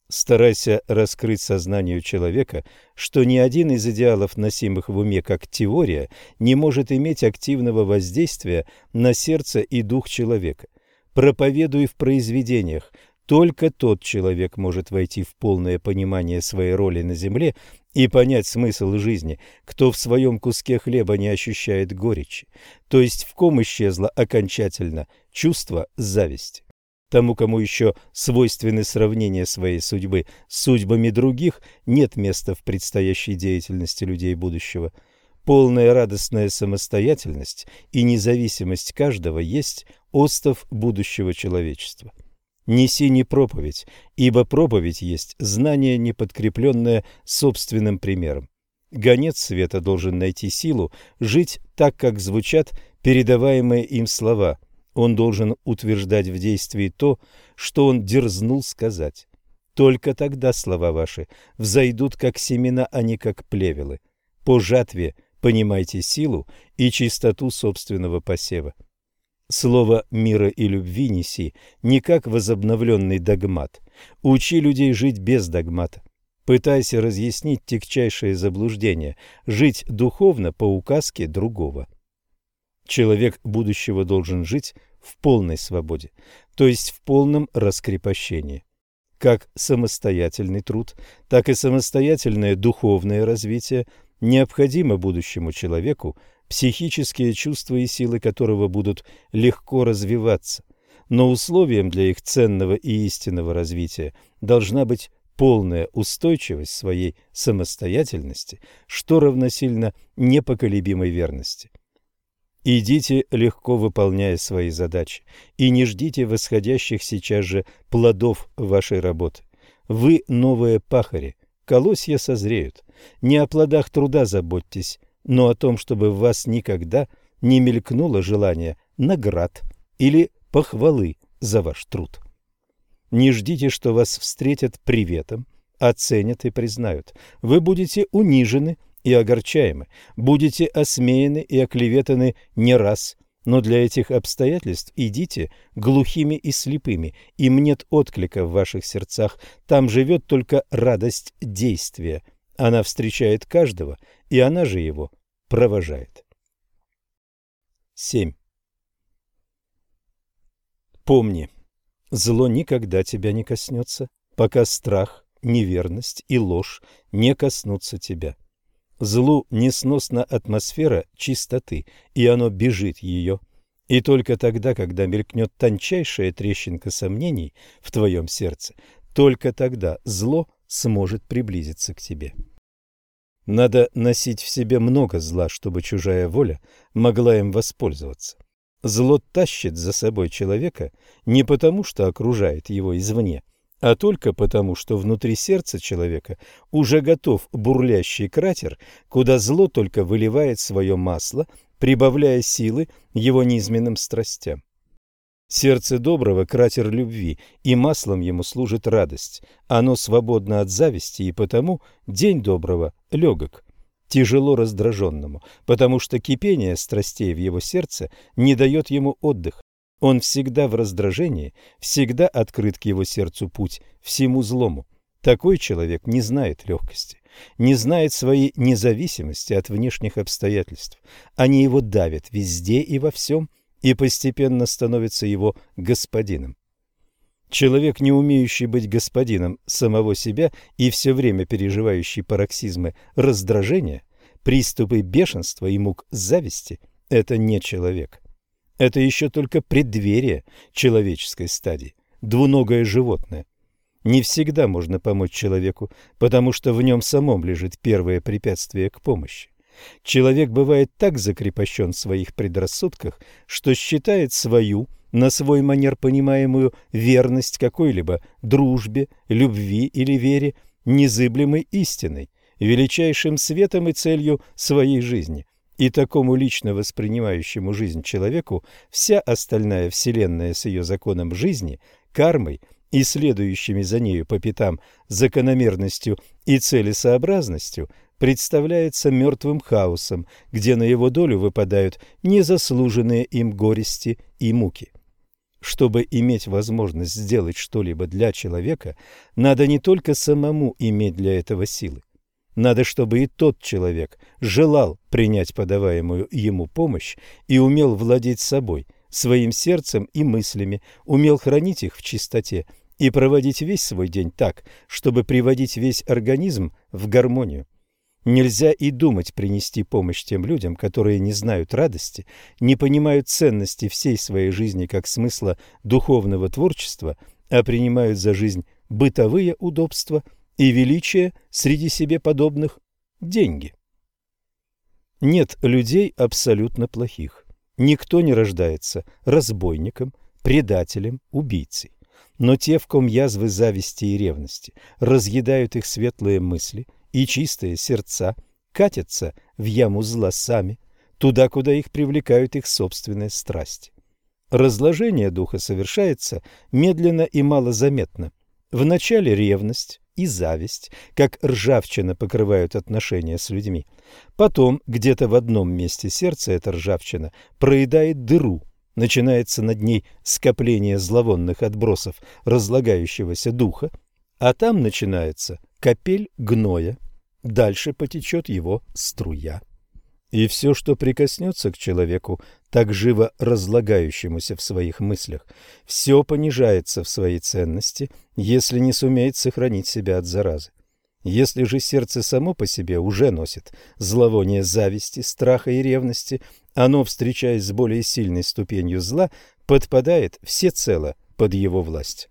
Старайся раскрыть сознанию человека, что ни один из идеалов, носимых в уме как теория, не может иметь активного воздействия на сердце и дух человека. Проповедуй в произведениях. Только тот человек может войти в полное понимание своей роли на земле и понять смысл жизни, кто в своем куске хлеба не ощущает горечи, то есть в ком исчезло окончательно чувство зависти. Тому, кому еще свойственны сравнения своей судьбы с судьбами других, нет места в предстоящей деятельности людей будущего. Полная радостная самостоятельность и независимость каждого есть остов будущего человечества. Неси не проповедь, ибо проповедь есть знание, не подкрепленное собственным примером. Гонец света должен найти силу жить так, как звучат передаваемые им слова, он должен утверждать в действии то, что он дерзнул сказать. Только тогда слова ваши взойдут как семена, а не как плевелы. По жатве понимайте силу и чистоту собственного посева. Слово мира и любви неси не как возобновленный догмат. Учи людей жить без догмата. Пытайся разъяснить тягчайшее заблуждение, жить духовно по указке другого. Человек будущего должен жить в полной свободе, то есть в полном раскрепощении. Как самостоятельный труд, так и самостоятельное духовное развитие необходимо будущему человеку, психические чувства и силы которого будут легко развиваться, но условием для их ценного и истинного развития должна быть полная устойчивость своей самостоятельности, что равносильно непоколебимой верности. Идите, легко выполняя свои задачи, и не ждите восходящих сейчас же плодов вашей работы. Вы новые пахари, колосья созреют. Не о плодах труда заботьтесь, но о том, чтобы в вас никогда не мелькнуло желание наград или похвалы за ваш труд. Не ждите, что вас встретят приветом, оценят и признают. Вы будете унижены и огорчаемы, будете осмеяны и оклеветаны не раз, но для этих обстоятельств идите глухими и слепыми, им нет отклика в ваших сердцах, там живет только радость действия. Она встречает каждого, и она же его провожает. 7. Помни, Зло никогда тебя не коснется, пока страх, неверность и ложь не коснутся тебя. Злу несносна атмосфера чистоты, и оно бежит ее. И только тогда, когда мелькнет тончайшая трещинка сомнений в твоем сердце, только тогда зло сможет приблизиться к тебе. Надо носить в себе много зла, чтобы чужая воля могла им воспользоваться. Зло тащит за собой человека не потому, что окружает его извне, а только потому, что внутри сердца человека уже готов бурлящий кратер, куда зло только выливает свое масло, прибавляя силы его низменным страстям. Сердце доброго – кратер любви, и маслом ему служит радость. Оно свободно от зависти, и потому день доброго легок тяжело раздраженному, потому что кипение страстей в его сердце не дает ему отдыха. Он всегда в раздражении, всегда открыт к его сердцу путь всему злому. Такой человек не знает легкости, не знает своей независимости от внешних обстоятельств. Они его давят везде и во всем, и постепенно становятся его господином. Человек, не умеющий быть господином самого себя и все время переживающий пароксизмы раздражения, приступы бешенства и мук зависти – это не человек. Это еще только преддверие человеческой стадии, двуногое животное. Не всегда можно помочь человеку, потому что в нем самом лежит первое препятствие к помощи. Человек бывает так закрепощен в своих предрассудках, что считает свою – на свой манер понимаемую верность какой-либо дружбе, любви или вере незыблемой истиной, величайшим светом и целью своей жизни. И такому лично воспринимающему жизнь человеку вся остальная вселенная с ее законом жизни, кармой и следующими за нею по пятам закономерностью и целесообразностью представляется мертвым хаосом, где на его долю выпадают незаслуженные им горести и муки. Чтобы иметь возможность сделать что-либо для человека, надо не только самому иметь для этого силы. Надо, чтобы и тот человек желал принять подаваемую ему помощь и умел владеть собой, своим сердцем и мыслями, умел хранить их в чистоте и проводить весь свой день так, чтобы приводить весь организм в гармонию. Нельзя и думать принести помощь тем людям, которые не знают радости, не понимают ценности всей своей жизни как смысла духовного творчества, а принимают за жизнь бытовые удобства и величие среди себе подобных – деньги. Нет людей абсолютно плохих. Никто не рождается разбойником, предателем, убийцей. Но те, в ком язвы зависти и ревности разъедают их светлые мысли – и чистые сердца катятся в яму зла сами, туда, куда их привлекают их собственные страсти. Разложение духа совершается медленно и малозаметно. Вначале ревность и зависть, как ржавчина, покрывают отношения с людьми. Потом где-то в одном месте сердца эта ржавчина проедает дыру, начинается над ней скопление зловонных отбросов разлагающегося духа, а там начинается капель гноя, дальше потечет его струя. И все, что прикоснется к человеку, так живо разлагающемуся в своих мыслях, все понижается в своей ценности, если не сумеет сохранить себя от заразы. Если же сердце само по себе уже носит зловоние зависти, страха и ревности, оно, встречаясь с более сильной ступенью зла, подпадает всецело под его власть.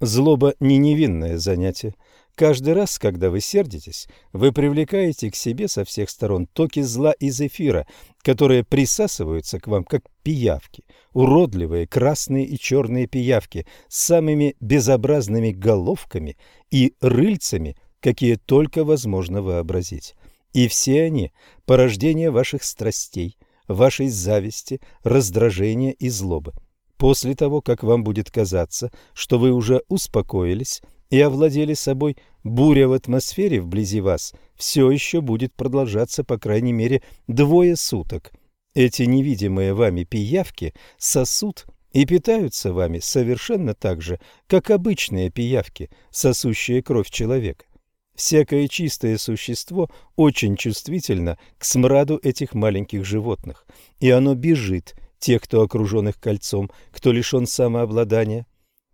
Злоба не невинное занятие. Каждый раз, когда вы сердитесь, вы привлекаете к себе со всех сторон токи зла из эфира, которые присасываются к вам как пиявки, уродливые красные и черные пиявки с самыми безобразными головками и рыльцами, какие только возможно вообразить. И все они – порождение ваших страстей, вашей зависти, раздражения и злобы. После того, как вам будет казаться, что вы уже успокоились и овладели собой, буря в атмосфере вблизи вас все еще будет продолжаться по крайней мере двое суток. Эти невидимые вами пиявки сосут и питаются вами совершенно так же, как обычные пиявки, сосущие кровь человека. Всякое чистое существо очень чувствительно к смраду этих маленьких животных, и оно бежит тех, кто окружен их кольцом, кто лишен самообладания,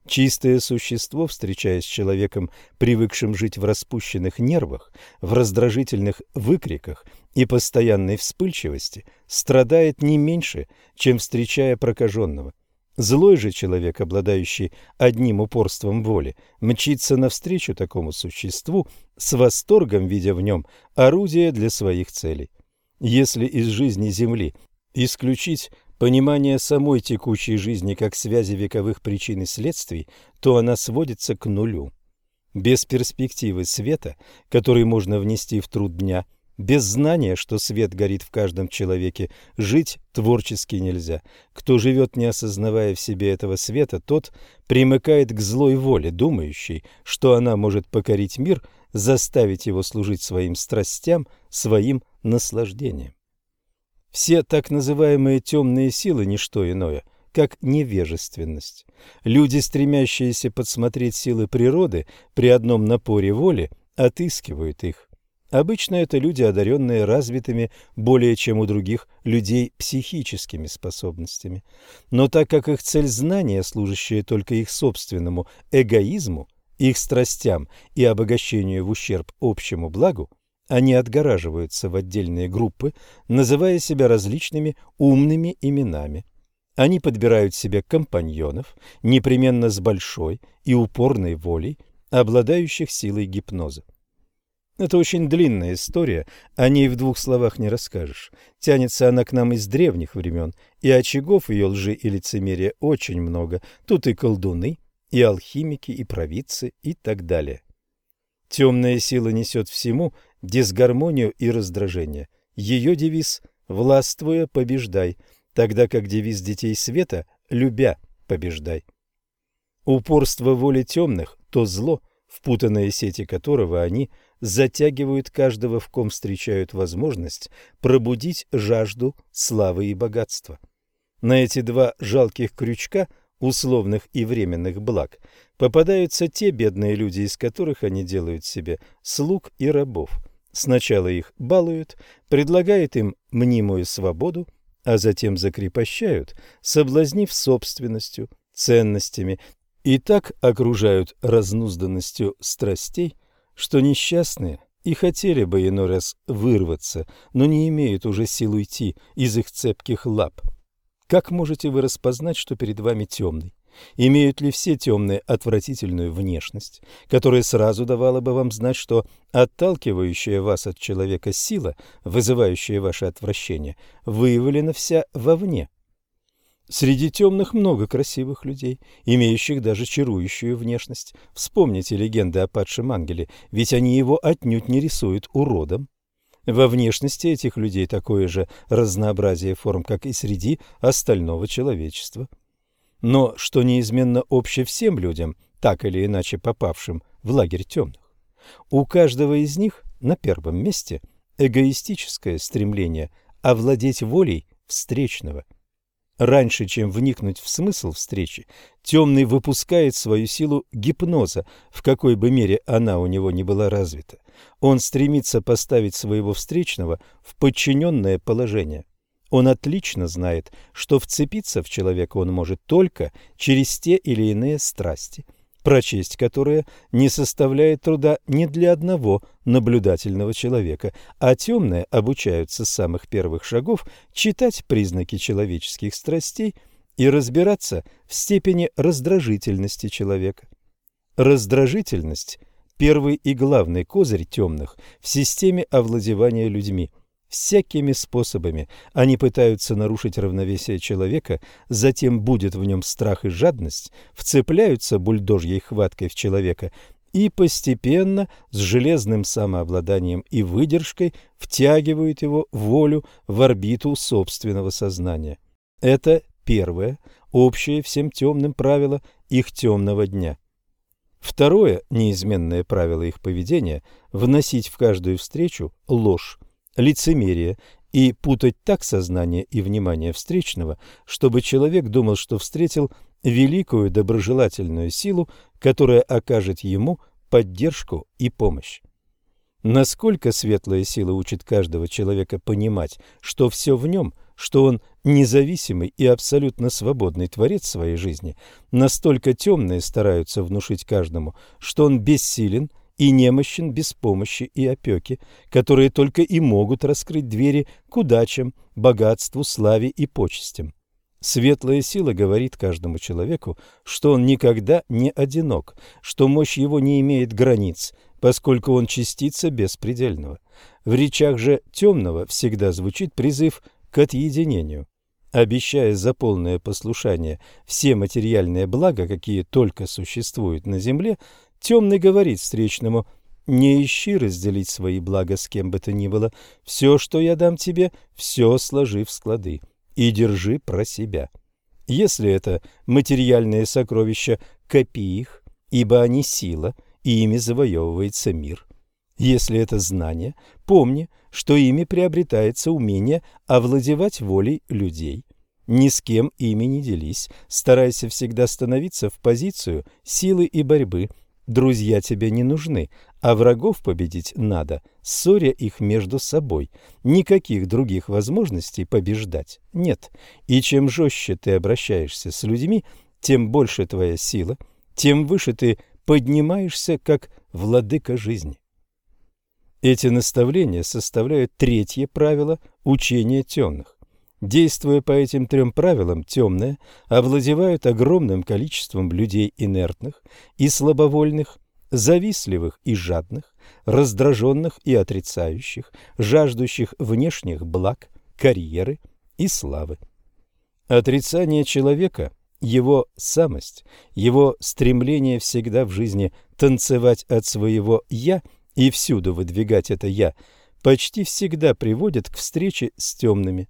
Чистое существо, встречаясь с человеком, привыкшим жить в распущенных нервах, в раздражительных выкриках и постоянной вспыльчивости, страдает не меньше, чем встречая прокаженного. Злой же человек, обладающий одним упорством воли, мчится навстречу такому существу с восторгом, видя в нем орудие для своих целей. Если из жизни Земли исключить понимание самой текущей жизни как связи вековых причин и следствий, то она сводится к нулю. Без перспективы света, который можно внести в труд дня, без знания, что свет горит в каждом человеке, жить творчески нельзя. Кто живет, не осознавая в себе этого света, тот примыкает к злой воле, думающей, что она может покорить мир, заставить его служить своим страстям, своим наслаждением. Все так называемые темные силы – не что иное, как невежественность. Люди, стремящиеся подсмотреть силы природы при одном напоре воли, отыскивают их. Обычно это люди, одаренные развитыми более чем у других людей психическими способностями. Но так как их цель знания, служащая только их собственному эгоизму, их страстям и обогащению в ущерб общему благу, они отгораживаются в отдельные группы, называя себя различными умными именами. Они подбирают себе компаньонов, непременно с большой и упорной волей, обладающих силой гипноза. Это очень длинная история, о ней в двух словах не расскажешь. Тянется она к нам из древних времен, и очагов ее лжи и лицемерия очень много. Тут и колдуны, и алхимики, и провидцы, и так далее. Темная сила несет всему дисгармонию и раздражение. Ее девиз «Властвуя, побеждай», тогда как девиз детей света «Любя, побеждай». Упорство воли темных – то зло, впутанные сети которого они затягивают каждого, в ком встречают возможность пробудить жажду славы и богатства. На эти два жалких крючка условных и временных благ попадаются те бедные люди, из которых они делают себе слуг и рабов. Сначала их балуют, предлагают им мнимую свободу, а затем закрепощают, соблазнив собственностью, ценностями, и так окружают разнузданностью страстей, что несчастные и хотели бы иной раз вырваться, но не имеют уже сил уйти из их цепких лап. Как можете вы распознать, что перед вами темный? Имеют ли все темные отвратительную внешность, которая сразу давала бы вам знать, что отталкивающая вас от человека сила, вызывающая ваше отвращение, выявлена вся вовне? Среди темных много красивых людей, имеющих даже чарующую внешность. Вспомните легенды о падшем ангеле, ведь они его отнюдь не рисуют уродом. Во внешности этих людей такое же разнообразие форм, как и среди остального человечества но что неизменно обще всем людям, так или иначе попавшим в лагерь темных. У каждого из них на первом месте эгоистическое стремление овладеть волей встречного. Раньше, чем вникнуть в смысл встречи, темный выпускает свою силу гипноза, в какой бы мере она у него не была развита. Он стремится поставить своего встречного в подчиненное положение. Он отлично знает, что вцепиться в человека он может только через те или иные страсти – прочесть которые не составляет труда ни для одного наблюдательного человека, а темные обучаются с самых первых шагов читать признаки человеческих страстей и разбираться в степени раздражительности человека. Раздражительность – первый и главный козырь темных в системе овладевания людьми – Всякими способами они пытаются нарушить равновесие человека, затем будет в нем страх и жадность, вцепляются бульдожьей хваткой в человека и постепенно с железным самообладанием и выдержкой втягивают его волю в орбиту собственного сознания. Это первое, общее всем темным правило их темного дня. Второе неизменное правило их поведения – вносить в каждую встречу ложь лицемерие и путать так сознание и внимание встречного, чтобы человек думал, что встретил великую доброжелательную силу, которая окажет ему поддержку и помощь. Насколько светлая сила учит каждого человека понимать, что все в нем, что он независимый и абсолютно свободный творец своей жизни, настолько темные стараются внушить каждому, что он бессилен и немощен без помощи и опеки, которые только и могут раскрыть двери к удачам, богатству, славе и почестям. Светлая сила говорит каждому человеку, что он никогда не одинок, что мощь его не имеет границ, поскольку он частица беспредельного. В речах же темного всегда звучит призыв к отъединению. Обещая за полное послушание все материальные блага, какие только существуют на земле, Темный говорит встречному, «Не ищи разделить свои блага с кем бы то ни было. Все, что я дам тебе, все сложи в склады и держи про себя. Если это материальные сокровища, копи их, ибо они сила, и ими завоевывается мир. Если это знание, помни, что ими приобретается умение овладевать волей людей. Ни с кем ими не делись, старайся всегда становиться в позицию силы и борьбы – Друзья тебе не нужны, а врагов победить надо, ссоря их между собой. Никаких других возможностей побеждать нет. И чем жестче ты обращаешься с людьми, тем больше твоя сила, тем выше ты поднимаешься как владыка жизни. Эти наставления составляют третье правило учения темных. Действуя по этим трем правилам, темные овладевают огромным количеством людей инертных и слабовольных, завистливых и жадных, раздраженных и отрицающих, жаждущих внешних благ, карьеры и славы. Отрицание человека, его самость, его стремление всегда в жизни танцевать от своего «я» и всюду выдвигать это «я», почти всегда приводит к встрече с темными.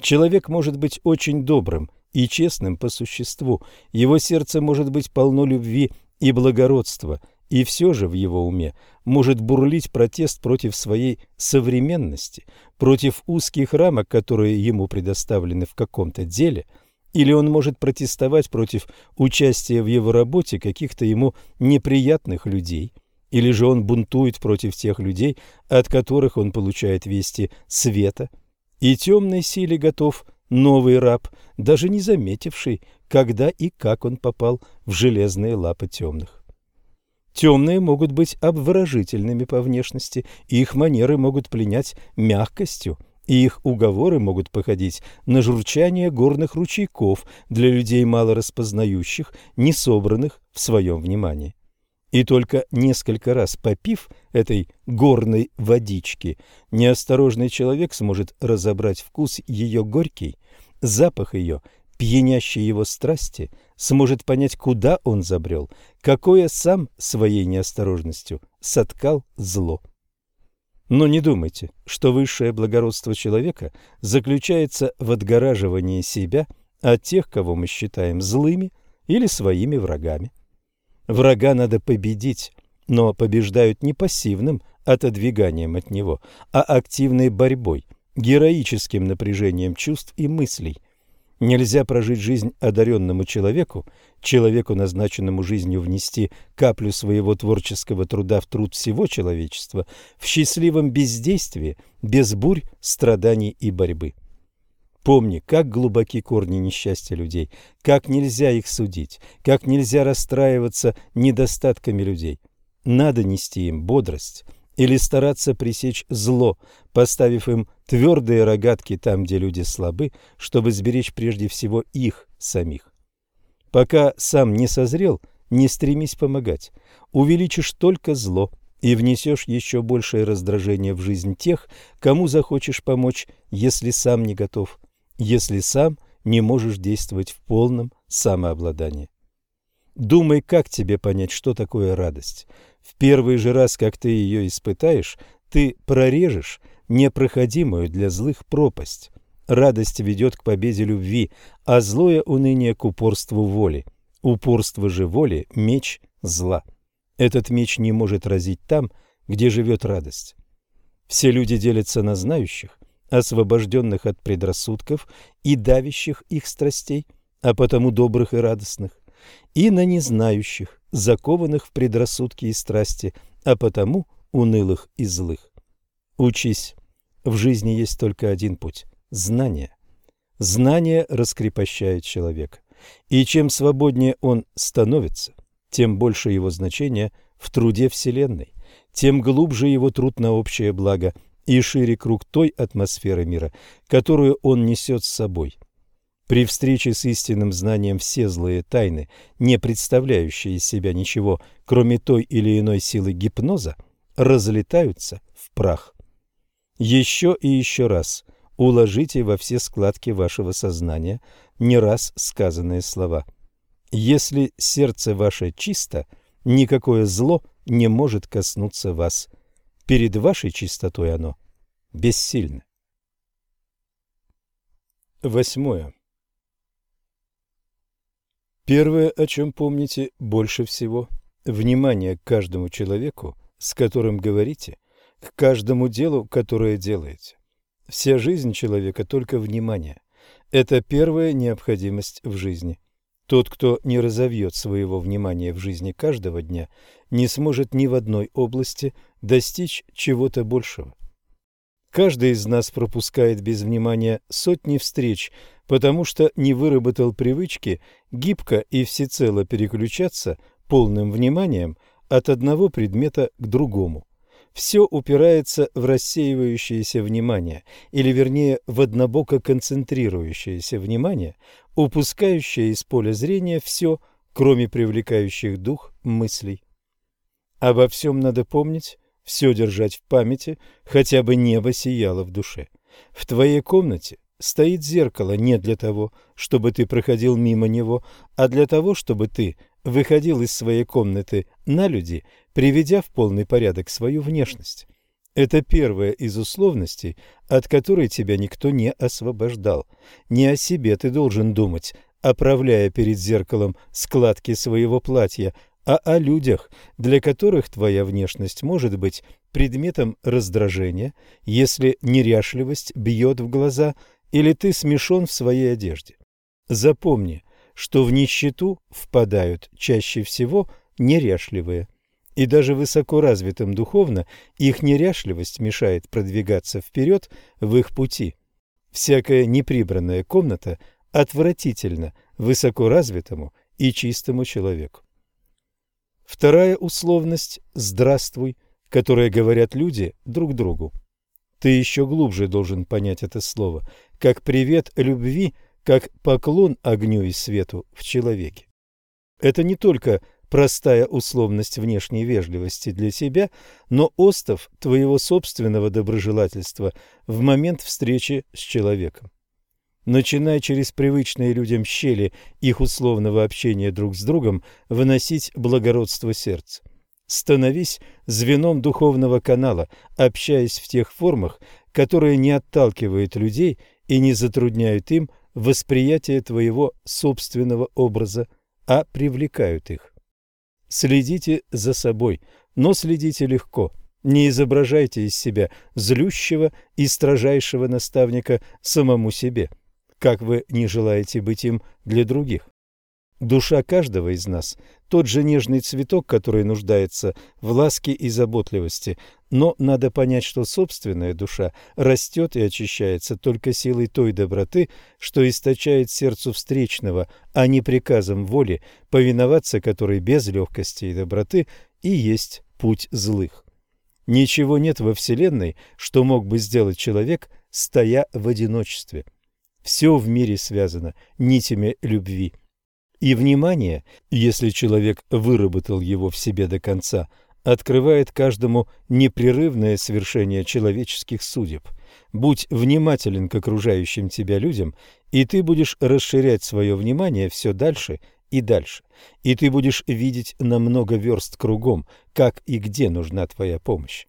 Человек может быть очень добрым и честным по существу, его сердце может быть полно любви и благородства, и все же в его уме может бурлить протест против своей современности, против узких рамок, которые ему предоставлены в каком-то деле, или он может протестовать против участия в его работе каких-то ему неприятных людей, или же он бунтует против тех людей, от которых он получает вести света – и темной силе готов новый раб, даже не заметивший, когда и как он попал в железные лапы темных. Темные могут быть обворожительными по внешности, и их манеры могут пленять мягкостью, и их уговоры могут походить на журчание горных ручейков для людей мало распознающих, не собранных в своем внимании. И только несколько раз попив этой горной водички, неосторожный человек сможет разобрать вкус ее горький, запах ее, пьянящий его страсти, сможет понять, куда он забрел, какое сам своей неосторожностью соткал зло. Но не думайте, что высшее благородство человека заключается в отгораживании себя от тех, кого мы считаем злыми или своими врагами. Врага надо победить, но побеждают не пассивным отодвиганием от него, а активной борьбой, героическим напряжением чувств и мыслей. Нельзя прожить жизнь одаренному человеку, человеку, назначенному жизнью внести каплю своего творческого труда в труд всего человечества, в счастливом бездействии, без бурь, страданий и борьбы. Помни, как глубоки корни несчастья людей, как нельзя их судить, как нельзя расстраиваться недостатками людей. Надо нести им бодрость или стараться пресечь зло, поставив им твердые рогатки там, где люди слабы, чтобы сберечь прежде всего их самих. Пока сам не созрел, не стремись помогать. Увеличишь только зло и внесешь еще большее раздражение в жизнь тех, кому захочешь помочь, если сам не готов если сам не можешь действовать в полном самообладании. Думай, как тебе понять, что такое радость. В первый же раз, как ты ее испытаешь, ты прорежешь непроходимую для злых пропасть. Радость ведет к победе любви, а злое уныние к упорству воли. Упорство же воли – меч зла. Этот меч не может разить там, где живет радость. Все люди делятся на знающих освобожденных от предрассудков и давящих их страстей, а потому добрых и радостных, и на незнающих, закованных в предрассудки и страсти, а потому унылых и злых. Учись. В жизни есть только один путь – знание. Знание раскрепощает человека. И чем свободнее он становится, тем больше его значение в труде Вселенной, тем глубже его труд на общее благо – и шире круг той атмосферы мира, которую он несет с собой. При встрече с истинным знанием все злые тайны, не представляющие из себя ничего, кроме той или иной силы гипноза, разлетаются в прах. Еще и еще раз уложите во все складки вашего сознания не раз сказанные слова. Если сердце ваше чисто, никакое зло не может коснуться вас – Перед вашей чистотой оно бессильно. Восьмое. Первое, о чем помните больше всего – внимание к каждому человеку, с которым говорите, к каждому делу, которое делаете. Вся жизнь человека – только внимание. Это первая необходимость в жизни. Тот, кто не разовьет своего внимания в жизни каждого дня, не сможет ни в одной области достичь чего-то большего. Каждый из нас пропускает без внимания сотни встреч, потому что не выработал привычки гибко и всецело переключаться полным вниманием от одного предмета к другому все упирается в рассеивающееся внимание, или вернее в однобоко концентрирующееся внимание, упускающее из поля зрения все, кроме привлекающих дух мыслей. Обо всем надо помнить, все держать в памяти, хотя бы небо сияло в душе. В твоей комнате стоит зеркало не для того, чтобы ты проходил мимо него, а для того, чтобы ты выходил из своей комнаты на люди, приведя в полный порядок свою внешность. Это первая из условностей, от которой тебя никто не освобождал. Не о себе ты должен думать, оправляя перед зеркалом складки своего платья, а о людях, для которых твоя внешность может быть предметом раздражения, если неряшливость бьет в глаза или ты смешон в своей одежде. Запомни, что в нищету впадают чаще всего неряшливые. И даже высоко развитым духовно их неряшливость мешает продвигаться вперед в их пути. Всякая неприбранная комната отвратительна высоко развитому и чистому человеку. Вторая условность «здравствуй», которая говорят люди друг другу. Ты еще глубже должен понять это слово, как привет любви – как поклон огню и свету в человеке. Это не только простая условность внешней вежливости для себя, но остов твоего собственного доброжелательства в момент встречи с человеком. Начиная через привычные людям щели их условного общения друг с другом выносить благородство сердца. Становись звеном духовного канала, общаясь в тех формах, которые не отталкивают людей и не затрудняют им восприятие твоего собственного образа, а привлекают их. Следите за собой, но следите легко. Не изображайте из себя злющего и строжайшего наставника самому себе. Как вы не желаете быть им для других. Душа каждого из нас – тот же нежный цветок, который нуждается в ласке и заботливости, но надо понять, что собственная душа растет и очищается только силой той доброты, что источает сердцу встречного, а не приказом воли, повиноваться которой без легкости и доброты и есть путь злых. Ничего нет во Вселенной, что мог бы сделать человек, стоя в одиночестве. Все в мире связано нитями любви. И внимание, если человек выработал его в себе до конца, открывает каждому непрерывное свершение человеческих судеб. Будь внимателен к окружающим тебя людям, и ты будешь расширять свое внимание все дальше и дальше, и ты будешь видеть на много верст кругом, как и где нужна твоя помощь.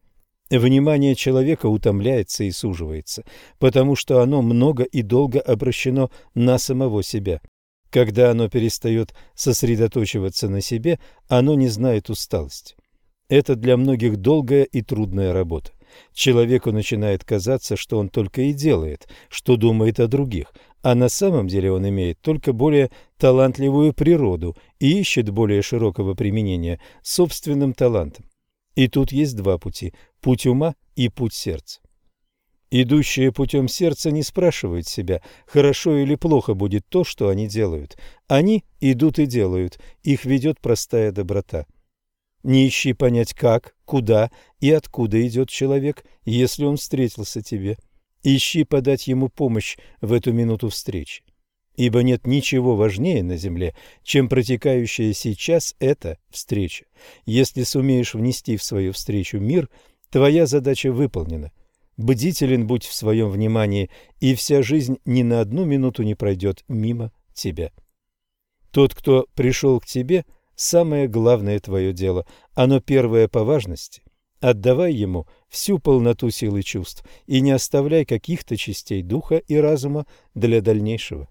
Внимание человека утомляется и суживается, потому что оно много и долго обращено на самого себя. Когда оно перестает сосредоточиваться на себе, оно не знает усталости. Это для многих долгая и трудная работа. Человеку начинает казаться, что он только и делает, что думает о других, а на самом деле он имеет только более талантливую природу и ищет более широкого применения собственным талантам. И тут есть два пути – путь ума и путь сердца. Идущие путем сердца не спрашивают себя, хорошо или плохо будет то, что они делают. Они идут и делают, их ведет простая доброта. Не ищи понять, как, куда и откуда идет человек, если он встретился тебе. Ищи подать ему помощь в эту минуту встречи. Ибо нет ничего важнее на земле, чем протекающая сейчас эта встреча. Если сумеешь внести в свою встречу мир, твоя задача выполнена – Бдителен будь в своем внимании, и вся жизнь ни на одну минуту не пройдет мимо тебя. Тот, кто пришел к тебе, самое главное твое дело, оно первое по важности. Отдавай ему всю полноту силы чувств и не оставляй каких-то частей духа и разума для дальнейшего.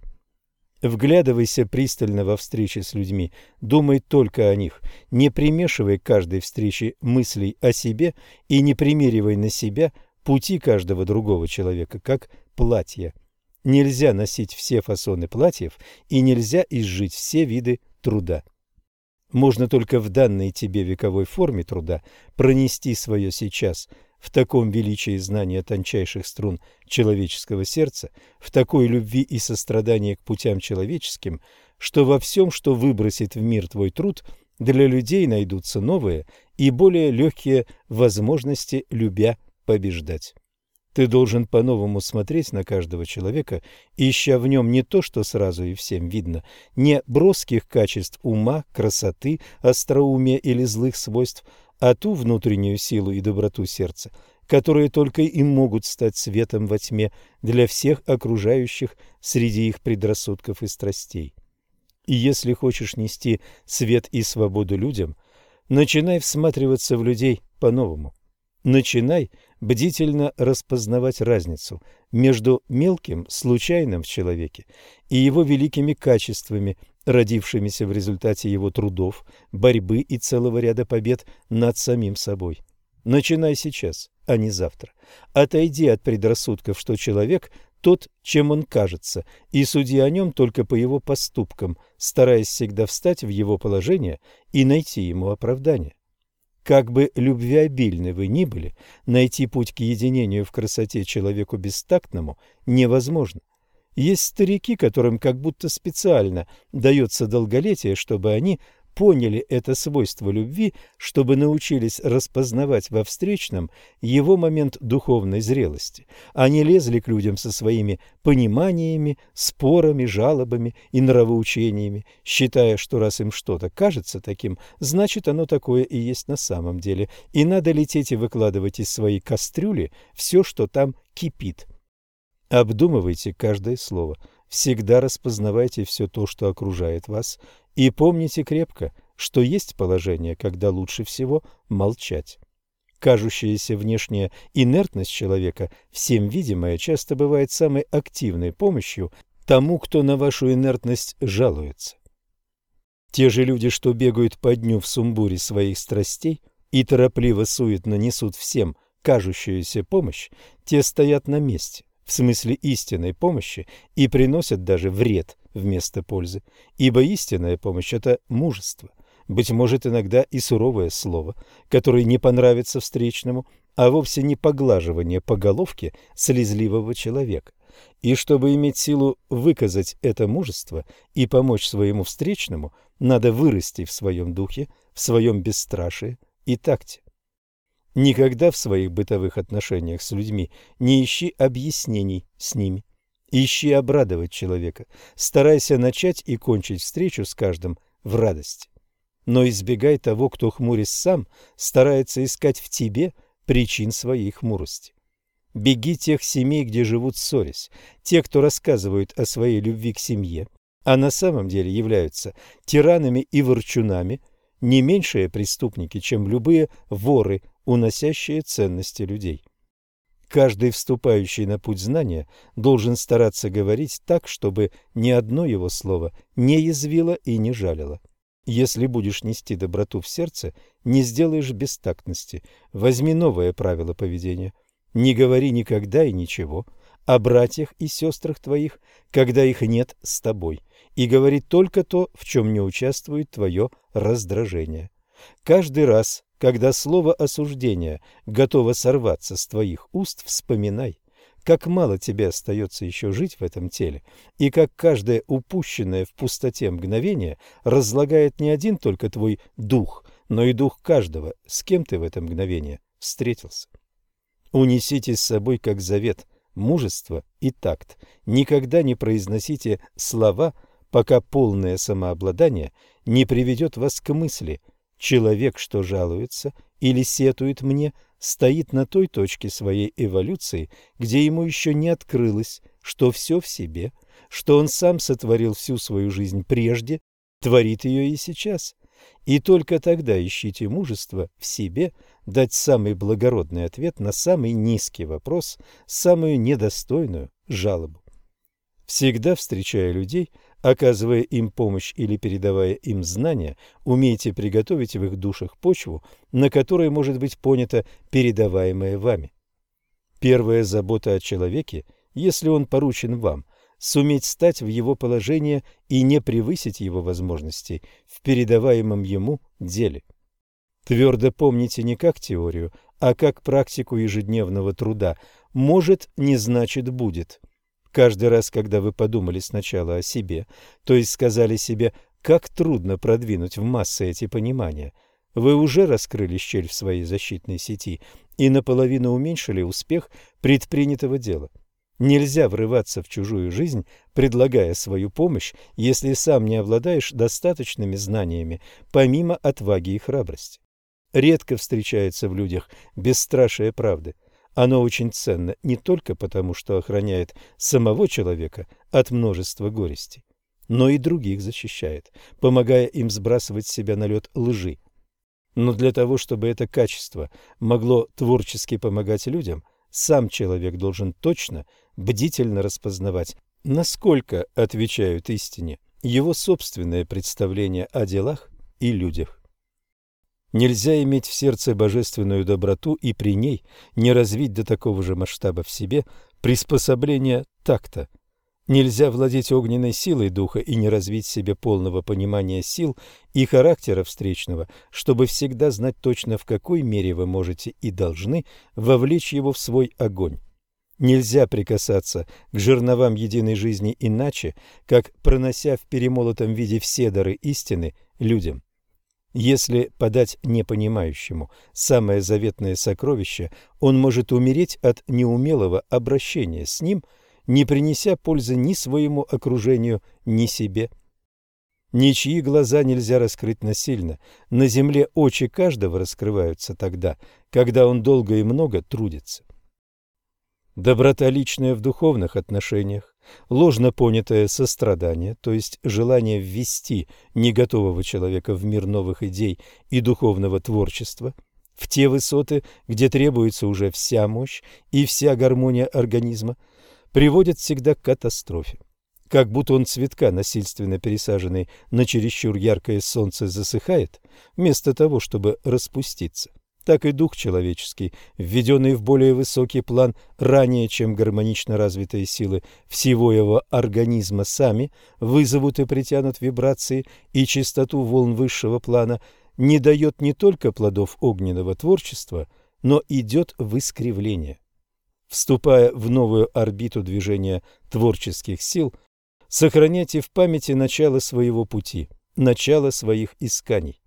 Вглядывайся пристально во встречи с людьми, думай только о них, не примешивай к каждой встрече мыслей о себе и не примеривай на себя пути каждого другого человека, как платья. Нельзя носить все фасоны платьев и нельзя изжить все виды труда. Можно только в данной тебе вековой форме труда пронести свое сейчас в таком величии знания тончайших струн человеческого сердца, в такой любви и сострадании к путям человеческим, что во всем, что выбросит в мир твой труд, для людей найдутся новые и более легкие возможности любя побеждать. Ты должен по-новому смотреть на каждого человека, ища в нем не то, что сразу и всем видно, не броских качеств ума, красоты, остроумия или злых свойств, а ту внутреннюю силу и доброту сердца, которые только и могут стать светом во тьме для всех окружающих среди их предрассудков и страстей. И если хочешь нести свет и свободу людям, начинай всматриваться в людей по-новому. Начинай бдительно распознавать разницу между мелким, случайным в человеке и его великими качествами, родившимися в результате его трудов, борьбы и целого ряда побед над самим собой. Начинай сейчас, а не завтра. Отойди от предрассудков, что человек тот, чем он кажется, и суди о нем только по его поступкам, стараясь всегда встать в его положение и найти ему оправдание. Как бы любвеобильны вы ни были, найти путь к единению в красоте человеку бестактному невозможно. Есть старики, которым как будто специально дается долголетие, чтобы они поняли это свойство любви, чтобы научились распознавать во встречном его момент духовной зрелости. Они лезли к людям со своими пониманиями, спорами, жалобами и нравоучениями, считая, что раз им что-то кажется таким, значит оно такое и есть на самом деле, и надо лететь и выкладывать из своей кастрюли все, что там кипит. Обдумывайте каждое слово, всегда распознавайте все то, что окружает вас, и помните крепко, что есть положение, когда лучше всего молчать. Кажущаяся внешняя инертность человека, всем видимая, часто бывает самой активной помощью тому, кто на вашу инертность жалуется. Те же люди, что бегают по дню в сумбуре своих страстей и торопливо суетно несут всем кажущуюся помощь, те стоят на месте, в смысле истинной помощи и приносят даже вред вместо пользы, ибо истинная помощь – это мужество, быть может, иногда и суровое слово, которое не понравится встречному, а вовсе не поглаживание по головке слезливого человека. И чтобы иметь силу выказать это мужество и помочь своему встречному, надо вырасти в своем духе, в своем бесстрашии и такте. Никогда в своих бытовых отношениях с людьми не ищи объяснений с ними. Ищи обрадовать человека, старайся начать и кончить встречу с каждым в радости. Но избегай того, кто, хмурясь сам, старается искать в тебе причин своей хмурости. Беги тех семей, где живут ссорясь, те, кто рассказывают о своей любви к семье, а на самом деле являются тиранами и ворчунами, не меньшие преступники, чем любые воры, уносящие ценности людей. Каждый вступающий на путь знания должен стараться говорить так, чтобы ни одно его слово не язвило и не жалило. Если будешь нести доброту в сердце, не сделаешь бестактности. Возьми новое правило поведения. Не говори никогда и ничего о братьях и сестрах твоих, когда их нет с тобой, и говори только то, в чем не участвует твое раздражение. Каждый раз, когда слово осуждения готово сорваться с твоих уст, вспоминай, как мало тебе остается еще жить в этом теле, и как каждое упущенное в пустоте мгновение разлагает не один только твой дух, но и дух каждого, с кем ты в это мгновение встретился. Унесите с собой как завет мужество и такт. Никогда не произносите слова, пока полное самообладание не приведет вас к мысли – Человек, что жалуется или сетует мне, стоит на той точке своей эволюции, где ему еще не открылось, что все в себе, что он сам сотворил всю свою жизнь прежде, творит ее и сейчас. И только тогда ищите мужество в себе дать самый благородный ответ на самый низкий вопрос, самую недостойную жалобу. Всегда встречая людей, Оказывая им помощь или передавая им знания, умейте приготовить в их душах почву, на которой может быть понято передаваемое вами. Первая забота о человеке, если он поручен вам, суметь стать в его положение и не превысить его возможностей в передаваемом ему деле. Твердо помните не как теорию, а как практику ежедневного труда. Может не значит будет. Каждый раз, когда вы подумали сначала о себе, то есть сказали себе, как трудно продвинуть в массы эти понимания, вы уже раскрыли щель в своей защитной сети и наполовину уменьшили успех предпринятого дела. Нельзя врываться в чужую жизнь, предлагая свою помощь, если сам не обладаешь достаточными знаниями, помимо отваги и храбрости. Редко встречается в людях бесстрашие правды – оно очень ценно не только потому, что охраняет самого человека от множества горестей, но и других защищает, помогая им сбрасывать с себя налет лжи. Но для того, чтобы это качество могло творчески помогать людям, сам человек должен точно, бдительно распознавать, насколько отвечают истине его собственное представление о делах и людях. Нельзя иметь в сердце божественную доброту и при ней не развить до такого же масштаба в себе приспособление такта. Нельзя владеть огненной силой духа и не развить в себе полного понимания сил и характера встречного, чтобы всегда знать точно, в какой мере вы можете и должны вовлечь его в свой огонь. Нельзя прикасаться к жерновам единой жизни иначе, как пронося в перемолотом виде все дары истины людям. Если подать непонимающему самое заветное сокровище, он может умереть от неумелого обращения с ним, не принеся пользы ни своему окружению, ни себе. Ничьи глаза нельзя раскрыть насильно. На земле очи каждого раскрываются тогда, когда он долго и много трудится. Доброта личная в духовных отношениях ложно понятое сострадание, то есть желание ввести неготового человека в мир новых идей и духовного творчества, в те высоты, где требуется уже вся мощь и вся гармония организма, приводит всегда к катастрофе. Как будто он цветка, насильственно пересаженный на чересчур яркое солнце, засыхает, вместо того, чтобы распуститься. Так и дух человеческий, введенный в более высокий план ранее, чем гармонично развитые силы всего его организма сами, вызовут и притянут вибрации и частоту волн высшего плана, не дает не только плодов огненного творчества, но идет в искривление. Вступая в новую орбиту движения творческих сил, сохраняйте в памяти начало своего пути, начало своих исканий.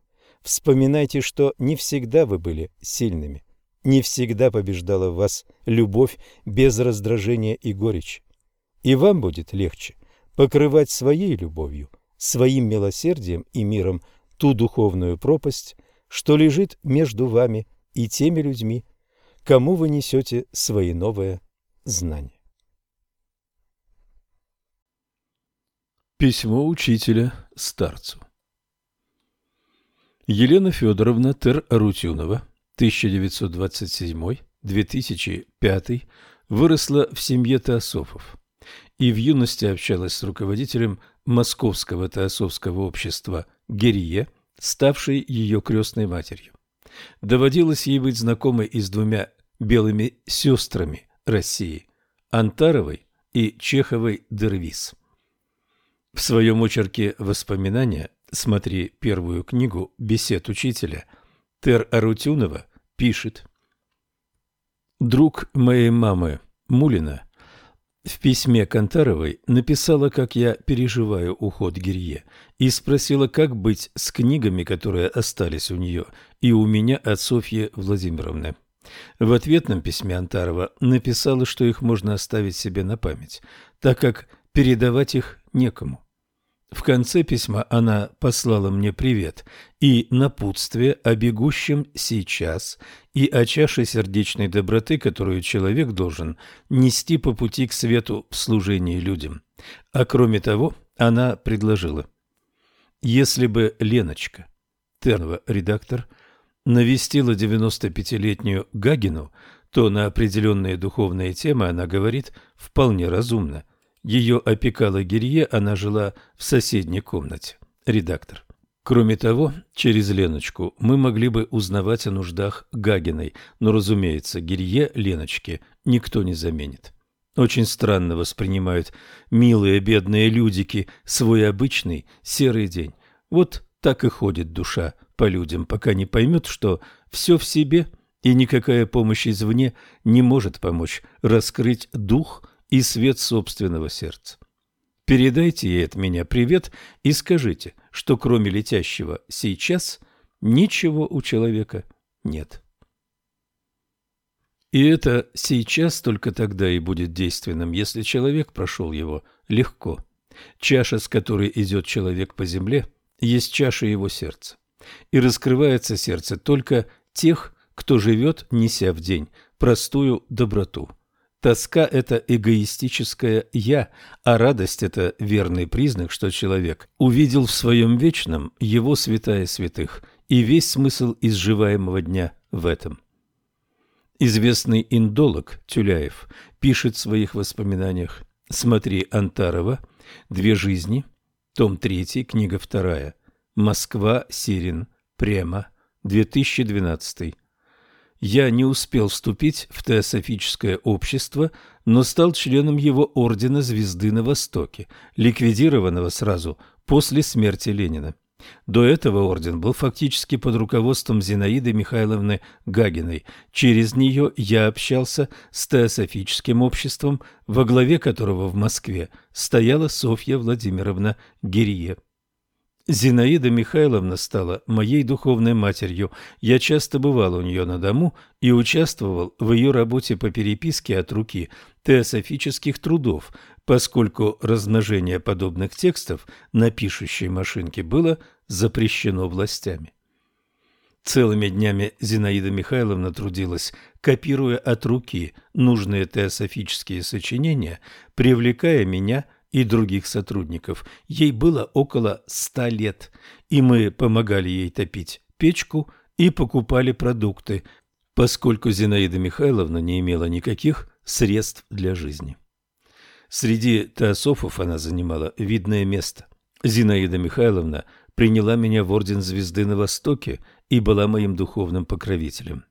Вспоминайте, что не всегда вы были сильными, не всегда побеждала в вас любовь без раздражения и горечи. И вам будет легче покрывать своей любовью, своим милосердием и миром ту духовную пропасть, что лежит между вами и теми людьми, кому вы несете свои новые знания. Письмо учителя старцу Елена Федоровна Тер-Арутюнова, 1927-2005, выросла в семье теософов и в юности общалась с руководителем Московского теософского общества Герие, ставшей ее крестной матерью. Доводилось ей быть знакомой и с двумя белыми сестрами России – Антаровой и Чеховой Дервис. В своем очерке «Воспоминания» Смотри первую книгу «Бесед учителя». Тер Арутюнова пишет. Друг моей мамы, Мулина, в письме Кантаровой написала, как я переживаю уход Гирье, и спросила, как быть с книгами, которые остались у нее и у меня от Софьи Владимировны. В ответном письме Антарова написала, что их можно оставить себе на память, так как передавать их некому. В конце письма она послала мне привет и напутствие о бегущем сейчас и о чаше сердечной доброты, которую человек должен нести по пути к свету в служении людям. А кроме того, она предложила. Если бы Леночка, Тернова редактор, навестила 95-летнюю Гагину, то на определенные духовные темы она говорит вполне разумно – ее опекала Гирье, она жила в соседней комнате. Редактор. Кроме того, через Леночку мы могли бы узнавать о нуждах Гагиной, но, разумеется, Гирье Леночке никто не заменит. Очень странно воспринимают милые бедные людики свой обычный серый день. Вот так и ходит душа по людям, пока не поймет, что все в себе и никакая помощь извне не может помочь раскрыть дух и свет собственного сердца. Передайте ей от меня привет и скажите, что кроме летящего сейчас ничего у человека нет. И это сейчас только тогда и будет действенным, если человек прошел его легко. Чаша, с которой идет человек по земле, есть чаша его сердца. И раскрывается сердце только тех, кто живет, неся в день простую доброту – Тоска – это эгоистическое «я», а радость – это верный признак, что человек увидел в своем вечном его святая святых, и весь смысл изживаемого дня в этом. Известный индолог Тюляев пишет в своих воспоминаниях «Смотри Антарова. Две жизни. Том 3, книга 2. Москва, Сирин. Према. 2012. Я не успел вступить в теософическое общество, но стал членом его ордена Звезды на Востоке, ликвидированного сразу после смерти Ленина. До этого орден был фактически под руководством Зинаиды Михайловны Гагиной. Через нее я общался с теософическим обществом, во главе которого в Москве стояла Софья Владимировна Гирье. Зинаида Михайловна стала моей духовной матерью. Я часто бывал у нее на дому и участвовал в ее работе по переписке от руки теософических трудов, поскольку размножение подобных текстов на пишущей машинке было запрещено властями. Целыми днями Зинаида Михайловна трудилась, копируя от руки нужные теософические сочинения, привлекая меня и других сотрудников. Ей было около ста лет, и мы помогали ей топить печку и покупали продукты, поскольку Зинаида Михайловна не имела никаких средств для жизни. Среди теософов она занимала видное место. Зинаида Михайловна приняла меня в Орден Звезды на Востоке и была моим духовным покровителем.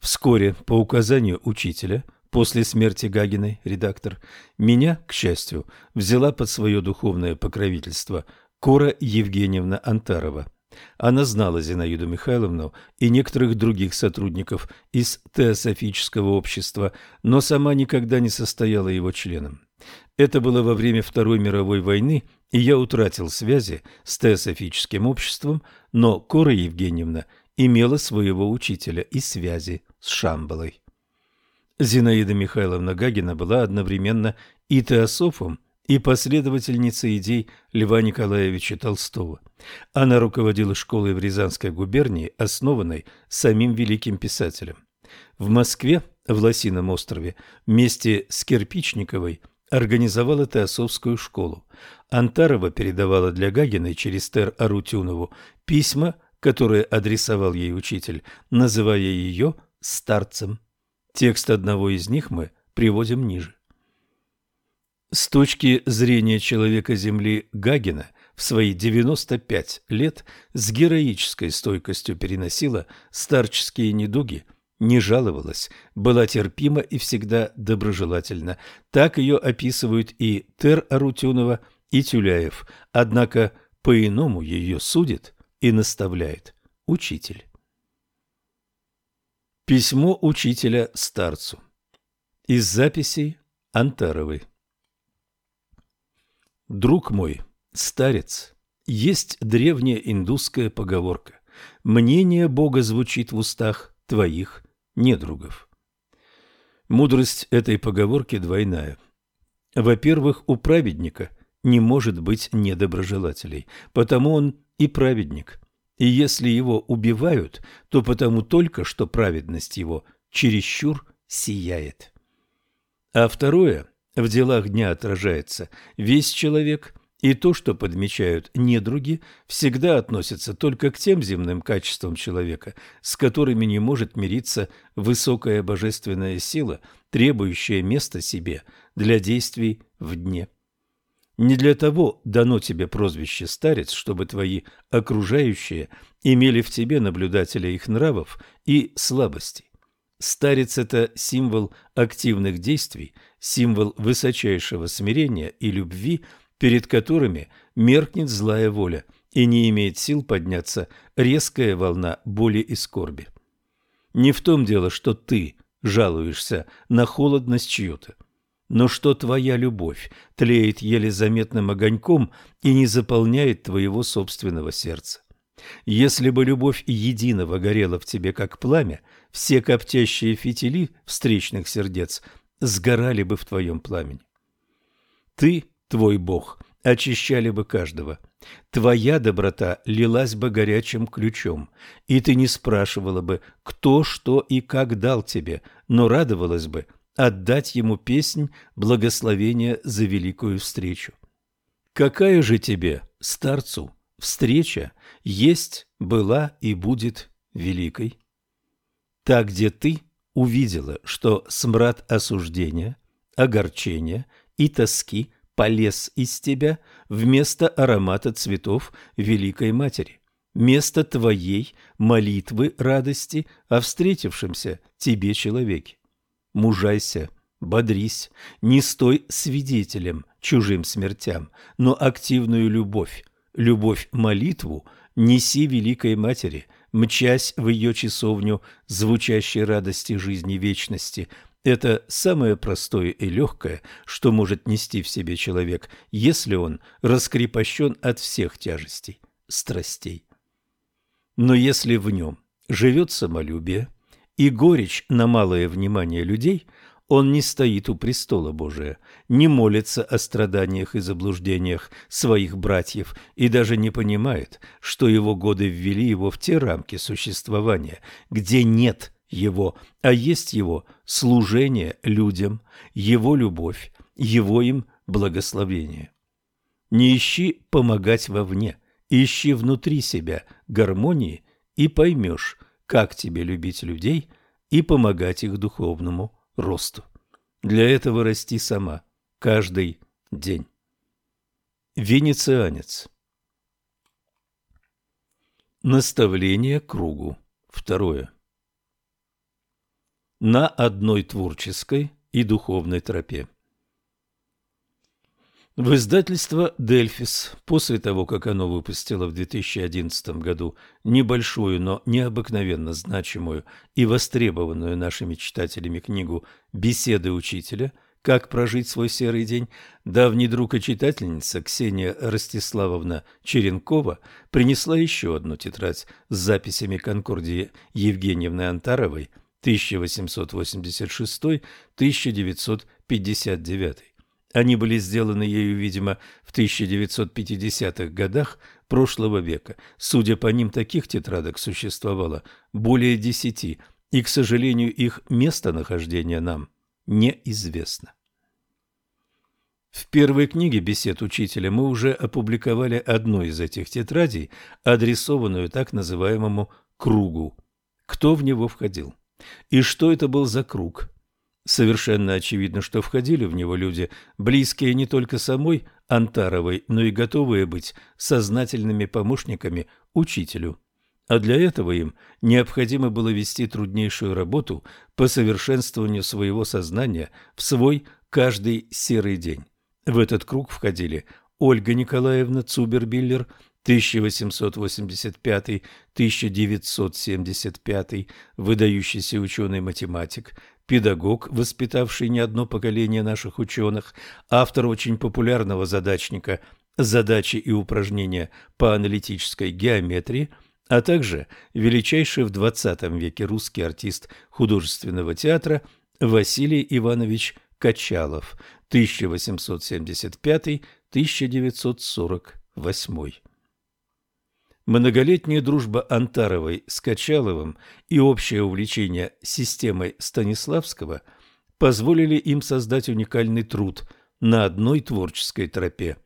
Вскоре, по указанию учителя, после смерти Гагиной, редактор, меня, к счастью, взяла под свое духовное покровительство Кора Евгеньевна Антарова. Она знала Зинаиду Михайловну и некоторых других сотрудников из Теософического общества, но сама никогда не состояла его членом. Это было во время Второй мировой войны, и я утратил связи с Теософическим обществом, но Кора Евгеньевна имела своего учителя и связи с Шамбалой. Зинаида Михайловна Гагина была одновременно и теософом, и последовательницей идей Льва Николаевича Толстого. Она руководила школой в Рязанской губернии, основанной самим великим писателем. В Москве, в Лосином острове, вместе с Кирпичниковой организовала теософскую школу. Антарова передавала для Гагиной через Тер Арутюнову письма, которые адресовал ей учитель, называя ее «старцем». Текст одного из них мы приводим ниже. С точки зрения человека Земли Гагина в свои 95 лет с героической стойкостью переносила старческие недуги, не жаловалась, была терпима и всегда доброжелательна. Так ее описывают и Тер Арутюнова, и Тюляев, однако по-иному ее судит и наставляет учитель. Письмо учителя старцу. Из записей Антаровой. Друг мой, старец, есть древняя индусская поговорка. Мнение Бога звучит в устах твоих недругов. Мудрость этой поговорки двойная. Во-первых, у праведника не может быть недоброжелателей, потому он и праведник. И если его убивают, то потому только, что праведность его чересчур сияет. А второе – в делах дня отражается весь человек, и то, что подмечают недруги, всегда относится только к тем земным качествам человека, с которыми не может мириться высокая божественная сила, требующая места себе для действий в дне. Не для того дано тебе прозвище «старец», чтобы твои окружающие имели в тебе наблюдателя их нравов и слабостей. Старец – это символ активных действий, символ высочайшего смирения и любви, перед которыми меркнет злая воля и не имеет сил подняться резкая волна боли и скорби. Не в том дело, что ты жалуешься на холодность чью-то, но что твоя любовь тлеет еле заметным огоньком и не заполняет твоего собственного сердца. Если бы любовь единого горела в тебе, как пламя, все коптящие фитили встречных сердец сгорали бы в твоем пламени. Ты, твой Бог, очищали бы каждого. Твоя доброта лилась бы горячим ключом, и ты не спрашивала бы, кто, что и как дал тебе, но радовалась бы отдать ему песнь благословения за великую встречу. Какая же тебе, старцу, встреча есть, была и будет великой. Та, где ты увидела, что смрад осуждения, огорчения и тоски полез из тебя вместо аромата цветов Великой Матери, вместо твоей молитвы радости о встретившемся тебе человеке. Мужайся, бодрись, не стой свидетелем чужим смертям, но активную любовь, любовь-молитву неси Великой Матери, мчась в ее часовню звучащей радости жизни вечности. Это самое простое и легкое, что может нести в себе человек, если он раскрепощен от всех тяжестей, страстей. Но если в нем живет самолюбие и горечь на малое внимание людей – он не стоит у престола Божия, не молится о страданиях и заблуждениях своих братьев и даже не понимает, что его годы ввели его в те рамки существования, где нет его, а есть его служение людям, его любовь, его им благословение. Не ищи помогать вовне, ищи внутри себя гармонии и поймешь, как тебе любить людей и помогать их духовному росту. Для этого расти сама, каждый день. Венецианец Наставление кругу. Второе. На одной творческой и духовной тропе. В издательство «Дельфис» после того, как оно выпустило в 2011 году небольшую, но необыкновенно значимую и востребованную нашими читателями книгу «Беседы учителя. Как прожить свой серый день», давний друг и читательница Ксения Ростиславовна Черенкова принесла еще одну тетрадь с записями Конкордии Евгеньевны Антаровой 1886-1959. Они были сделаны ею, видимо, в 1950-х годах прошлого века. Судя по ним, таких тетрадок существовало более десяти, и, к сожалению, их местонахождение нам неизвестно. В первой книге «Бесед учителя» мы уже опубликовали одну из этих тетрадей, адресованную так называемому «кругу». Кто в него входил? И что это был за круг? Совершенно очевидно, что входили в него люди, близкие не только самой Антаровой, но и готовые быть сознательными помощниками учителю. А для этого им необходимо было вести труднейшую работу по совершенствованию своего сознания в свой каждый серый день. В этот круг входили Ольга Николаевна Цубербиллер, 1885-1975, выдающийся ученый-математик, педагог, воспитавший не одно поколение наших ученых, автор очень популярного задачника «Задачи и упражнения по аналитической геометрии», а также величайший в XX веке русский артист художественного театра Василий Иванович Качалов, 1875-1948. Многолетняя дружба Антаровой с Качаловым и общее увлечение системой Станиславского позволили им создать уникальный труд на одной творческой тропе.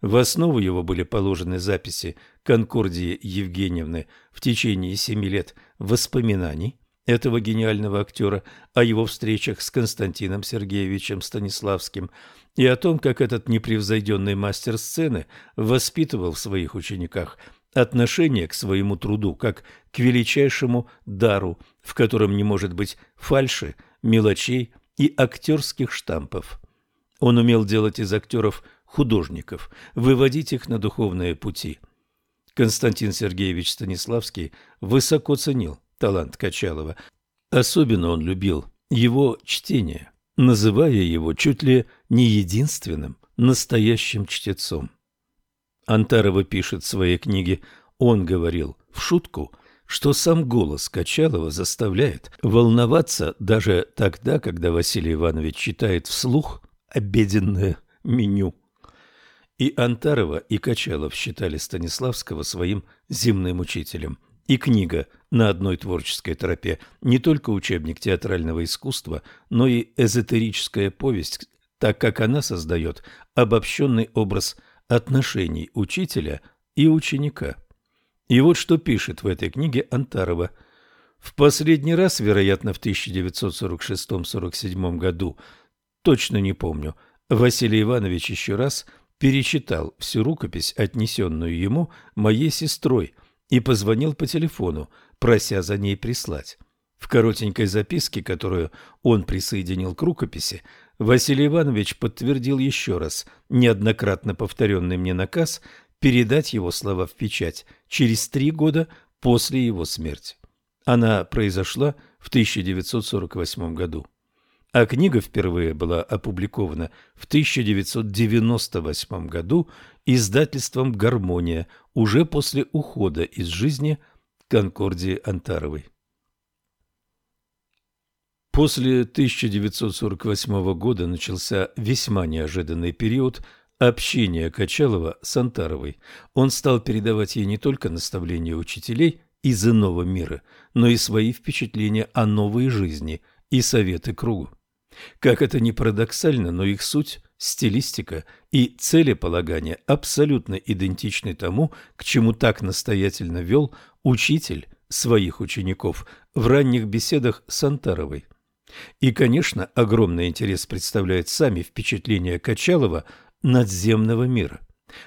В основу его были положены записи Конкордии Евгеньевны в течение семи лет воспоминаний этого гениального актера о его встречах с Константином Сергеевичем Станиславским и о том, как этот непревзойденный мастер сцены воспитывал в своих учениках – отношение к своему труду как к величайшему дару, в котором не может быть фальши, мелочей и актерских штампов. Он умел делать из актеров художников, выводить их на духовные пути. Константин Сергеевич Станиславский высоко ценил талант Качалова. Особенно он любил его чтение, называя его чуть ли не единственным настоящим чтецом. Антарова пишет в своей книге, он говорил в шутку, что сам голос Качалова заставляет волноваться даже тогда, когда Василий Иванович читает вслух обеденное меню. И Антарова, и Качалов считали Станиславского своим земным учителем. И книга «На одной творческой тропе» не только учебник театрального искусства, но и эзотерическая повесть, так как она создает обобщенный образ – отношений учителя и ученика. И вот что пишет в этой книге Антарова. В последний раз, вероятно, в 1946-47 году, точно не помню, Василий Иванович еще раз перечитал всю рукопись, отнесенную ему моей сестрой, и позвонил по телефону, прося за ней прислать. В коротенькой записке, которую он присоединил к рукописи, Василий Иванович подтвердил еще раз неоднократно повторенный мне наказ передать его слова в печать через три года после его смерти. Она произошла в 1948 году. А книга впервые была опубликована в 1998 году издательством «Гармония» уже после ухода из жизни Конкордии Антаровой. После 1948 года начался весьма неожиданный период общения Качалова с Антаровой. Он стал передавать ей не только наставления учителей из иного мира, но и свои впечатления о новой жизни и советы кругу. Как это ни парадоксально, но их суть, стилистика и целеполагание абсолютно идентичны тому, к чему так настоятельно вел учитель своих учеников в ранних беседах с Антаровой. И, конечно, огромный интерес представляют сами впечатления Качалова надземного мира.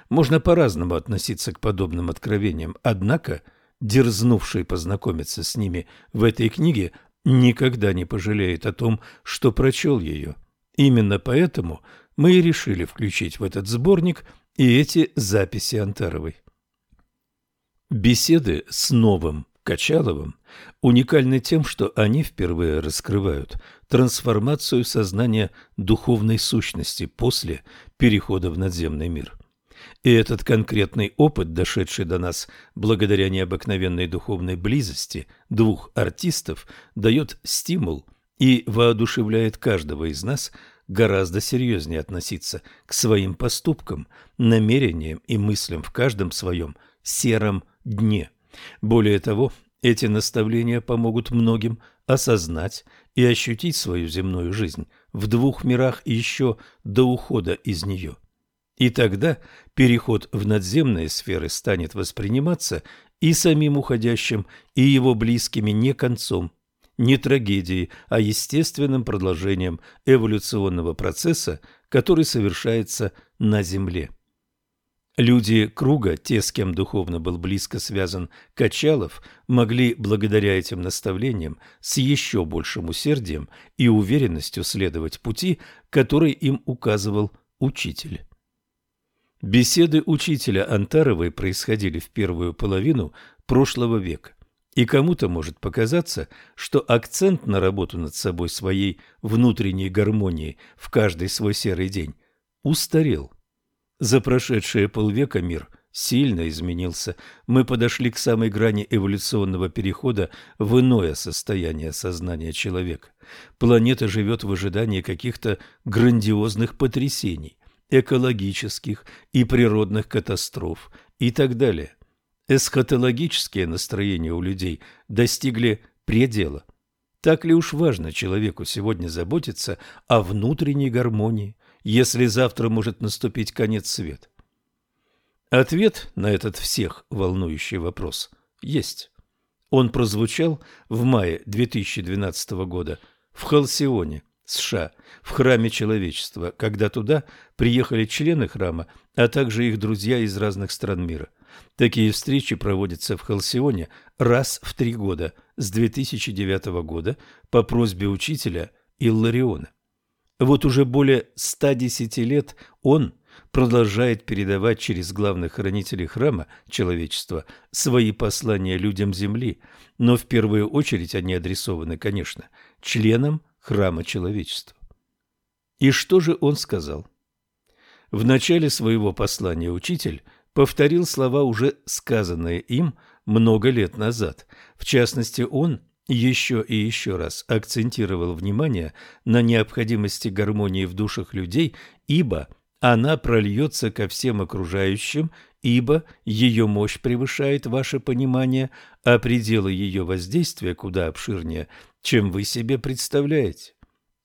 Можно по-разному относиться к подобным откровениям, однако дерзнувший познакомиться с ними в этой книге, никогда не пожалеет о том, что прочел ее. Именно поэтому мы и решили включить в этот сборник и эти записи Антаровой. Беседы с новым Качаловым уникальны тем, что они впервые раскрывают трансформацию сознания духовной сущности после перехода в надземный мир. И этот конкретный опыт, дошедший до нас благодаря необыкновенной духовной близости двух артистов, дает стимул и воодушевляет каждого из нас гораздо серьезнее относиться к своим поступкам, намерениям и мыслям в каждом своем сером дне. Более того, эти наставления помогут многим осознать и ощутить свою земную жизнь в двух мирах еще до ухода из нее. И тогда переход в надземные сферы станет восприниматься и самим уходящим, и его близкими не концом, не трагедией, а естественным продолжением эволюционного процесса, который совершается на Земле. Люди круга, те, с кем духовно был близко связан Качалов, могли благодаря этим наставлениям с еще большим усердием и уверенностью следовать пути, который им указывал учитель. Беседы учителя Антаровой происходили в первую половину прошлого века, и кому-то может показаться, что акцент на работу над собой своей внутренней гармонией в каждый свой серый день устарел. За прошедшие полвека мир сильно изменился. Мы подошли к самой грани эволюционного перехода в иное состояние сознания человека. Планета живет в ожидании каких-то грандиозных потрясений, экологических и природных катастроф и так далее. Эсхатологические настроения у людей достигли предела. Так ли уж важно человеку сегодня заботиться о внутренней гармонии, если завтра может наступить конец света? Ответ на этот всех волнующий вопрос есть. Он прозвучал в мае 2012 года в Халсионе, США, в Храме Человечества, когда туда приехали члены храма, а также их друзья из разных стран мира. Такие встречи проводятся в Халсионе раз в три года с 2009 года по просьбе учителя Иллариона. Вот уже более 110 лет он продолжает передавать через главных хранителей храма человечества свои послания людям Земли, но в первую очередь они адресованы, конечно, членам храма человечества. И что же он сказал? В начале своего послания учитель повторил слова, уже сказанные им много лет назад. В частности, он – еще и еще раз акцентировал внимание на необходимости гармонии в душах людей, ибо она прольется ко всем окружающим, ибо ее мощь превышает ваше понимание, а пределы ее воздействия куда обширнее, чем вы себе представляете.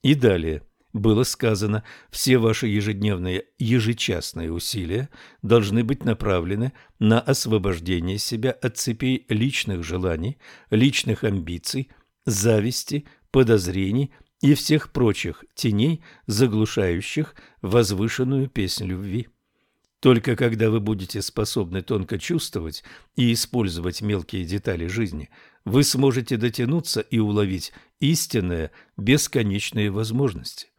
И далее было сказано, все ваши ежедневные, ежечасные усилия должны быть направлены на освобождение себя от цепей личных желаний, личных амбиций, зависти, подозрений и всех прочих теней, заглушающих возвышенную песнь любви. Только когда вы будете способны тонко чувствовать и использовать мелкие детали жизни, вы сможете дотянуться и уловить истинные бесконечные возможности.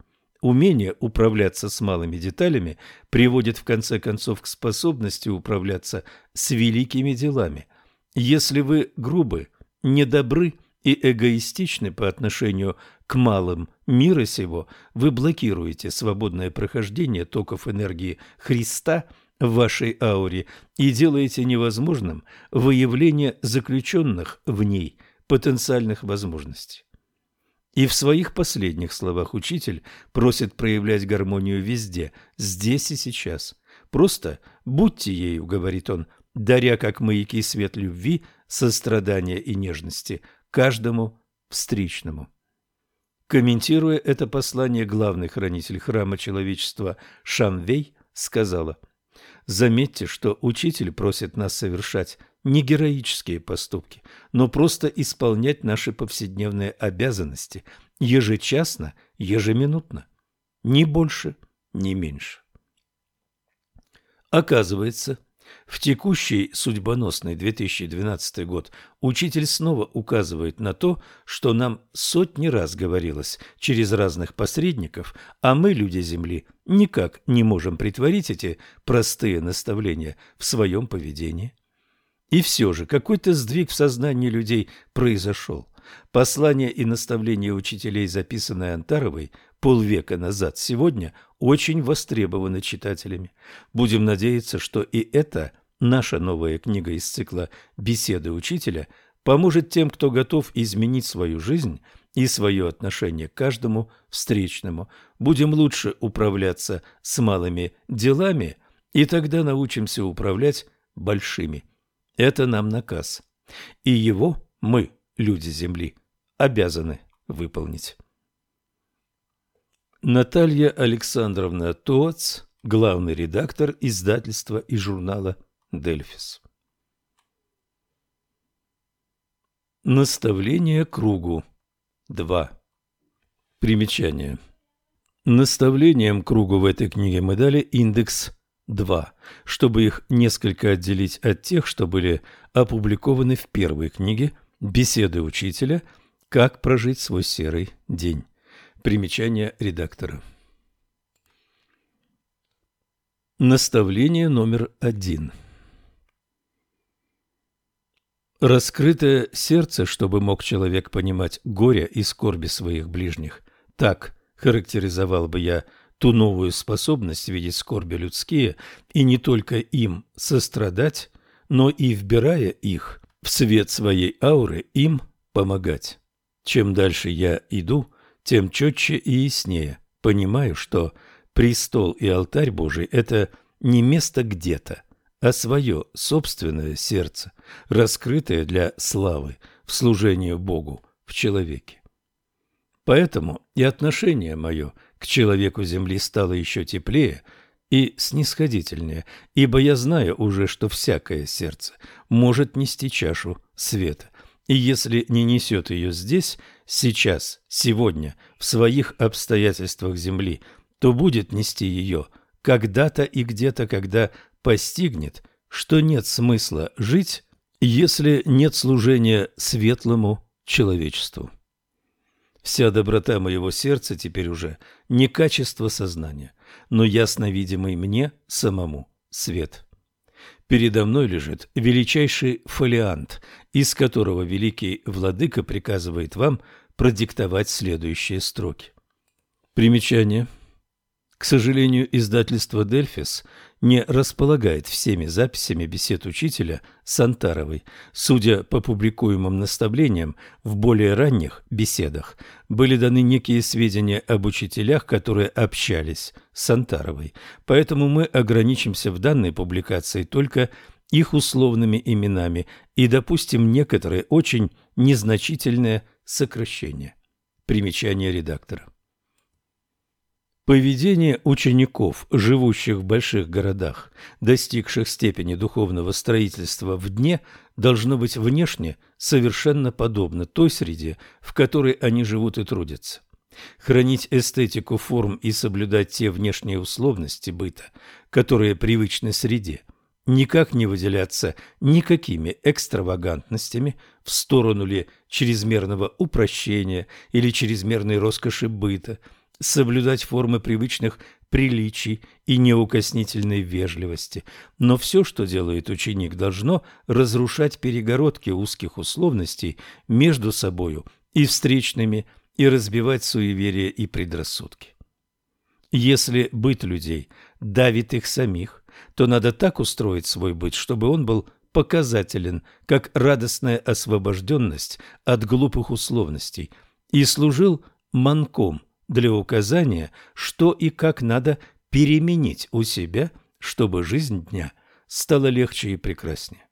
Умение управляться с малыми деталями приводит в конце концов к способности управляться с великими делами. Если вы грубы, недобры и эгоистичны по отношению к малым мира сего, вы блокируете свободное прохождение токов энергии Христа в вашей ауре и делаете невозможным выявление заключенных в ней потенциальных возможностей. И в своих последних словах учитель просит проявлять гармонию везде, здесь и сейчас. Просто будьте ею, говорит он, даря как маяки свет любви, сострадания и нежности каждому встречному. Комментируя это послание, главный хранитель храма человечества Шанвей сказала, «Заметьте, что учитель просит нас совершать не героические поступки, но просто исполнять наши повседневные обязанности ежечасно, ежеминутно, ни больше, ни меньше. Оказывается, В текущий судьбоносный 2012 год учитель снова указывает на то, что нам сотни раз говорилось через разных посредников, а мы, люди Земли, никак не можем притворить эти простые наставления в своем поведении. И все же какой-то сдвиг в сознании людей произошел. Послание и наставления учителей, записанное Антаровой полвека назад, сегодня очень востребованы читателями. Будем надеяться, что и это наша новая книга из цикла «Беседы учителя» поможет тем, кто готов изменить свою жизнь и свое отношение к каждому встречному. Будем лучше управляться с малыми делами, и тогда научимся управлять большими. Это нам наказ. И его мы – люди Земли, обязаны выполнить. Наталья Александровна Тоц, главный редактор издательства и журнала «Дельфис». Наставление кругу 2. Примечание. Наставлением кругу в этой книге мы дали индекс 2, чтобы их несколько отделить от тех, что были опубликованы в первой книге Беседы учителя «Как прожить свой серый день». Примечание редактора. Наставление номер один. Раскрытое сердце, чтобы мог человек понимать горе и скорби своих ближних, так характеризовал бы я ту новую способность видеть скорби людские и не только им сострадать, но и, вбирая их, в свет своей ауры им помогать. Чем дальше я иду, тем четче и яснее понимаю, что престол и алтарь Божий – это не место где-то, а свое собственное сердце, раскрытое для славы в служении Богу в человеке. Поэтому и отношение мое к человеку земли стало еще теплее – и снисходительнее, ибо я знаю уже, что всякое сердце может нести чашу света, и если не несет ее здесь, сейчас, сегодня, в своих обстоятельствах земли, то будет нести ее когда-то и где-то, когда постигнет, что нет смысла жить, если нет служения светлому человечеству. Вся доброта моего сердца теперь уже не качество сознания – но ясно видимый мне самому свет. Передо мной лежит величайший фолиант, из которого великий владыка приказывает вам продиктовать следующие строки. Примечание. К сожалению, издательство «Дельфис» не располагает всеми записями бесед учителя Сантаровой. Судя по публикуемым наставлениям, в более ранних беседах были даны некие сведения об учителях, которые общались с Сантаровой. Поэтому мы ограничимся в данной публикации только их условными именами и допустим некоторые очень незначительные сокращения. Примечание редактора. Поведение учеников, живущих в больших городах, достигших степени духовного строительства в дне, должно быть внешне совершенно подобно той среде, в которой они живут и трудятся. Хранить эстетику форм и соблюдать те внешние условности быта, которые привычны среде, никак не выделяться никакими экстравагантностями в сторону ли чрезмерного упрощения или чрезмерной роскоши быта – соблюдать формы привычных приличий и неукоснительной вежливости. Но все, что делает ученик, должно разрушать перегородки узких условностей между собою и встречными и разбивать суеверия и предрассудки. Если быт людей давит их самих, то надо так устроить свой быт, чтобы он был показателен, как радостная освобожденность от глупых условностей, и служил манком – для указания, что и как надо переменить у себя, чтобы жизнь дня стала легче и прекраснее.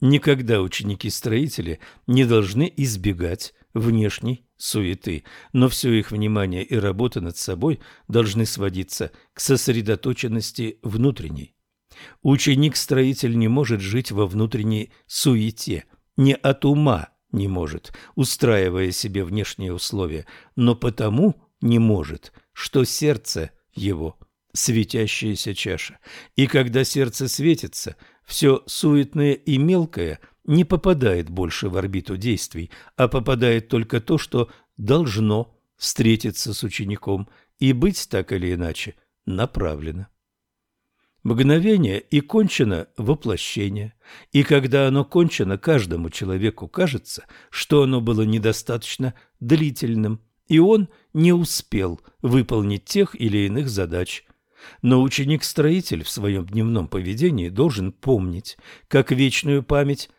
Никогда ученики-строители не должны избегать внешней суеты, но все их внимание и работа над собой должны сводиться к сосредоточенности внутренней. Ученик-строитель не может жить во внутренней суете, не от ума не может, устраивая себе внешние условия, но потому не может, что сердце его – светящаяся чаша. И когда сердце светится, Все суетное и мелкое не попадает больше в орбиту действий, а попадает только то, что должно встретиться с учеником и быть так или иначе направлено. Мгновение и кончено воплощение, и когда оно кончено, каждому человеку кажется, что оно было недостаточно длительным, и он не успел выполнить тех или иных задач. Но ученик-строитель в своем дневном поведении должен помнить, как вечную память,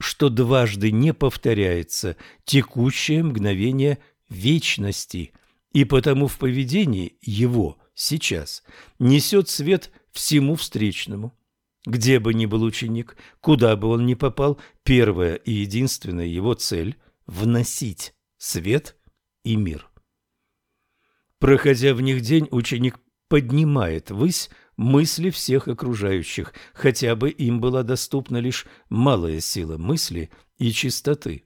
что дважды не повторяется текущее мгновение вечности, и потому в поведении его сейчас несет свет – всему встречному. Где бы ни был ученик, куда бы он ни попал, первая и единственная его цель – вносить свет и мир. Проходя в них день, ученик поднимает ввысь мысли всех окружающих, хотя бы им была доступна лишь малая сила мысли и чистоты.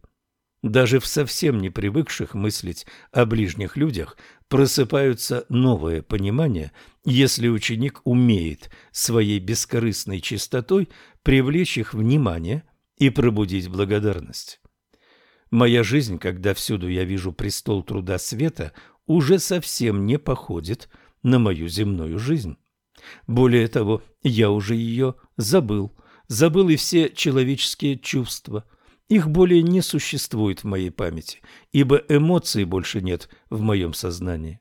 Даже в совсем не привыкших мыслить о ближних людях просыпаются новые понимания, если ученик умеет своей бескорыстной чистотой привлечь их внимание и пробудить благодарность. Моя жизнь, когда всюду я вижу престол труда света, уже совсем не походит на мою земную жизнь. Более того, я уже ее забыл, забыл и все человеческие чувства – их более не существует в моей памяти, ибо эмоций больше нет в моем сознании.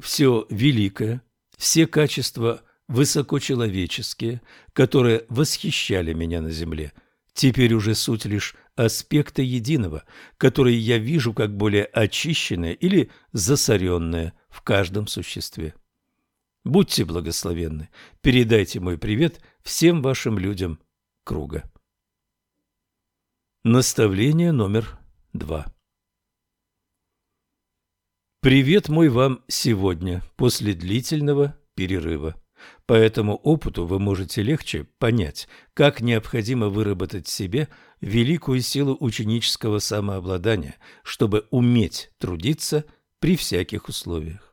Все великое, все качества высокочеловеческие, которые восхищали меня на земле, теперь уже суть лишь аспекта единого, который я вижу как более очищенное или засоренное в каждом существе. Будьте благословенны, передайте мой привет всем вашим людям круга. Наставление номер два. Привет мой вам сегодня, после длительного перерыва. По этому опыту вы можете легче понять, как необходимо выработать в себе великую силу ученического самообладания, чтобы уметь трудиться при всяких условиях.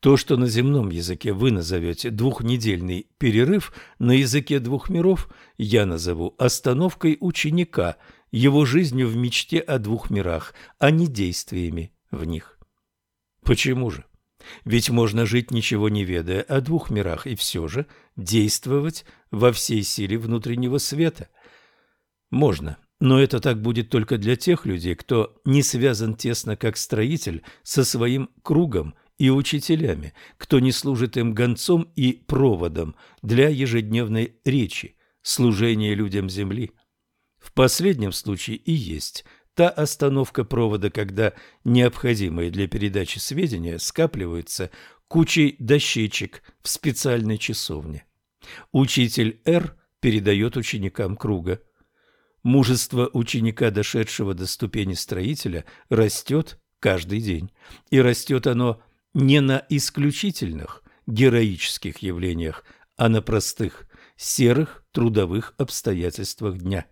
То, что на земном языке вы назовете двухнедельный перерыв, на языке двух миров я назову остановкой ученика, его жизнью в мечте о двух мирах, а не действиями в них. Почему же? Ведь можно жить ничего не ведая о двух мирах и все же действовать во всей силе внутреннего света. Можно, но это так будет только для тех людей, кто не связан тесно как строитель со своим кругом и учителями, кто не служит им гонцом и проводом для ежедневной речи, служения людям земли. В последнем случае и есть та остановка провода, когда необходимые для передачи сведения скапливаются кучей дощечек в специальной часовне. Учитель Р передает ученикам круга. Мужество ученика, дошедшего до ступени строителя, растет каждый день, и растет оно не на исключительных героических явлениях, а на простых, серых трудовых обстоятельствах дня.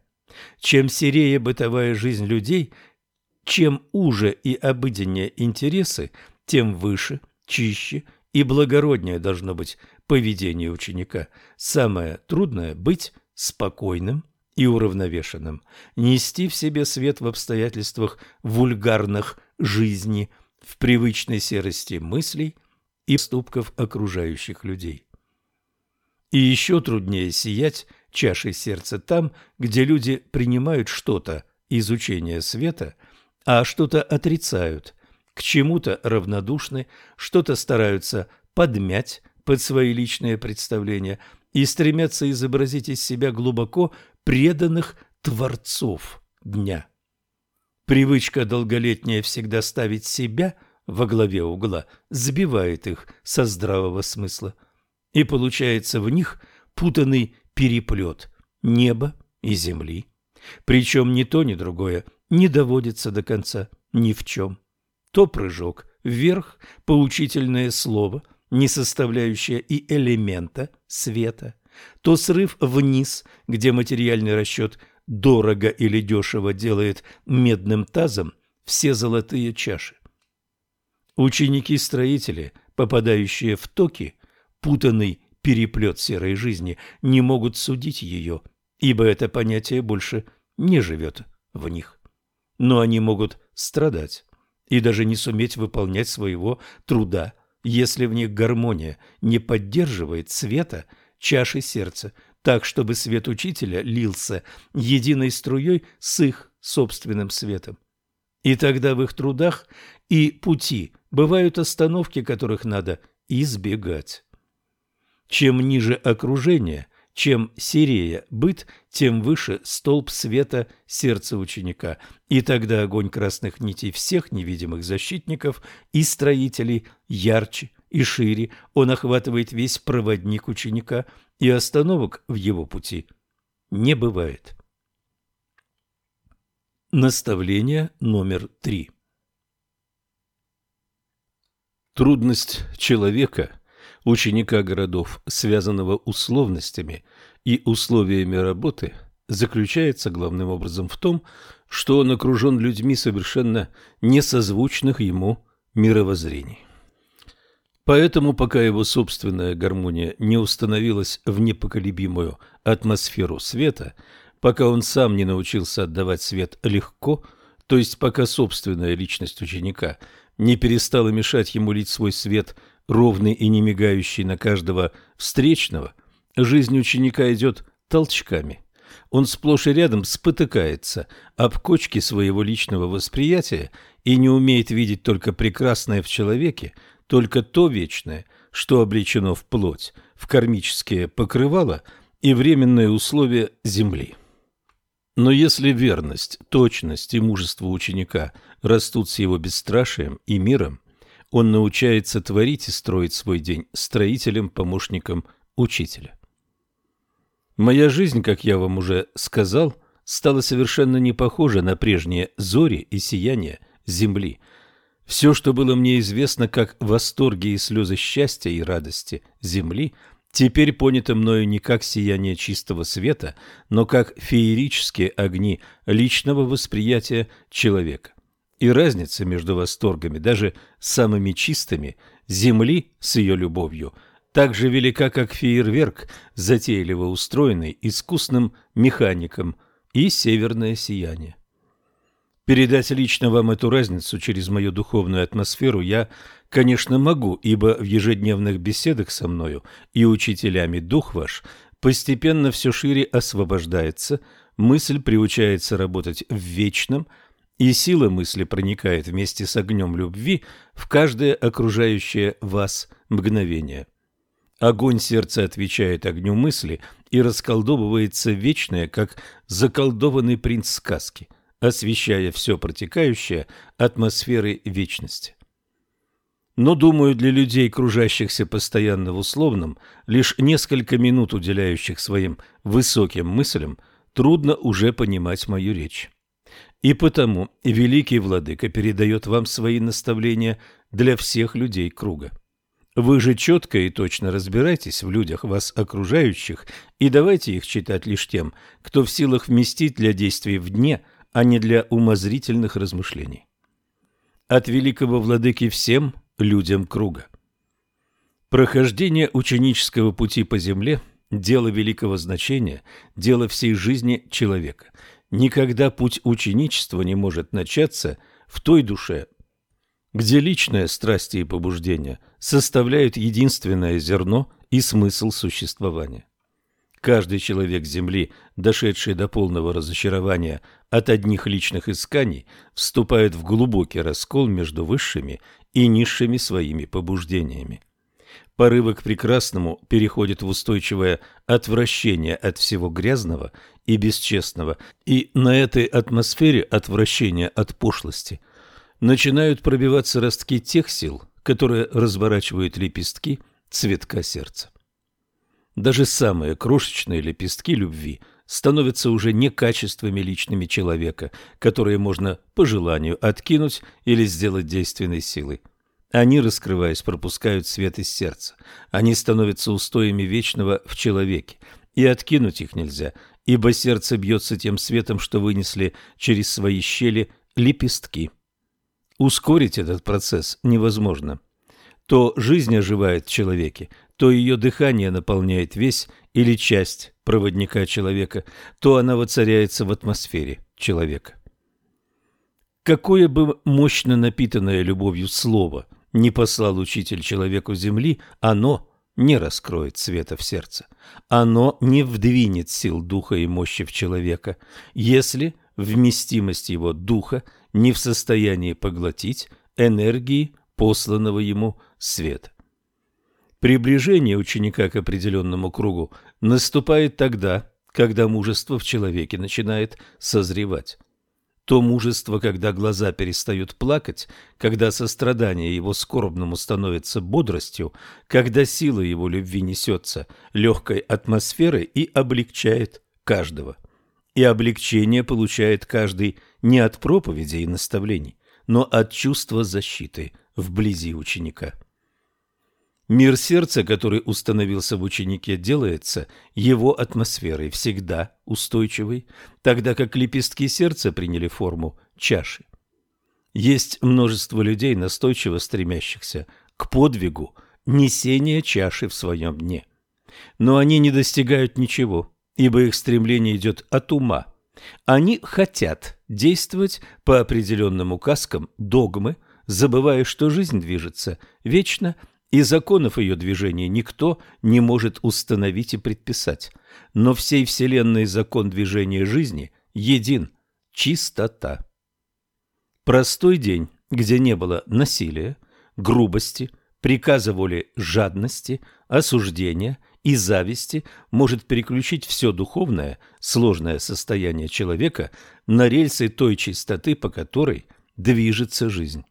Чем серее бытовая жизнь людей, чем уже и обыденнее интересы, тем выше, чище и благороднее должно быть поведение ученика. Самое трудное – быть спокойным и уравновешенным, нести в себе свет в обстоятельствах вульгарных жизни – в привычной серости мыслей и поступков окружающих людей. И еще труднее сиять чашей сердца там, где люди принимают что-то из учения света, а что-то отрицают, к чему-то равнодушны, что-то стараются подмять под свои личные представления и стремятся изобразить из себя глубоко преданных творцов дня. Привычка долголетняя всегда ставить себя во главе угла сбивает их со здравого смысла. И получается в них путанный переплет неба и земли. Причем ни то, ни другое не доводится до конца ни в чем. То прыжок вверх, поучительное слово, не составляющее и элемента света, то срыв вниз, где материальный расчет дорого или дешево делает медным тазом все золотые чаши. Ученики-строители, попадающие в токи, путанный переплет серой жизни, не могут судить ее, ибо это понятие больше не живет в них. Но они могут страдать и даже не суметь выполнять своего труда, если в них гармония не поддерживает света чаши сердца, так, чтобы свет учителя лился единой струей с их собственным светом. И тогда в их трудах и пути бывают остановки, которых надо избегать. Чем ниже окружение, чем серее быт, тем выше столб света сердца ученика, и тогда огонь красных нитей всех невидимых защитников и строителей ярче и шире, он охватывает весь проводник ученика, и остановок в его пути не бывает. Наставление номер три. Трудность человека, ученика городов, связанного условностями и условиями работы, заключается главным образом в том, что он окружен людьми совершенно несозвучных ему мировоззрений. Поэтому, пока его собственная гармония не установилась в непоколебимую атмосферу света, пока он сам не научился отдавать свет легко, то есть пока собственная личность ученика не перестала мешать ему лить свой свет, ровный и не мигающий на каждого встречного, жизнь ученика идет толчками. Он сплошь и рядом спотыкается об кочки своего личного восприятия и не умеет видеть только прекрасное в человеке, только то вечное, что обречено в плоть, в кармические покрывала и временные условия земли. Но если верность, точность и мужество ученика растут с его бесстрашием и миром, он научается творить и строить свой день строителем, помощником учителя. Моя жизнь, как я вам уже сказал, стала совершенно не похожа на прежние зори и сияния земли – все, что было мне известно как восторги и слезы счастья и радости земли, теперь понято мною не как сияние чистого света, но как феерические огни личного восприятия человека. И разница между восторгами, даже самыми чистыми, земли с ее любовью, так же велика, как фейерверк, затейливо устроенный искусным механиком, и северное сияние. Передать лично вам эту разницу через мою духовную атмосферу я, конечно, могу, ибо в ежедневных беседах со мною и учителями дух ваш постепенно все шире освобождается, мысль приучается работать в вечном, и сила мысли проникает вместе с огнем любви в каждое окружающее вас мгновение. Огонь сердца отвечает огню мысли и расколдовывается вечное, как заколдованный принц сказки – освещая все протекающее атмосферой вечности. Но, думаю, для людей, кружащихся постоянно в условном, лишь несколько минут уделяющих своим высоким мыслям, трудно уже понимать мою речь. И потому великий владыка передает вам свои наставления для всех людей круга. Вы же четко и точно разбирайтесь в людях вас окружающих и давайте их читать лишь тем, кто в силах вместить для действий в дне – а не для умозрительных размышлений. От великого владыки всем людям круга. Прохождение ученического пути по земле – дело великого значения, дело всей жизни человека. Никогда путь ученичества не может начаться в той душе, где личные страсти и побуждения составляют единственное зерно и смысл существования. Каждый человек Земли, дошедший до полного разочарования от одних личных исканий, вступает в глубокий раскол между высшими и низшими своими побуждениями. Порывы к прекрасному переходят в устойчивое отвращение от всего грязного и бесчестного, и на этой атмосфере отвращения от пошлости начинают пробиваться ростки тех сил, которые разворачивают лепестки цветка сердца. Даже самые крошечные лепестки любви становятся уже не качествами личными человека, которые можно по желанию откинуть или сделать действенной силой. Они, раскрываясь, пропускают свет из сердца. Они становятся устоями вечного в человеке, и откинуть их нельзя, ибо сердце бьется тем светом, что вынесли через свои щели лепестки. Ускорить этот процесс невозможно. То жизнь оживает в человеке, то ее дыхание наполняет весь или часть проводника человека, то она воцаряется в атмосфере человека. Какое бы мощно напитанное любовью слово не послал учитель человеку земли, оно не раскроет света в сердце. Оно не вдвинет сил духа и мощи в человека, если вместимость его духа не в состоянии поглотить энергии посланного ему света. Приближение ученика к определенному кругу наступает тогда, когда мужество в человеке начинает созревать. То мужество, когда глаза перестают плакать, когда сострадание его скорбному становится бодростью, когда сила его любви несется легкой атмосферой и облегчает каждого. И облегчение получает каждый не от проповедей и наставлений, но от чувства защиты вблизи ученика. Мир сердца, который установился в ученике, делается его атмосферой, всегда устойчивой, тогда как лепестки сердца приняли форму чаши. Есть множество людей, настойчиво стремящихся к подвигу несения чаши в своем дне. Но они не достигают ничего, ибо их стремление идет от ума. Они хотят действовать по определенным указкам догмы, забывая, что жизнь движется вечно – и законов ее движения никто не может установить и предписать. Но всей Вселенной закон движения жизни един – чистота. Простой день, где не было насилия, грубости, приказа воли жадности, осуждения и зависти, может переключить все духовное, сложное состояние человека на рельсы той чистоты, по которой движется жизнь.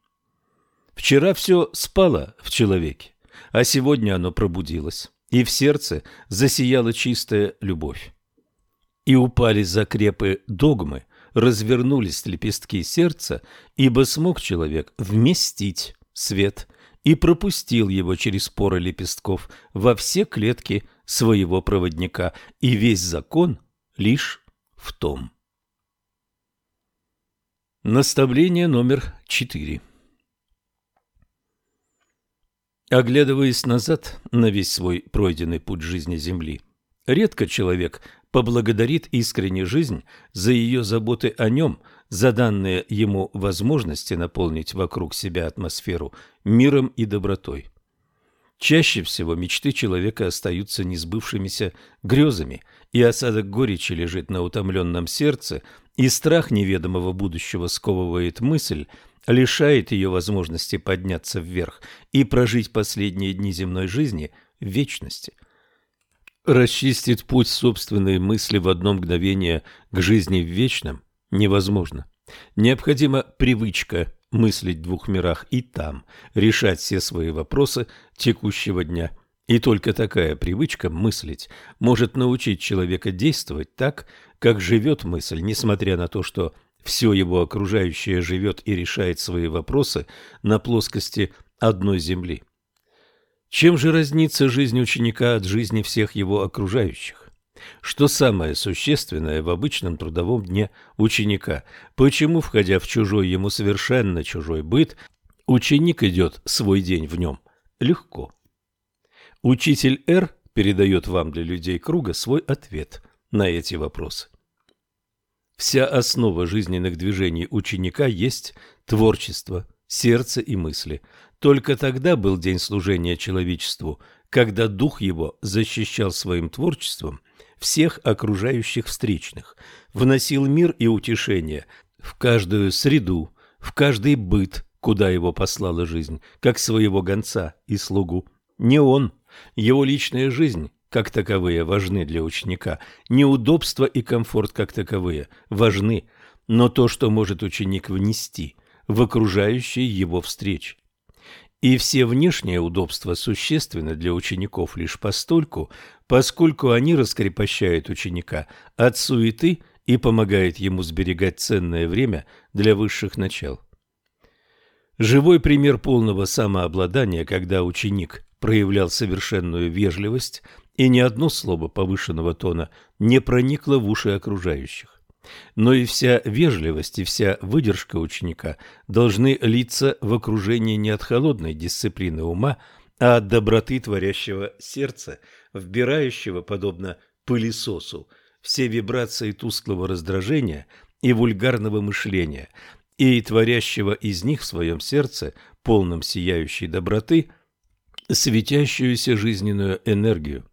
Вчера все спало в человеке, а сегодня оно пробудилось, и в сердце засияла чистая любовь. И упали закрепы догмы, развернулись лепестки сердца, ибо смог человек вместить свет и пропустил его через поры лепестков во все клетки своего проводника, и весь закон лишь в том. Наставление номер четыре Оглядываясь назад на весь свой пройденный путь жизни Земли, редко человек поблагодарит искренне жизнь за ее заботы о нем, за данные ему возможности наполнить вокруг себя атмосферу миром и добротой. Чаще всего мечты человека остаются несбывшимися грезами, и осадок горечи лежит на утомленном сердце, и страх неведомого будущего сковывает мысль, лишает ее возможности подняться вверх и прожить последние дни земной жизни в вечности. Расчистить путь собственной мысли в одно мгновение к жизни в вечном невозможно. Необходима привычка мыслить в двух мирах и там, решать все свои вопросы текущего дня. И только такая привычка мыслить может научить человека действовать так, как живет мысль, несмотря на то, что все его окружающее живет и решает свои вопросы на плоскости одной земли. Чем же разнится жизнь ученика от жизни всех его окружающих? Что самое существенное в обычном трудовом дне ученика? Почему, входя в чужой ему совершенно чужой быт, ученик идет свой день в нем легко? Учитель Р передает вам для людей круга свой ответ на эти вопросы. Вся основа жизненных движений ученика есть творчество, сердце и мысли. Только тогда был день служения человечеству, когда дух его защищал своим творчеством всех окружающих встречных, вносил мир и утешение в каждую среду, в каждый быт, куда его послала жизнь, как своего гонца и слугу. Не он, его личная жизнь как таковые важны для ученика, неудобства и комфорт как таковые важны, но то, что может ученик внести в окружающие его встречи. И все внешние удобства существенны для учеников лишь постольку, поскольку они раскрепощают ученика от суеты и помогают ему сберегать ценное время для высших начал. Живой пример полного самообладания, когда ученик проявлял совершенную вежливость и ни одно слово повышенного тона не проникло в уши окружающих. Но и вся вежливость и вся выдержка ученика должны литься в окружении не от холодной дисциплины ума а от доброты творящего сердца, вбирающего, подобно пылесосу, все вибрации тусклого раздражения и вульгарного мышления, и творящего из них в своем сердце, полном сияющей доброты, светящуюся жизненную энергию.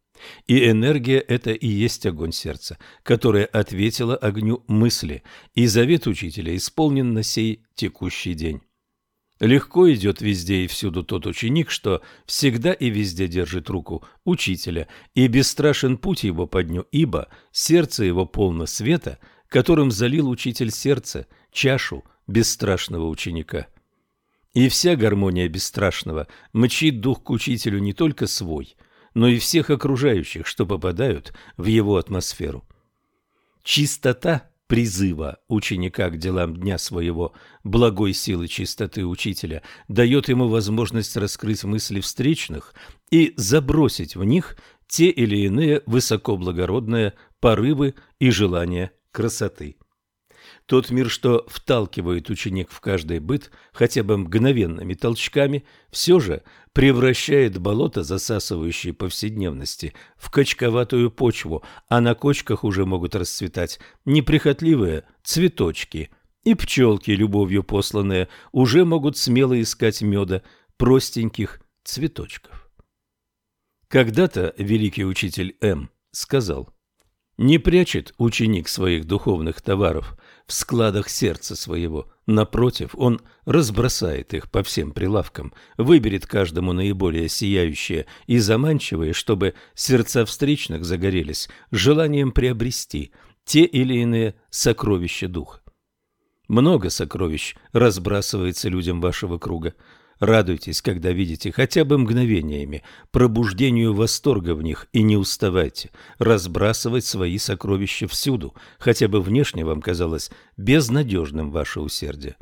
И энергия – это и есть огонь сердца, которое ответило огню мысли, и завет учителя исполнен на сей текущий день. Легко идет везде и всюду тот ученик, что всегда и везде держит руку учителя, и бесстрашен путь его по дню, ибо сердце его полно света, которым залил учитель сердце, чашу бесстрашного ученика. И вся гармония бесстрашного мчит дух к учителю не только свой, но и всех окружающих, что попадают в его атмосферу. Чистота призыва ученика к делам дня своего, благой силы чистоты учителя, дает ему возможность раскрыть мысли встречных и забросить в них те или иные высокоблагородные порывы и желания красоты. Тот мир, что вталкивает ученик в каждый быт хотя бы мгновенными толчками, все же превращает болото, засасывающее повседневности, в качковатую почву, а на кочках уже могут расцветать неприхотливые цветочки, и пчелки, любовью посланные, уже могут смело искать меда простеньких цветочков. Когда-то великий учитель М. сказал, «Не прячет ученик своих духовных товаров, в складах сердца своего. Напротив, он разбросает их по всем прилавкам, выберет каждому наиболее сияющее и заманчивое, чтобы сердца встречных загорелись желанием приобрести те или иные сокровища духа. Много сокровищ разбрасывается людям вашего круга. Радуйтесь, когда видите хотя бы мгновениями пробуждению восторга в них и не уставайте разбрасывать свои сокровища всюду, хотя бы внешне вам казалось безнадежным ваше усердие.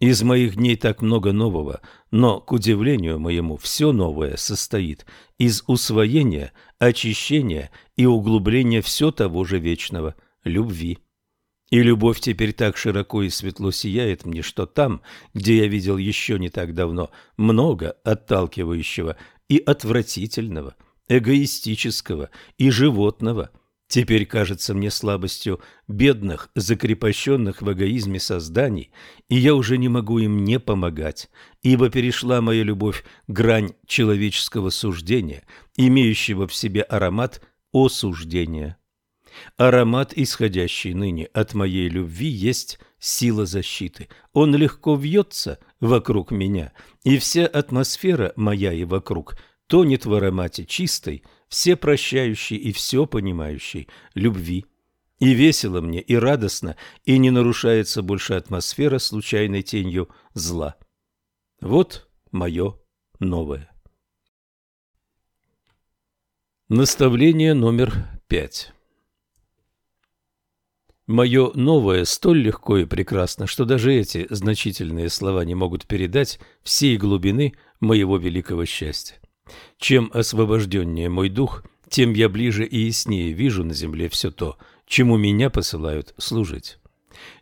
Из моих дней так много нового, но, к удивлению моему, все новое состоит из усвоения, очищения и углубления все того же вечного – любви. И любовь теперь так широко и светло сияет мне, что там, где я видел еще не так давно много отталкивающего и отвратительного, эгоистического и животного, теперь кажется мне слабостью бедных, закрепощенных в эгоизме созданий, и я уже не могу им не помогать, ибо перешла моя любовь грань человеческого суждения, имеющего в себе аромат осуждения. Аромат, исходящий ныне от моей любви, есть сила защиты. Он легко вьется вокруг меня, и вся атмосфера моя и вокруг тонет в аромате чистой, всепрощающей и все понимающей любви. И весело мне, и радостно, и не нарушается больше атмосфера случайной тенью зла. Вот мое новое. Наставление номер пять. Мое новое столь легко и прекрасно, что даже эти значительные слова не могут передать всей глубины моего великого счастья. Чем освобожденнее мой дух, тем я ближе и яснее вижу на земле все то, чему меня посылают служить.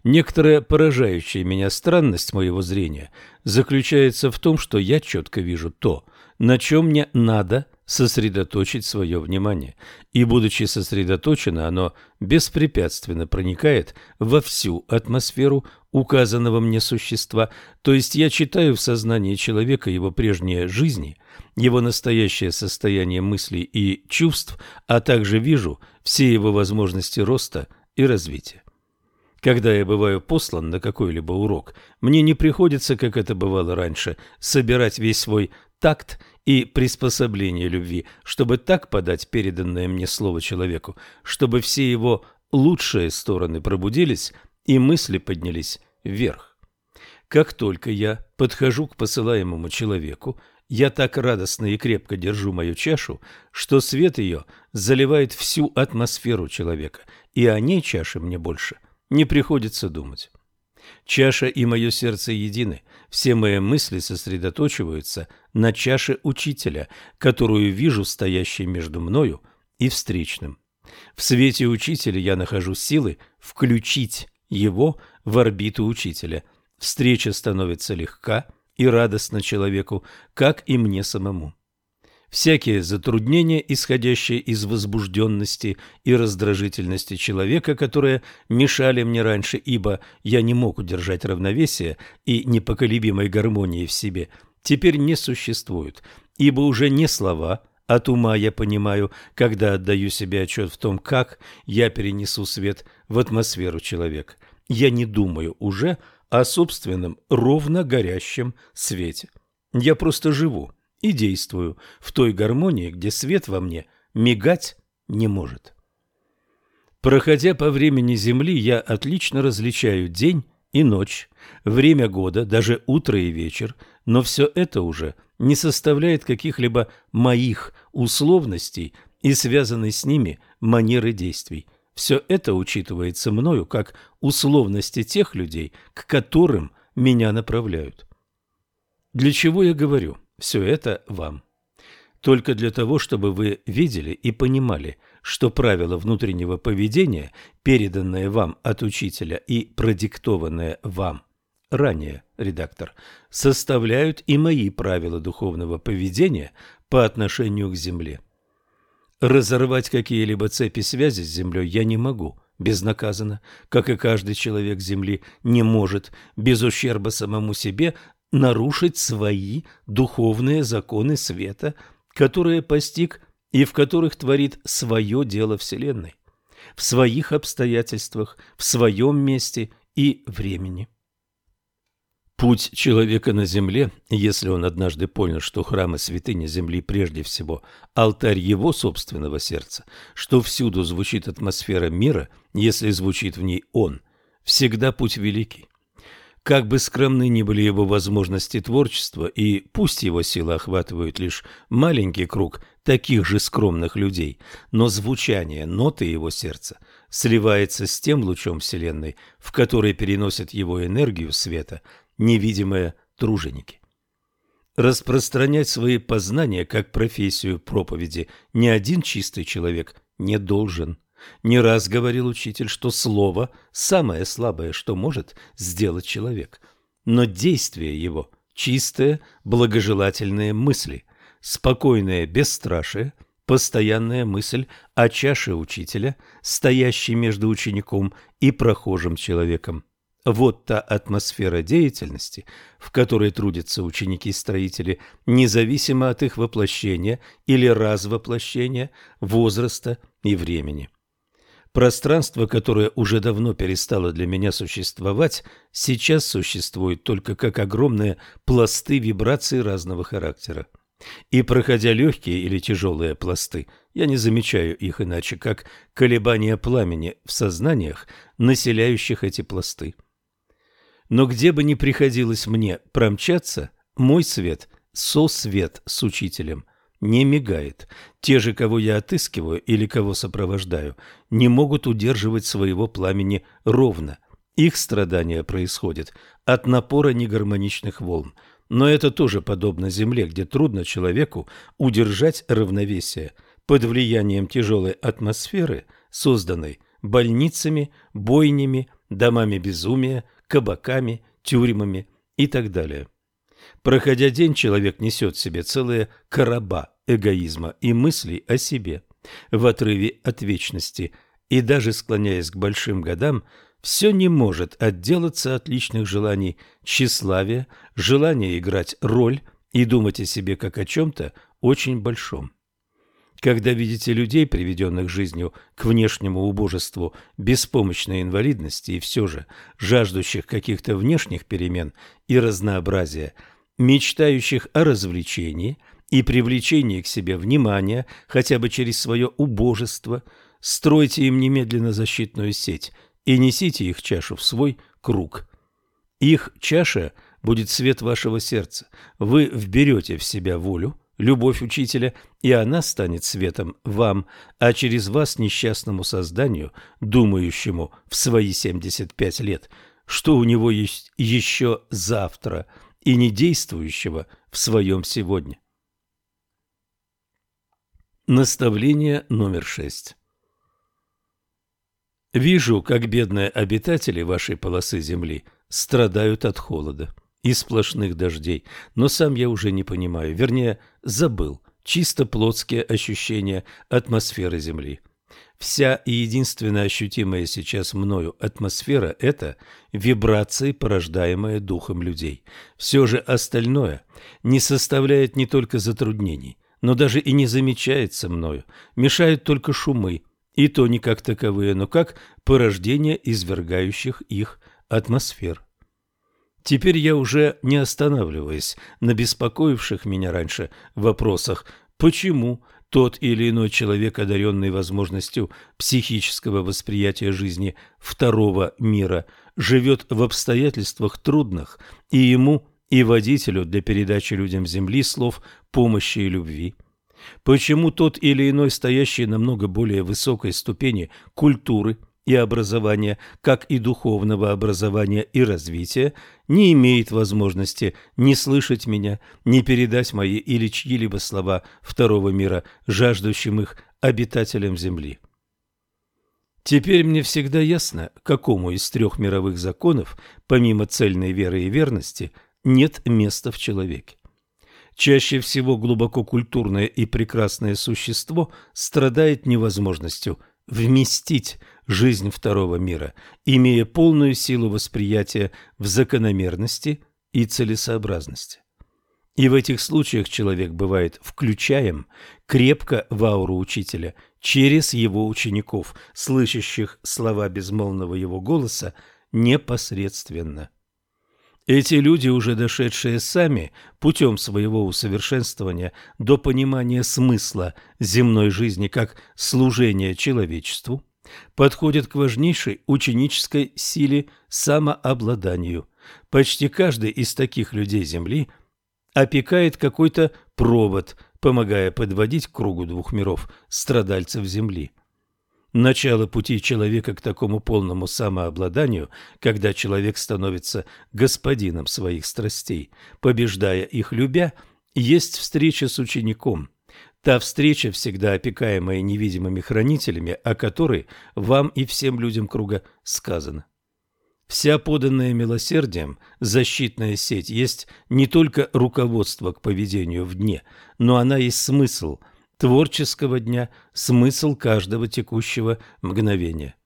Некоторая поражающая меня странность моего зрения заключается в том, что я четко вижу то, на чем мне надо – сосредоточить свое внимание, и, будучи сосредоточено, оно беспрепятственно проникает во всю атмосферу указанного мне существа, то есть я читаю в сознании человека его прежние жизни, его настоящее состояние мыслей и чувств, а также вижу все его возможности роста и развития. Когда я бываю послан на какой-либо урок, мне не приходится, как это бывало раньше, собирать весь свой такт и приспособление любви, чтобы так подать переданное мне слово человеку, чтобы все его лучшие стороны пробудились и мысли поднялись вверх. Как только я подхожу к посылаемому человеку, я так радостно и крепко держу мою чашу, что свет ее заливает всю атмосферу человека, и о ней чаше мне больше не приходится думать. Чаша и мое сердце едины, все мои мысли сосредоточиваются на чаше учителя, которую вижу стоящей между мною и встречным. В свете учителя я нахожу силы включить его в орбиту учителя. Встреча становится легка и радостна человеку, как и мне самому. Всякие затруднения, исходящие из возбужденности и раздражительности человека, которые мешали мне раньше, ибо я не мог удержать равновесие и непоколебимой гармонии в себе, теперь не существуют, ибо уже не слова, от ума я понимаю, когда отдаю себе отчет в том, как я перенесу свет в атмосферу человека. Я не думаю уже о собственном ровно горящем свете. Я просто живу и действую в той гармонии, где свет во мне мигать не может. Проходя по времени Земли, я отлично различаю день и ночь, время года, даже утро и вечер, но все это уже не составляет каких-либо моих условностей и связанной с ними манеры действий. Все это учитывается мною как условности тех людей, к которым меня направляют. Для чего я говорю все это вам? Только для того, чтобы вы видели и понимали, что правила внутреннего поведения, переданные вам от учителя и продиктованные вам ранее, редактор, составляют и мои правила духовного поведения по отношению к Земле. Разорвать какие-либо цепи связи с Землей я не могу безнаказанно, как и каждый человек Земли не может без ущерба самому себе нарушить свои духовные законы света, которые постиг и в которых творит свое дело Вселенной, в своих обстоятельствах, в своем месте и времени. Путь человека на земле, если он однажды понял, что храм и святыня земли прежде всего алтарь его собственного сердца, что всюду звучит атмосфера мира, если звучит в ней он, всегда путь великий. Как бы скромны ни были его возможности творчества, и пусть его силы охватывают лишь маленький круг таких же скромных людей, но звучание ноты его сердца сливается с тем лучом Вселенной, в который переносит его энергию света – невидимые труженики. Распространять свои познания как профессию проповеди ни один чистый человек не должен. Не раз говорил учитель, что слово – самое слабое, что может сделать человек. Но действие его – чистые, благожелательные мысли, спокойное бесстрашие, постоянная мысль о чаше учителя, стоящей между учеником и прохожим человеком. Вот та атмосфера деятельности, в которой трудятся ученики-строители, независимо от их воплощения или развоплощения, возраста и времени. Пространство, которое уже давно перестало для меня существовать, сейчас существует только как огромные пласты вибраций разного характера. И проходя легкие или тяжелые пласты, я не замечаю их иначе, как колебания пламени в сознаниях, населяющих эти пласты. Но где бы ни приходилось мне промчаться, мой свет, сосвет с учителем, не мигает. Те же, кого я отыскиваю или кого сопровождаю, не могут удерживать своего пламени ровно. Их страдания происходят от напора негармоничных волн. Но это тоже подобно Земле, где трудно человеку удержать равновесие под влиянием тяжелой атмосферы, созданной больницами, бойнями, домами безумия, кабаками, тюрьмами и так далее. Проходя день, человек несет в себе целые короба эгоизма и мыслей о себе в отрыве от вечности, и даже склоняясь к большим годам, все не может отделаться от личных желаний тщеславия, желания играть роль и думать о себе как о чем-то очень большом. Когда видите людей, приведенных жизнью к внешнему убожеству, беспомощной инвалидности и все же жаждущих каких-то внешних перемен и разнообразия, мечтающих о развлечении и привлечении к себе внимания хотя бы через свое убожество, стройте им немедленно защитную сеть и несите их чашу в свой круг. Их чаша будет свет вашего сердца. Вы вберете в себя волю, любовь учителя, и она станет светом вам, а через вас несчастному созданию, думающему в свои 75 лет, что у него есть еще завтра, и не действующего в своем сегодня. Наставление номер шесть. Вижу, как бедные обитатели вашей полосы земли страдают от холода и сплошных дождей, но сам я уже не понимаю, вернее, забыл, чисто плотские ощущения атмосферы Земли. Вся и единственная ощутимая сейчас мною атмосфера – это вибрации, порождаемые духом людей. Все же остальное не составляет не только затруднений, но даже и не замечается мною, мешают только шумы, и то не как таковые, но как порождение извергающих их атмосфер. Теперь я уже не останавливаясь на беспокоивших меня раньше вопросах, почему тот или иной человек, одаренный возможностью психического восприятия жизни второго мира, живет в обстоятельствах трудных, и ему, и водителю для передачи людям Земли слов помощи и любви. Почему тот или иной, стоящий на много более высокой ступени культуры и образования, как и духовного образования и развития, не имеет возможности ни слышать меня, ни передать мои или чьи-либо слова второго мира, жаждущим их обитателям Земли. Теперь мне всегда ясно, какому из трех мировых законов, помимо цельной веры и верности, нет места в человеке. Чаще всего глубоко культурное и прекрасное существо страдает невозможностью вместить жизнь второго мира, имея полную силу восприятия в закономерности и целесообразности. И в этих случаях человек бывает включаем крепко в ауру учителя через его учеников, слышащих слова безмолвного его голоса непосредственно. Эти люди, уже дошедшие сами путем своего усовершенствования до понимания смысла земной жизни как служения человечеству, подходят к важнейшей ученической силе самообладанию. Почти каждый из таких людей Земли опекает какой-то провод, помогая подводить к кругу двух миров страдальцев Земли. Начало пути человека к такому полному самообладанию, когда человек становится господином своих страстей, побеждая их любя, есть встреча с учеником – Та встреча, всегда опекаемая невидимыми хранителями, о которой вам и всем людям круга сказано. Вся поданная милосердием защитная сеть есть не только руководство к поведению в дне, но она есть смысл творческого дня, смысл каждого текущего мгновения.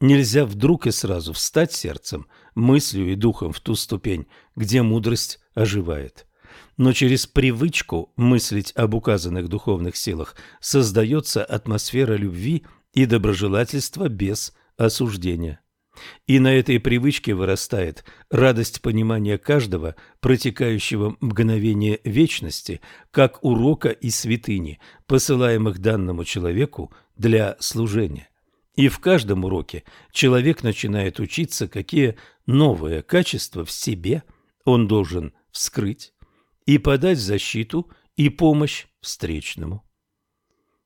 Нельзя вдруг и сразу встать сердцем, мыслью и духом в ту ступень, где мудрость оживает но через привычку мыслить об указанных духовных силах создается атмосфера любви и доброжелательства без осуждения. И на этой привычке вырастает радость понимания каждого протекающего мгновения вечности, как урока и святыни, посылаемых данному человеку для служения. И в каждом уроке человек начинает учиться, какие новые качества в себе он должен вскрыть и подать защиту и помощь встречному.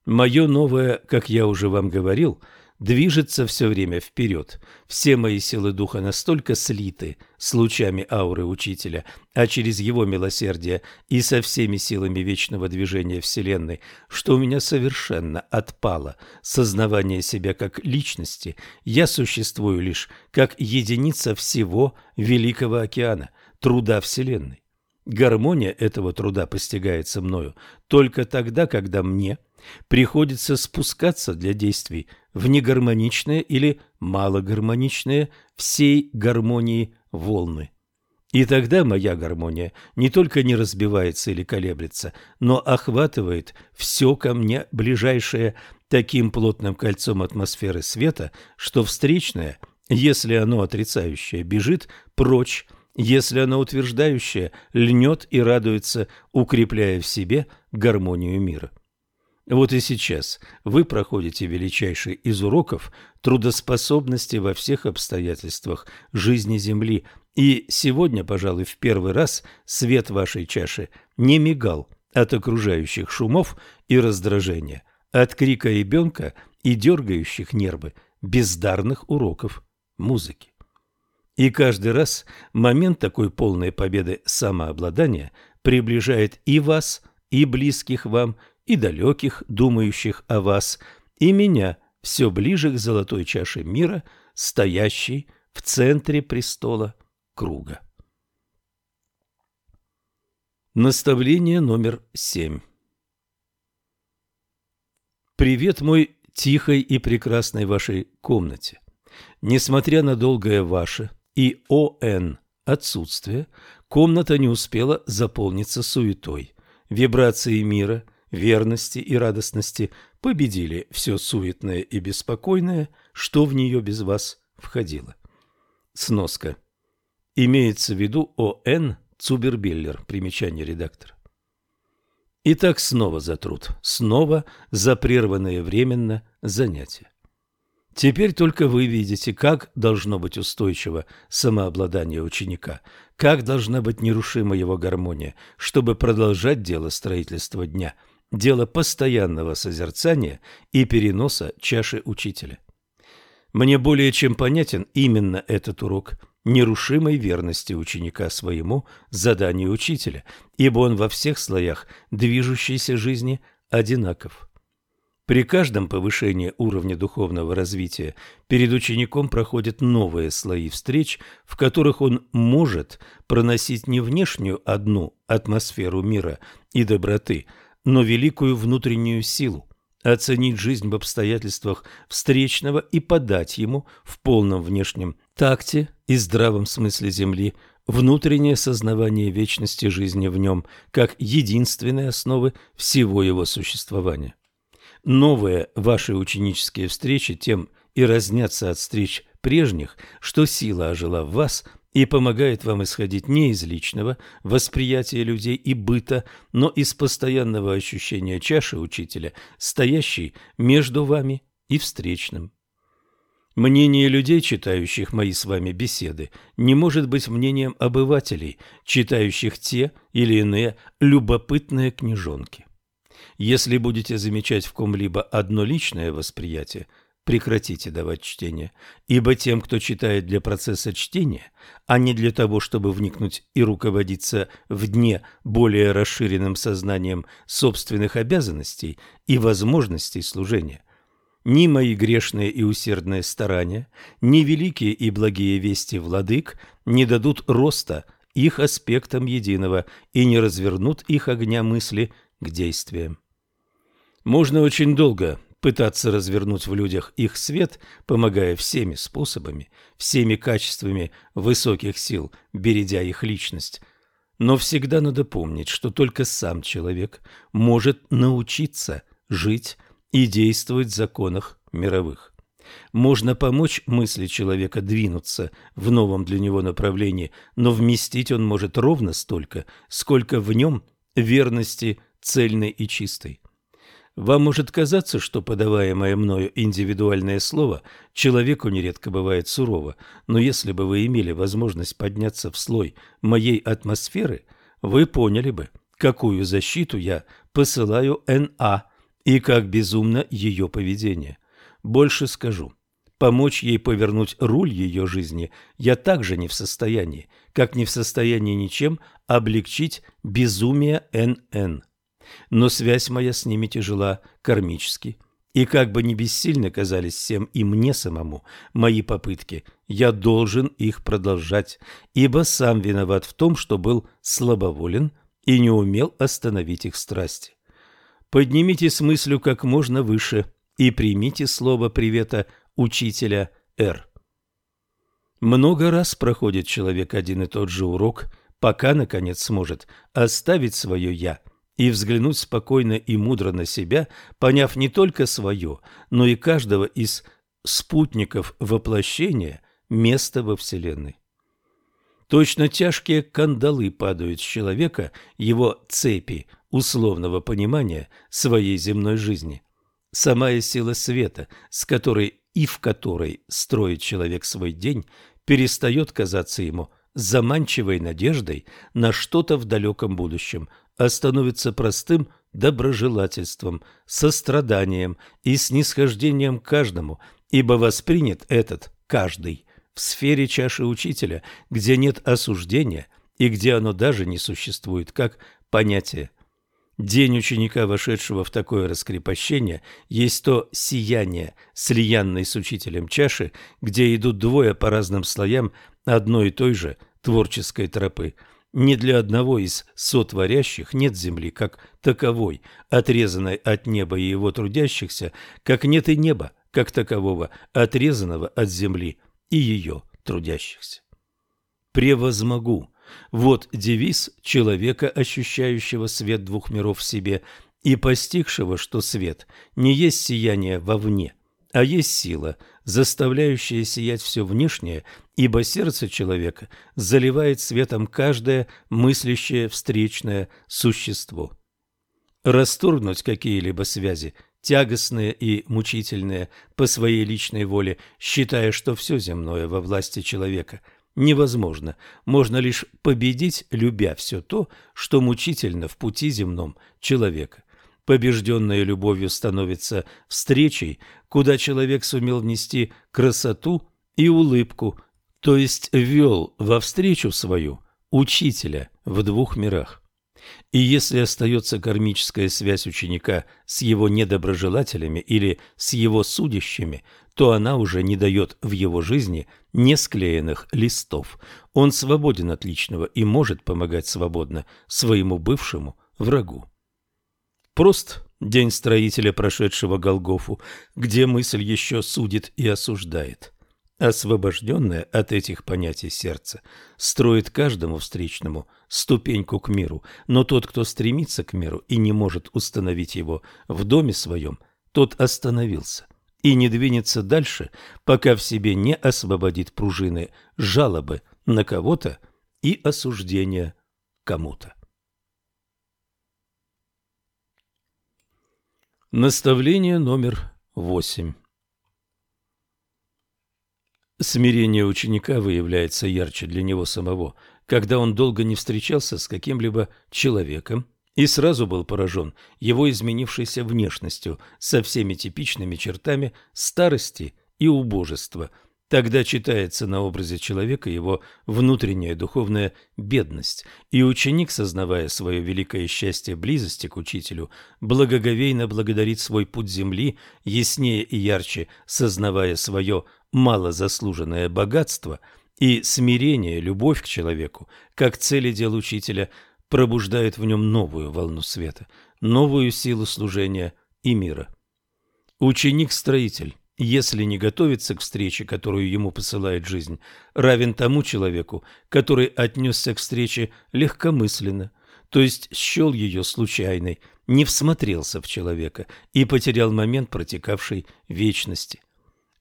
Мое новое, как я уже вам говорил, движется все время вперед. Все мои силы духа настолько слиты с лучами ауры учителя, а через его милосердие и со всеми силами вечного движения Вселенной, что у меня совершенно отпало сознавание себя как личности. Я существую лишь как единица всего Великого океана, труда Вселенной. Гармония этого труда постигается мною только тогда, когда мне приходится спускаться для действий в негармоничные или малогармоничные всей гармонии волны. И тогда моя гармония не только не разбивается или колеблется, но охватывает все ко мне ближайшее таким плотным кольцом атмосферы света, что встречное, если оно отрицающее, бежит прочь если она утверждающая, льнет и радуется, укрепляя в себе гармонию мира. Вот и сейчас вы проходите величайший из уроков трудоспособности во всех обстоятельствах жизни Земли, и сегодня, пожалуй, в первый раз свет вашей чаши не мигал от окружающих шумов и раздражения, от крика ребенка и дергающих нервы бездарных уроков музыки. И каждый раз момент такой полной победы самообладания приближает и вас, и близких вам, и далеких, думающих о вас, и меня все ближе к золотой чаше мира, стоящей в центре престола круга. Наставление номер семь Привет мой тихой и прекрасной вашей комнате. Несмотря на долгое ваше и ОН отсутствие, комната не успела заполниться суетой. Вибрации мира, верности и радостности победили все суетное и беспокойное, что в нее без вас входило. Сноска. Имеется в виду О.Н. Цубербеллер, примечание редактора. Итак, снова за труд, снова за прерванное временно занятие. Теперь только вы видите, как должно быть устойчиво самообладание ученика, как должна быть нерушима его гармония, чтобы продолжать дело строительства дня, дело постоянного созерцания и переноса чаши учителя. Мне более чем понятен именно этот урок нерушимой верности ученика своему заданию учителя, ибо он во всех слоях движущейся жизни одинаков. При каждом повышении уровня духовного развития перед учеником проходят новые слои встреч, в которых он может проносить не внешнюю одну атмосферу мира и доброты, но великую внутреннюю силу, оценить жизнь в обстоятельствах встречного и подать ему в полном внешнем такте и здравом смысле земли внутреннее сознавание вечности жизни в нем как единственной основы всего его существования. Новые ваши ученические встречи тем и разнятся от встреч прежних, что сила ожила в вас и помогает вам исходить не из личного восприятия людей и быта, но из постоянного ощущения чаши учителя, стоящей между вами и встречным. Мнение людей, читающих мои с вами беседы, не может быть мнением обывателей, читающих те или иные любопытные книжонки. Если будете замечать в ком-либо одно личное восприятие, прекратите давать чтение, ибо тем, кто читает для процесса чтения, а не для того, чтобы вникнуть и руководиться в дне более расширенным сознанием собственных обязанностей и возможностей служения, ни мои грешные и усердные старания, ни великие и благие вести владык не дадут роста их аспектам единого и не развернут их огня мысли к действиям. Можно очень долго пытаться развернуть в людях их свет, помогая всеми способами, всеми качествами высоких сил, бередя их личность. Но всегда надо помнить, что только сам человек может научиться жить и действовать в законах мировых. Можно помочь мысли человека двинуться в новом для него направлении, но вместить он может ровно столько, сколько в нем верности цельной и чистой. Вам может казаться, что подаваемое мною индивидуальное слово человеку нередко бывает сурово, но если бы вы имели возможность подняться в слой моей атмосферы, вы поняли бы, какую защиту я посылаю Н.А. и как безумно ее поведение. Больше скажу. Помочь ей повернуть руль ее жизни я также не в состоянии, как не в состоянии ничем облегчить безумие Н.Н но связь моя с ними тяжела кармически. И как бы ни бессильны казались всем и мне самому мои попытки, я должен их продолжать, ибо сам виноват в том, что был слабоволен и не умел остановить их страсти. Поднимите с мыслью как можно выше и примите слово привета учителя Р. Много раз проходит человек один и тот же урок, пока, наконец, сможет оставить свое «я» и взглянуть спокойно и мудро на себя, поняв не только свое, но и каждого из спутников воплощения места во Вселенной. Точно тяжкие кандалы падают с человека, его цепи условного понимания своей земной жизни. Самая сила света, с которой и в которой строит человек свой день, перестает казаться ему заманчивой надеждой на что-то в далеком будущем – а становится простым доброжелательством, состраданием и снисхождением к каждому, ибо воспринят этот каждый в сфере чаши учителя, где нет осуждения и где оно даже не существует как понятие. День ученика, вошедшего в такое раскрепощение, есть то сияние, слиянной с учителем чаши, где идут двое по разным слоям одной и той же творческой тропы – ни для одного из сотворящих нет земли как таковой, отрезанной от неба и его трудящихся, как нет и неба как такового, отрезанного от земли и ее трудящихся. «Превозмогу» – вот девиз человека, ощущающего свет двух миров в себе и постигшего, что свет не есть сияние вовне, а есть сила, заставляющая сиять все внешнее, ибо сердце человека заливает светом каждое мыслящее встречное существо. Расторгнуть какие-либо связи тягостные и мучительные по своей личной воле, считая, что все земное во власти человека невозможно. Можно лишь победить, любя все то, что мучительно в пути земном человека. Побежденная любовью становится встречей, куда человек сумел внести красоту и улыбку, то есть ввел во встречу свою учителя в двух мирах. И если остается кармическая связь ученика с его недоброжелателями или с его судящими, то она уже не дает в его жизни несклеенных листов. Он свободен от личного и может помогать свободно своему бывшему врагу. Прост день строителя, прошедшего Голгофу, где мысль еще судит и осуждает. Освобожденное от этих понятий сердце строит каждому встречному ступеньку к миру, но тот, кто стремится к миру и не может установить его в доме своем, тот остановился и не двинется дальше, пока в себе не освободит пружины жалобы на кого-то и осуждения кому-то. Наставление номер восемь Смирение ученика выявляется ярче для него самого, когда он долго не встречался с каким-либо человеком и сразу был поражен его изменившейся внешностью со всеми типичными чертами старости и убожества. Тогда читается на образе человека его внутренняя духовная бедность, и ученик, сознавая свое великое счастье близости к учителю, благоговейно благодарит свой путь земли, яснее и ярче сознавая свое малозаслуженное богатство и смирение, любовь к человеку, как цели дел учителя, пробуждает в нем новую волну света, новую силу служения и мира. Ученик-строитель, если не готовится к встрече, которую ему посылает жизнь, равен тому человеку, который отнесся к встрече легкомысленно, то есть счел ее случайной, не всмотрелся в человека и потерял момент протекавшей вечности –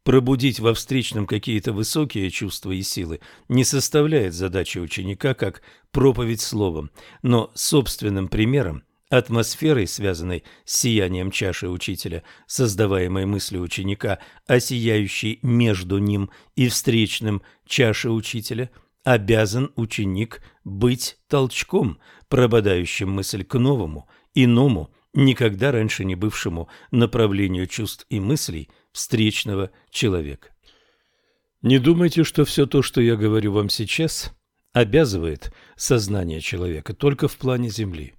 Пробудить во встречном какие-то высокие чувства и силы не составляет задачи ученика как проповедь словом, но собственным примером, атмосферой, связанной с сиянием чаши учителя, создаваемой мыслью ученика, а сияющей между ним и встречным чаши учителя, обязан ученик быть толчком, прободающим мысль к новому, иному, никогда раньше не бывшему направлению чувств и мыслей – встречного человека. Не думайте, что все то, что я говорю вам сейчас, обязывает сознание человека только в плане Земли.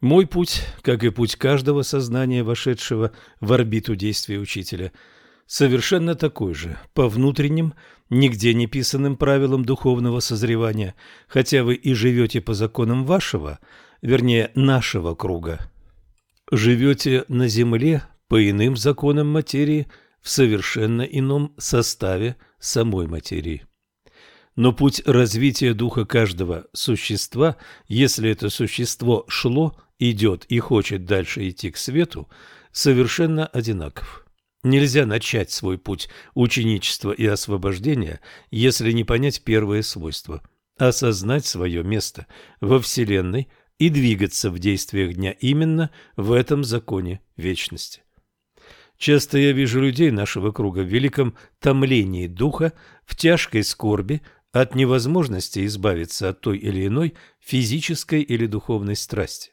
Мой путь, как и путь каждого сознания, вошедшего в орбиту действия учителя, совершенно такой же, по внутренним, нигде не писанным правилам духовного созревания, хотя вы и живете по законам вашего, вернее, нашего круга. Живете на земле по иным законам материи в совершенно ином составе самой материи. Но путь развития духа каждого существа, если это существо шло, идет и хочет дальше идти к свету, совершенно одинаков. Нельзя начать свой путь ученичества и освобождения, если не понять первое свойство – осознать свое место во Вселенной и двигаться в действиях дня именно в этом законе вечности. Часто я вижу людей нашего круга в великом томлении духа, в тяжкой скорби от невозможности избавиться от той или иной физической или духовной страсти.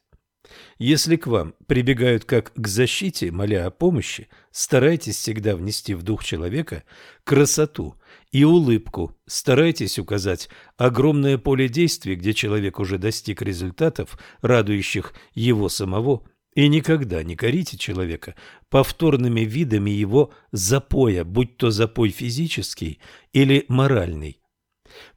Если к вам прибегают как к защите, моля о помощи, старайтесь всегда внести в дух человека красоту и улыбку, старайтесь указать огромное поле действий, где человек уже достиг результатов, радующих его самого и никогда не корите человека повторными видами его запоя, будь то запой физический или моральный.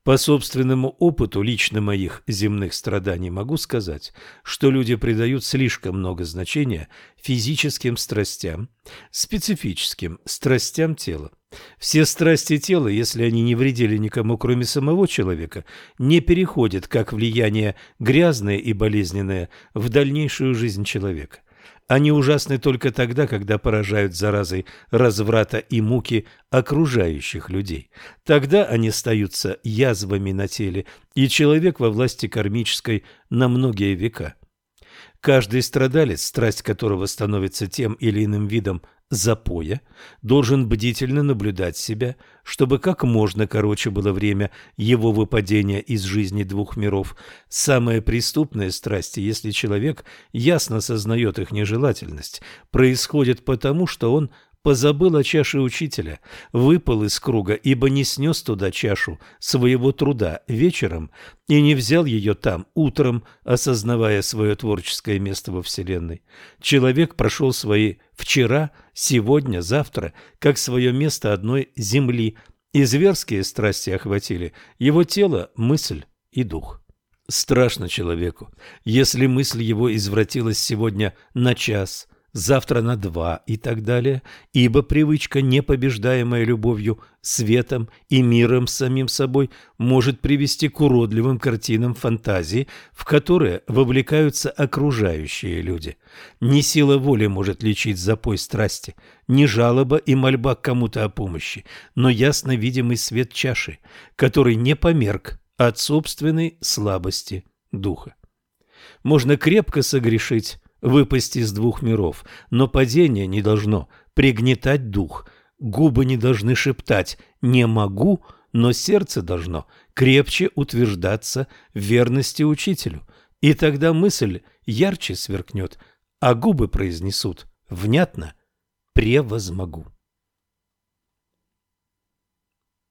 По собственному опыту лично моих земных страданий могу сказать, что люди придают слишком много значения физическим страстям, специфическим страстям тела. Все страсти тела, если они не вредили никому, кроме самого человека, не переходят, как влияние грязное и болезненное, в дальнейшую жизнь человека. Они ужасны только тогда, когда поражают заразой разврата и муки окружающих людей. Тогда они остаются язвами на теле, и человек во власти кармической на многие века. Каждый страдалец, страсть которого становится тем или иным видом запоя, должен бдительно наблюдать себя, чтобы как можно короче было время его выпадения из жизни двух миров. Самые преступные страсти, если человек ясно сознает их нежелательность, происходят потому, что он позабыл о чаше учителя, выпал из круга, ибо не снес туда чашу своего труда вечером и не взял ее там утром, осознавая свое творческое место во Вселенной. Человек прошел свои вчера, сегодня, завтра, как свое место одной земли, и зверские страсти охватили его тело, мысль и дух. Страшно человеку, если мысль его извратилась сегодня на час, завтра на два и так далее, ибо привычка, непобеждаемая любовью, светом и миром самим собой, может привести к уродливым картинам фантазии, в которые вовлекаются окружающие люди. Не сила воли может лечить запой страсти, не жалоба и мольба к кому-то о помощи, но ясно видимый свет чаши, который не померк от собственной слабости духа. Можно крепко согрешить, выпасть из двух миров, но падение не должно пригнетать дух. Губы не должны шептать «не могу», но сердце должно крепче утверждаться в верности учителю. И тогда мысль ярче сверкнет, а губы произнесут внятно «превозмогу».